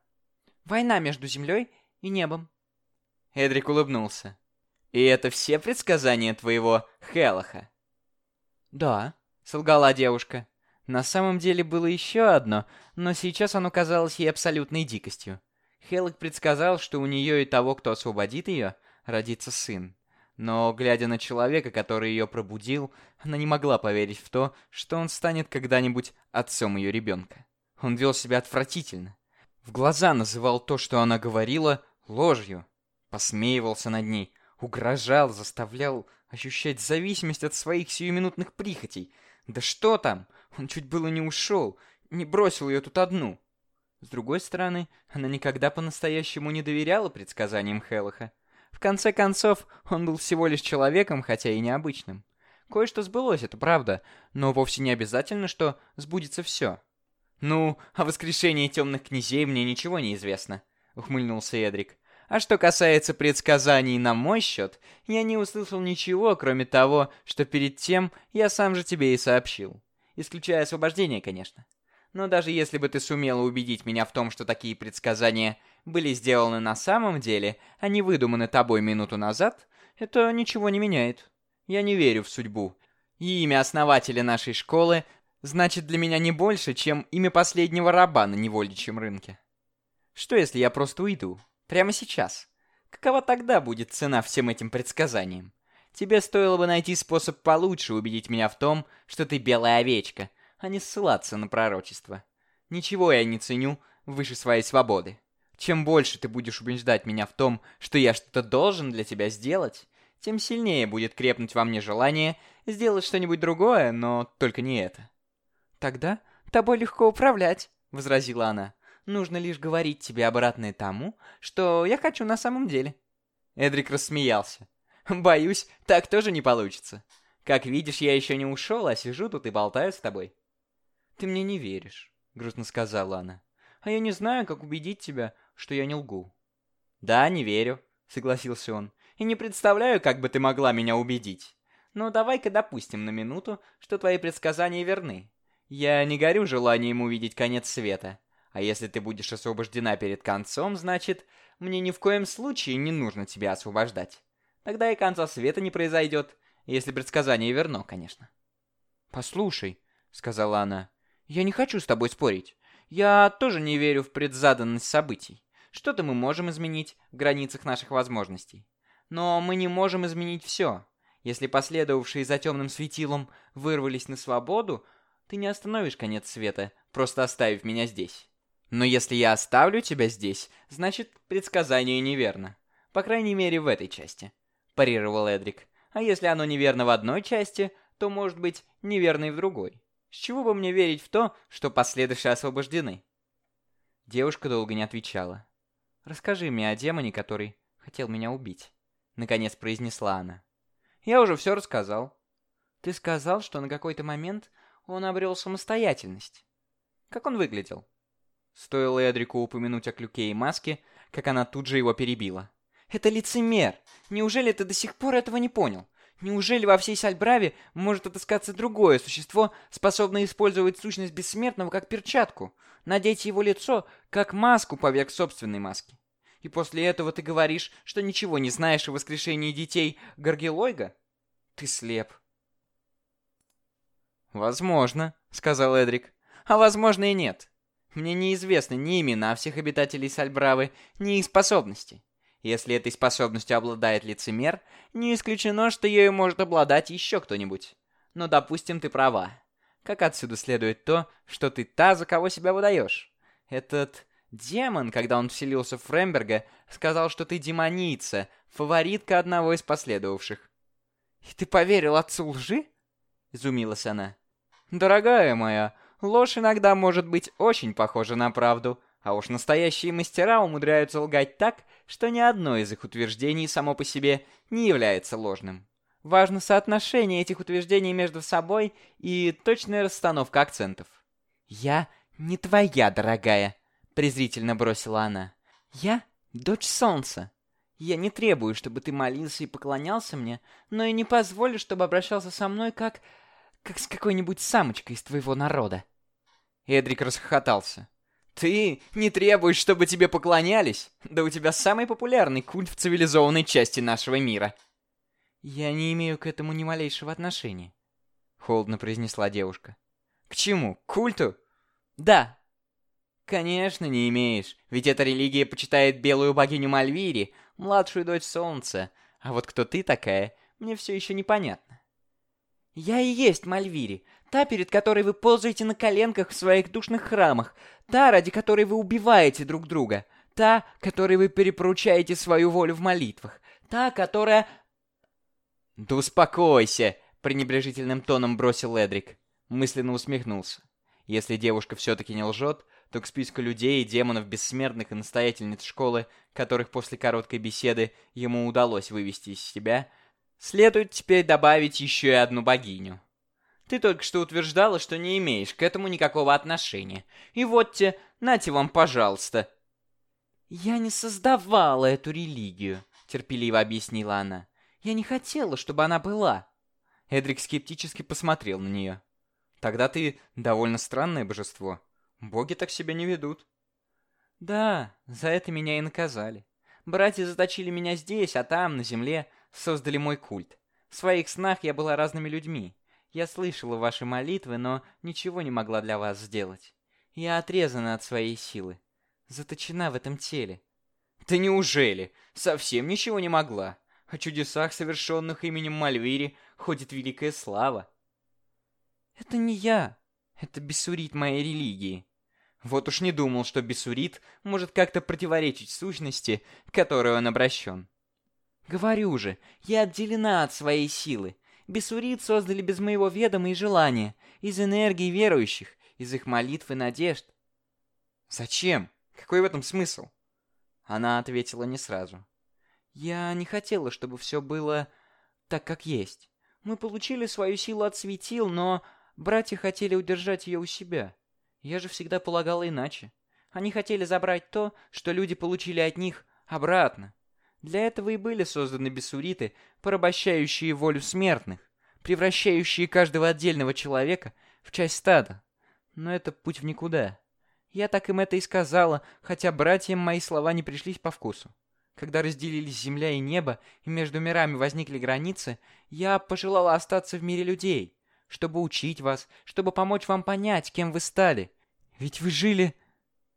Война между землей и небом. Эдрик улыбнулся. «И это все предсказания твоего Хелаха?» «Да», — солгала девушка. На самом деле было еще одно, но сейчас оно казалось ей абсолютной дикостью. Хеллок предсказал, что у нее и того, кто освободит ее, родится сын. Но, глядя на человека, который ее пробудил, она не могла поверить в то, что он станет когда-нибудь отцом ее ребенка. Он вел себя отвратительно. В глаза называл то, что она говорила, ложью. Посмеивался над ней, угрожал, заставлял ощущать зависимость от своих сиюминутных прихотей. Да что там, он чуть было не ушел, не бросил ее тут одну. С другой стороны, она никогда по-настоящему не доверяла предсказаниям Хеллаха. В конце концов, он был всего лишь человеком, хотя и необычным. Кое-что сбылось, это правда, но вовсе не обязательно, что сбудется все. «Ну, о воскрешении темных князей мне ничего не известно», — ухмыльнулся Эдрик. «А что касается предсказаний на мой счет, я не услышал ничего, кроме того, что перед тем я сам же тебе и сообщил. Исключая освобождение, конечно. Но даже если бы ты сумела убедить меня в том, что такие предсказания были сделаны на самом деле, а не выдуманы тобой минуту назад, это ничего не меняет. Я не верю в судьбу. И имя основателя нашей школы значит для меня не больше, чем имя последнего раба на невольничьем рынке. Что если я просто уйду? Прямо сейчас? Какова тогда будет цена всем этим предсказаниям? Тебе стоило бы найти способ получше убедить меня в том, что ты белая овечка, а не ссылаться на пророчество. Ничего я не ценю выше своей свободы. Чем больше ты будешь убеждать меня в том, что я что-то должен для тебя сделать, тем сильнее будет крепнуть во мне желание сделать что-нибудь другое, но только не это. «Тогда тобой легко управлять», — возразила она. «Нужно лишь говорить тебе обратное тому, что я хочу на самом деле». Эдрик рассмеялся. «Боюсь, так тоже не получится. Как видишь, я еще не ушел, а сижу тут и болтаю с тобой». «Ты мне не веришь», — грустно сказала она. «А я не знаю, как убедить тебя, что я не лгу». «Да, не верю», — согласился он. «И не представляю, как бы ты могла меня убедить. Но давай-ка допустим на минуту, что твои предсказания верны. Я не горю желанием увидеть конец света. А если ты будешь освобождена перед концом, значит, мне ни в коем случае не нужно тебя освобождать. Тогда и конца света не произойдет, если предсказание верно, конечно». «Послушай», — сказала она, — «я не хочу с тобой спорить. Я тоже не верю в предзаданность событий. Что-то мы можем изменить в границах наших возможностей. Но мы не можем изменить все. Если последовавшие за темным светилом вырвались на свободу, ты не остановишь конец света, просто оставив меня здесь. Но если я оставлю тебя здесь, значит, предсказание неверно. По крайней мере, в этой части. Парировал Эдрик. А если оно неверно в одной части, то может быть неверно и в другой. С чего бы мне верить в то, что последующие освобождены? Девушка долго не отвечала. «Расскажи мне о демоне, который хотел меня убить», — наконец произнесла она. «Я уже все рассказал. Ты сказал, что на какой-то момент он обрел самостоятельность. Как он выглядел?» Стоило Эдрику упомянуть о клюке и маске, как она тут же его перебила. «Это лицемер! Неужели ты до сих пор этого не понял? Неужели во всей Сальбраве может отыскаться другое существо, способное использовать сущность бессмертного как перчатку, надеть его лицо как маску поверх собственной маски? И после этого ты говоришь, что ничего не знаешь о воскрешении детей Гаргелойга? Ты слеп. «Возможно», — сказал Эдрик. «А возможно и нет. Мне неизвестны ни имена всех обитателей Сальбравы, ни их способности. Если этой способностью обладает лицемер, не исключено, что ею может обладать еще кто-нибудь. Но допустим, ты права. Как отсюда следует то, что ты та, за кого себя выдаешь? Этот демон, когда он вселился в Фремберга, сказал, что ты демоница, фаворитка одного из последовавших. И ты поверил отцу лжи? Изумилась она. Дорогая моя, ложь иногда может быть очень похожа на правду, а уж настоящие мастера умудряются лгать так, что ни одно из их утверждений само по себе не является ложным. Важно соотношение этих утверждений между собой и точная расстановка акцентов. «Я не твоя, дорогая», — презрительно бросила она. «Я дочь солнца. Я не требую, чтобы ты молился и поклонялся мне, но и не позволю, чтобы обращался со мной как... как с какой-нибудь самочкой из твоего народа». Эдрик расхохотался. «Ты не требуешь, чтобы тебе поклонялись? Да у тебя самый популярный культ в цивилизованной части нашего мира». «Я не имею к этому ни малейшего отношения», — холодно произнесла девушка. «К чему? К культу?» «Да». «Конечно, не имеешь, ведь эта религия почитает белую богиню Мальвири, младшую дочь Солнца. А вот кто ты такая, мне все еще непонятно». «Я и есть Мальвири, та, перед которой вы ползаете на коленках в своих душных храмах, та, ради которой вы убиваете друг друга, та, которой вы перепоручаете свою волю в молитвах, та, которая...» «Да успокойся!» — пренебрежительным тоном бросил Эдрик. Мысленно усмехнулся. Если девушка все-таки не лжет, то к списку людей демонов бессмертных и настоятельниц школы, которых после короткой беседы ему удалось вывести из себя, следует теперь добавить еще и одну богиню. Ты только что утверждала, что не имеешь к этому никакого отношения. И вот те, нате вам, пожалуйста. Я не создавала эту религию, терпеливо объяснила она. Я не хотела, чтобы она была. Эдрик скептически посмотрел на нее. Тогда ты довольно странное божество. Боги так себя не ведут. Да, за это меня и наказали. Братья заточили меня здесь, а там, на земле, создали мой культ. В своих снах я была разными людьми. Я слышала ваши молитвы, но ничего не могла для вас сделать. Я отрезана от своей силы. Заточена в этом теле. Да неужели? Совсем ничего не могла? О чудесах, совершенных именем Мальвири, ходит великая слава. Это не я. Это бессурит моей религии. Вот уж не думал, что бессурит может как-то противоречить сущности, к которой он обращен. Говорю же, я отделена от своей силы. Бессурит создали без моего ведома и желания, из энергии верующих, из их молитв и надежд. Зачем? Какой в этом смысл? Она ответила не сразу. Я не хотела, чтобы все было так, как есть. Мы получили свою силу от светил, но Братья хотели удержать ее у себя. Я же всегда полагала иначе. Они хотели забрать то, что люди получили от них, обратно. Для этого и были созданы бессуриты, порабощающие волю смертных, превращающие каждого отдельного человека в часть стада. Но это путь в никуда. Я так им это и сказала, хотя братьям мои слова не пришлись по вкусу. Когда разделились земля и небо, и между мирами возникли границы, я пожелала остаться в мире людей, чтобы учить вас, чтобы помочь вам понять, кем вы стали. Ведь вы жили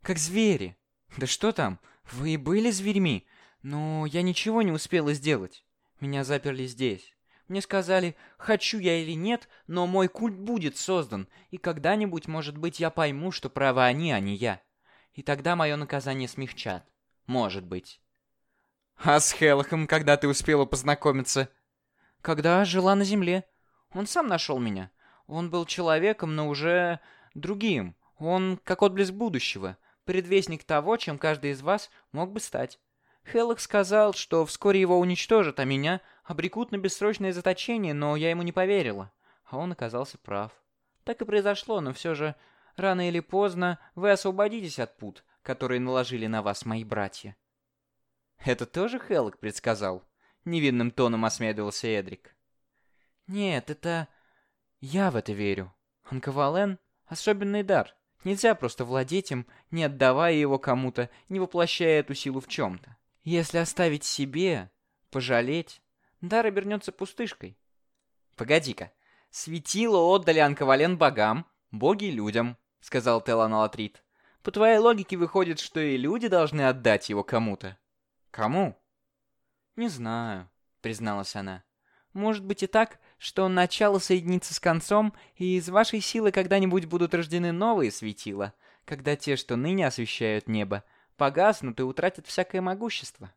как звери. Да что там, вы и были зверьми, но я ничего не успела сделать. Меня заперли здесь. Мне сказали, хочу я или нет, но мой культ будет создан, и когда-нибудь, может быть, я пойму, что правы они, а не я. И тогда мое наказание смягчат. Может быть. А с Хеллахом когда ты успела познакомиться? Когда жила на земле. Он сам нашел меня. Он был человеком, но уже другим. Он как отблеск будущего, предвестник того, чем каждый из вас мог бы стать. Хеллок сказал, что вскоре его уничтожат, а меня обрекут на бессрочное заточение, но я ему не поверила. А он оказался прав. Так и произошло, но все же, рано или поздно, вы освободитесь от пут, которые наложили на вас мои братья. Это тоже Хеллок предсказал? Невинным тоном осмедлился Эдрик. Нет, это... Я в это верю. Анкавален — особенный дар. Нельзя просто владеть им, не отдавая его кому-то, не воплощая эту силу в чем-то. Если оставить себе, пожалеть, дар обернется пустышкой. Погоди-ка. Светило отдали Анкавален богам, боги людям, сказал Телан Алатрит. По твоей логике выходит, что и люди должны отдать его кому-то. Кому? Не знаю, призналась она. Может быть и так, что начало соединится с концом, и из вашей силы когда-нибудь будут рождены новые светила, когда те, что ныне освещают небо, погаснут и утратят всякое могущество.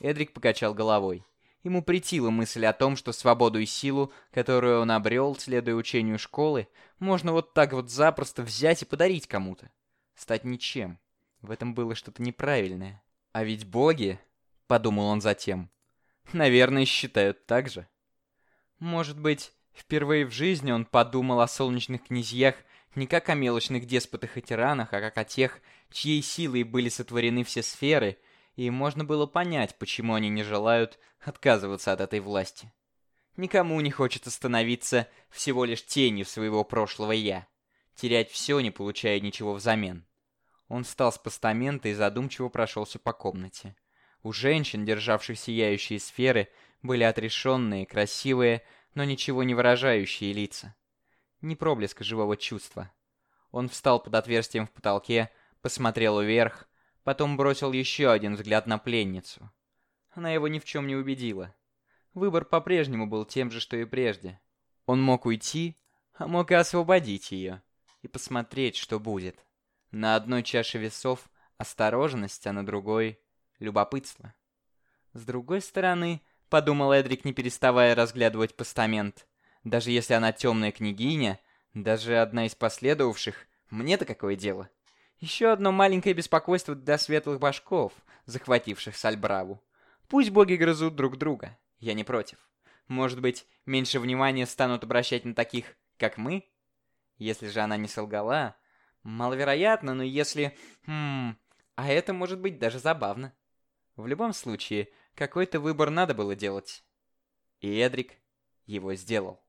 Эдрик покачал головой. Ему притила мысль о том, что свободу и силу, которую он обрел, следуя учению школы, можно вот так вот запросто взять и подарить кому-то. Стать ничем. В этом было что-то неправильное. А ведь боги, подумал он затем, наверное, считают так же. Может быть, впервые в жизни он подумал о солнечных князьях не как о мелочных деспотах и тиранах, а как о тех, чьей силой были сотворены все сферы — и можно было понять, почему они не желают отказываться от этой власти. Никому не хочется становиться всего лишь тенью своего прошлого «я», терять все, не получая ничего взамен. Он встал с постамента и задумчиво прошелся по комнате. У женщин, державших сияющие сферы, были отрешенные, красивые, но ничего не выражающие лица. Ни проблеска живого чувства. Он встал под отверстием в потолке, посмотрел вверх, Потом бросил еще один взгляд на пленницу. Она его ни в чем не убедила. Выбор по-прежнему был тем же, что и прежде. Он мог уйти, а мог и освободить ее. И посмотреть, что будет. На одной чаше весов осторожность, а на другой — любопытство. С другой стороны, подумал Эдрик, не переставая разглядывать постамент, даже если она темная княгиня, даже одна из последовавших, мне-то какое дело? Еще одно маленькое беспокойство для светлых башков, захвативших Сальбраву. Пусть боги грызут друг друга, я не против. Может быть, меньше внимания станут обращать на таких, как мы? Если же она не солгала, маловероятно, но если... Хм... А это может быть даже забавно. В любом случае, какой-то выбор надо было делать. И Эдрик его сделал.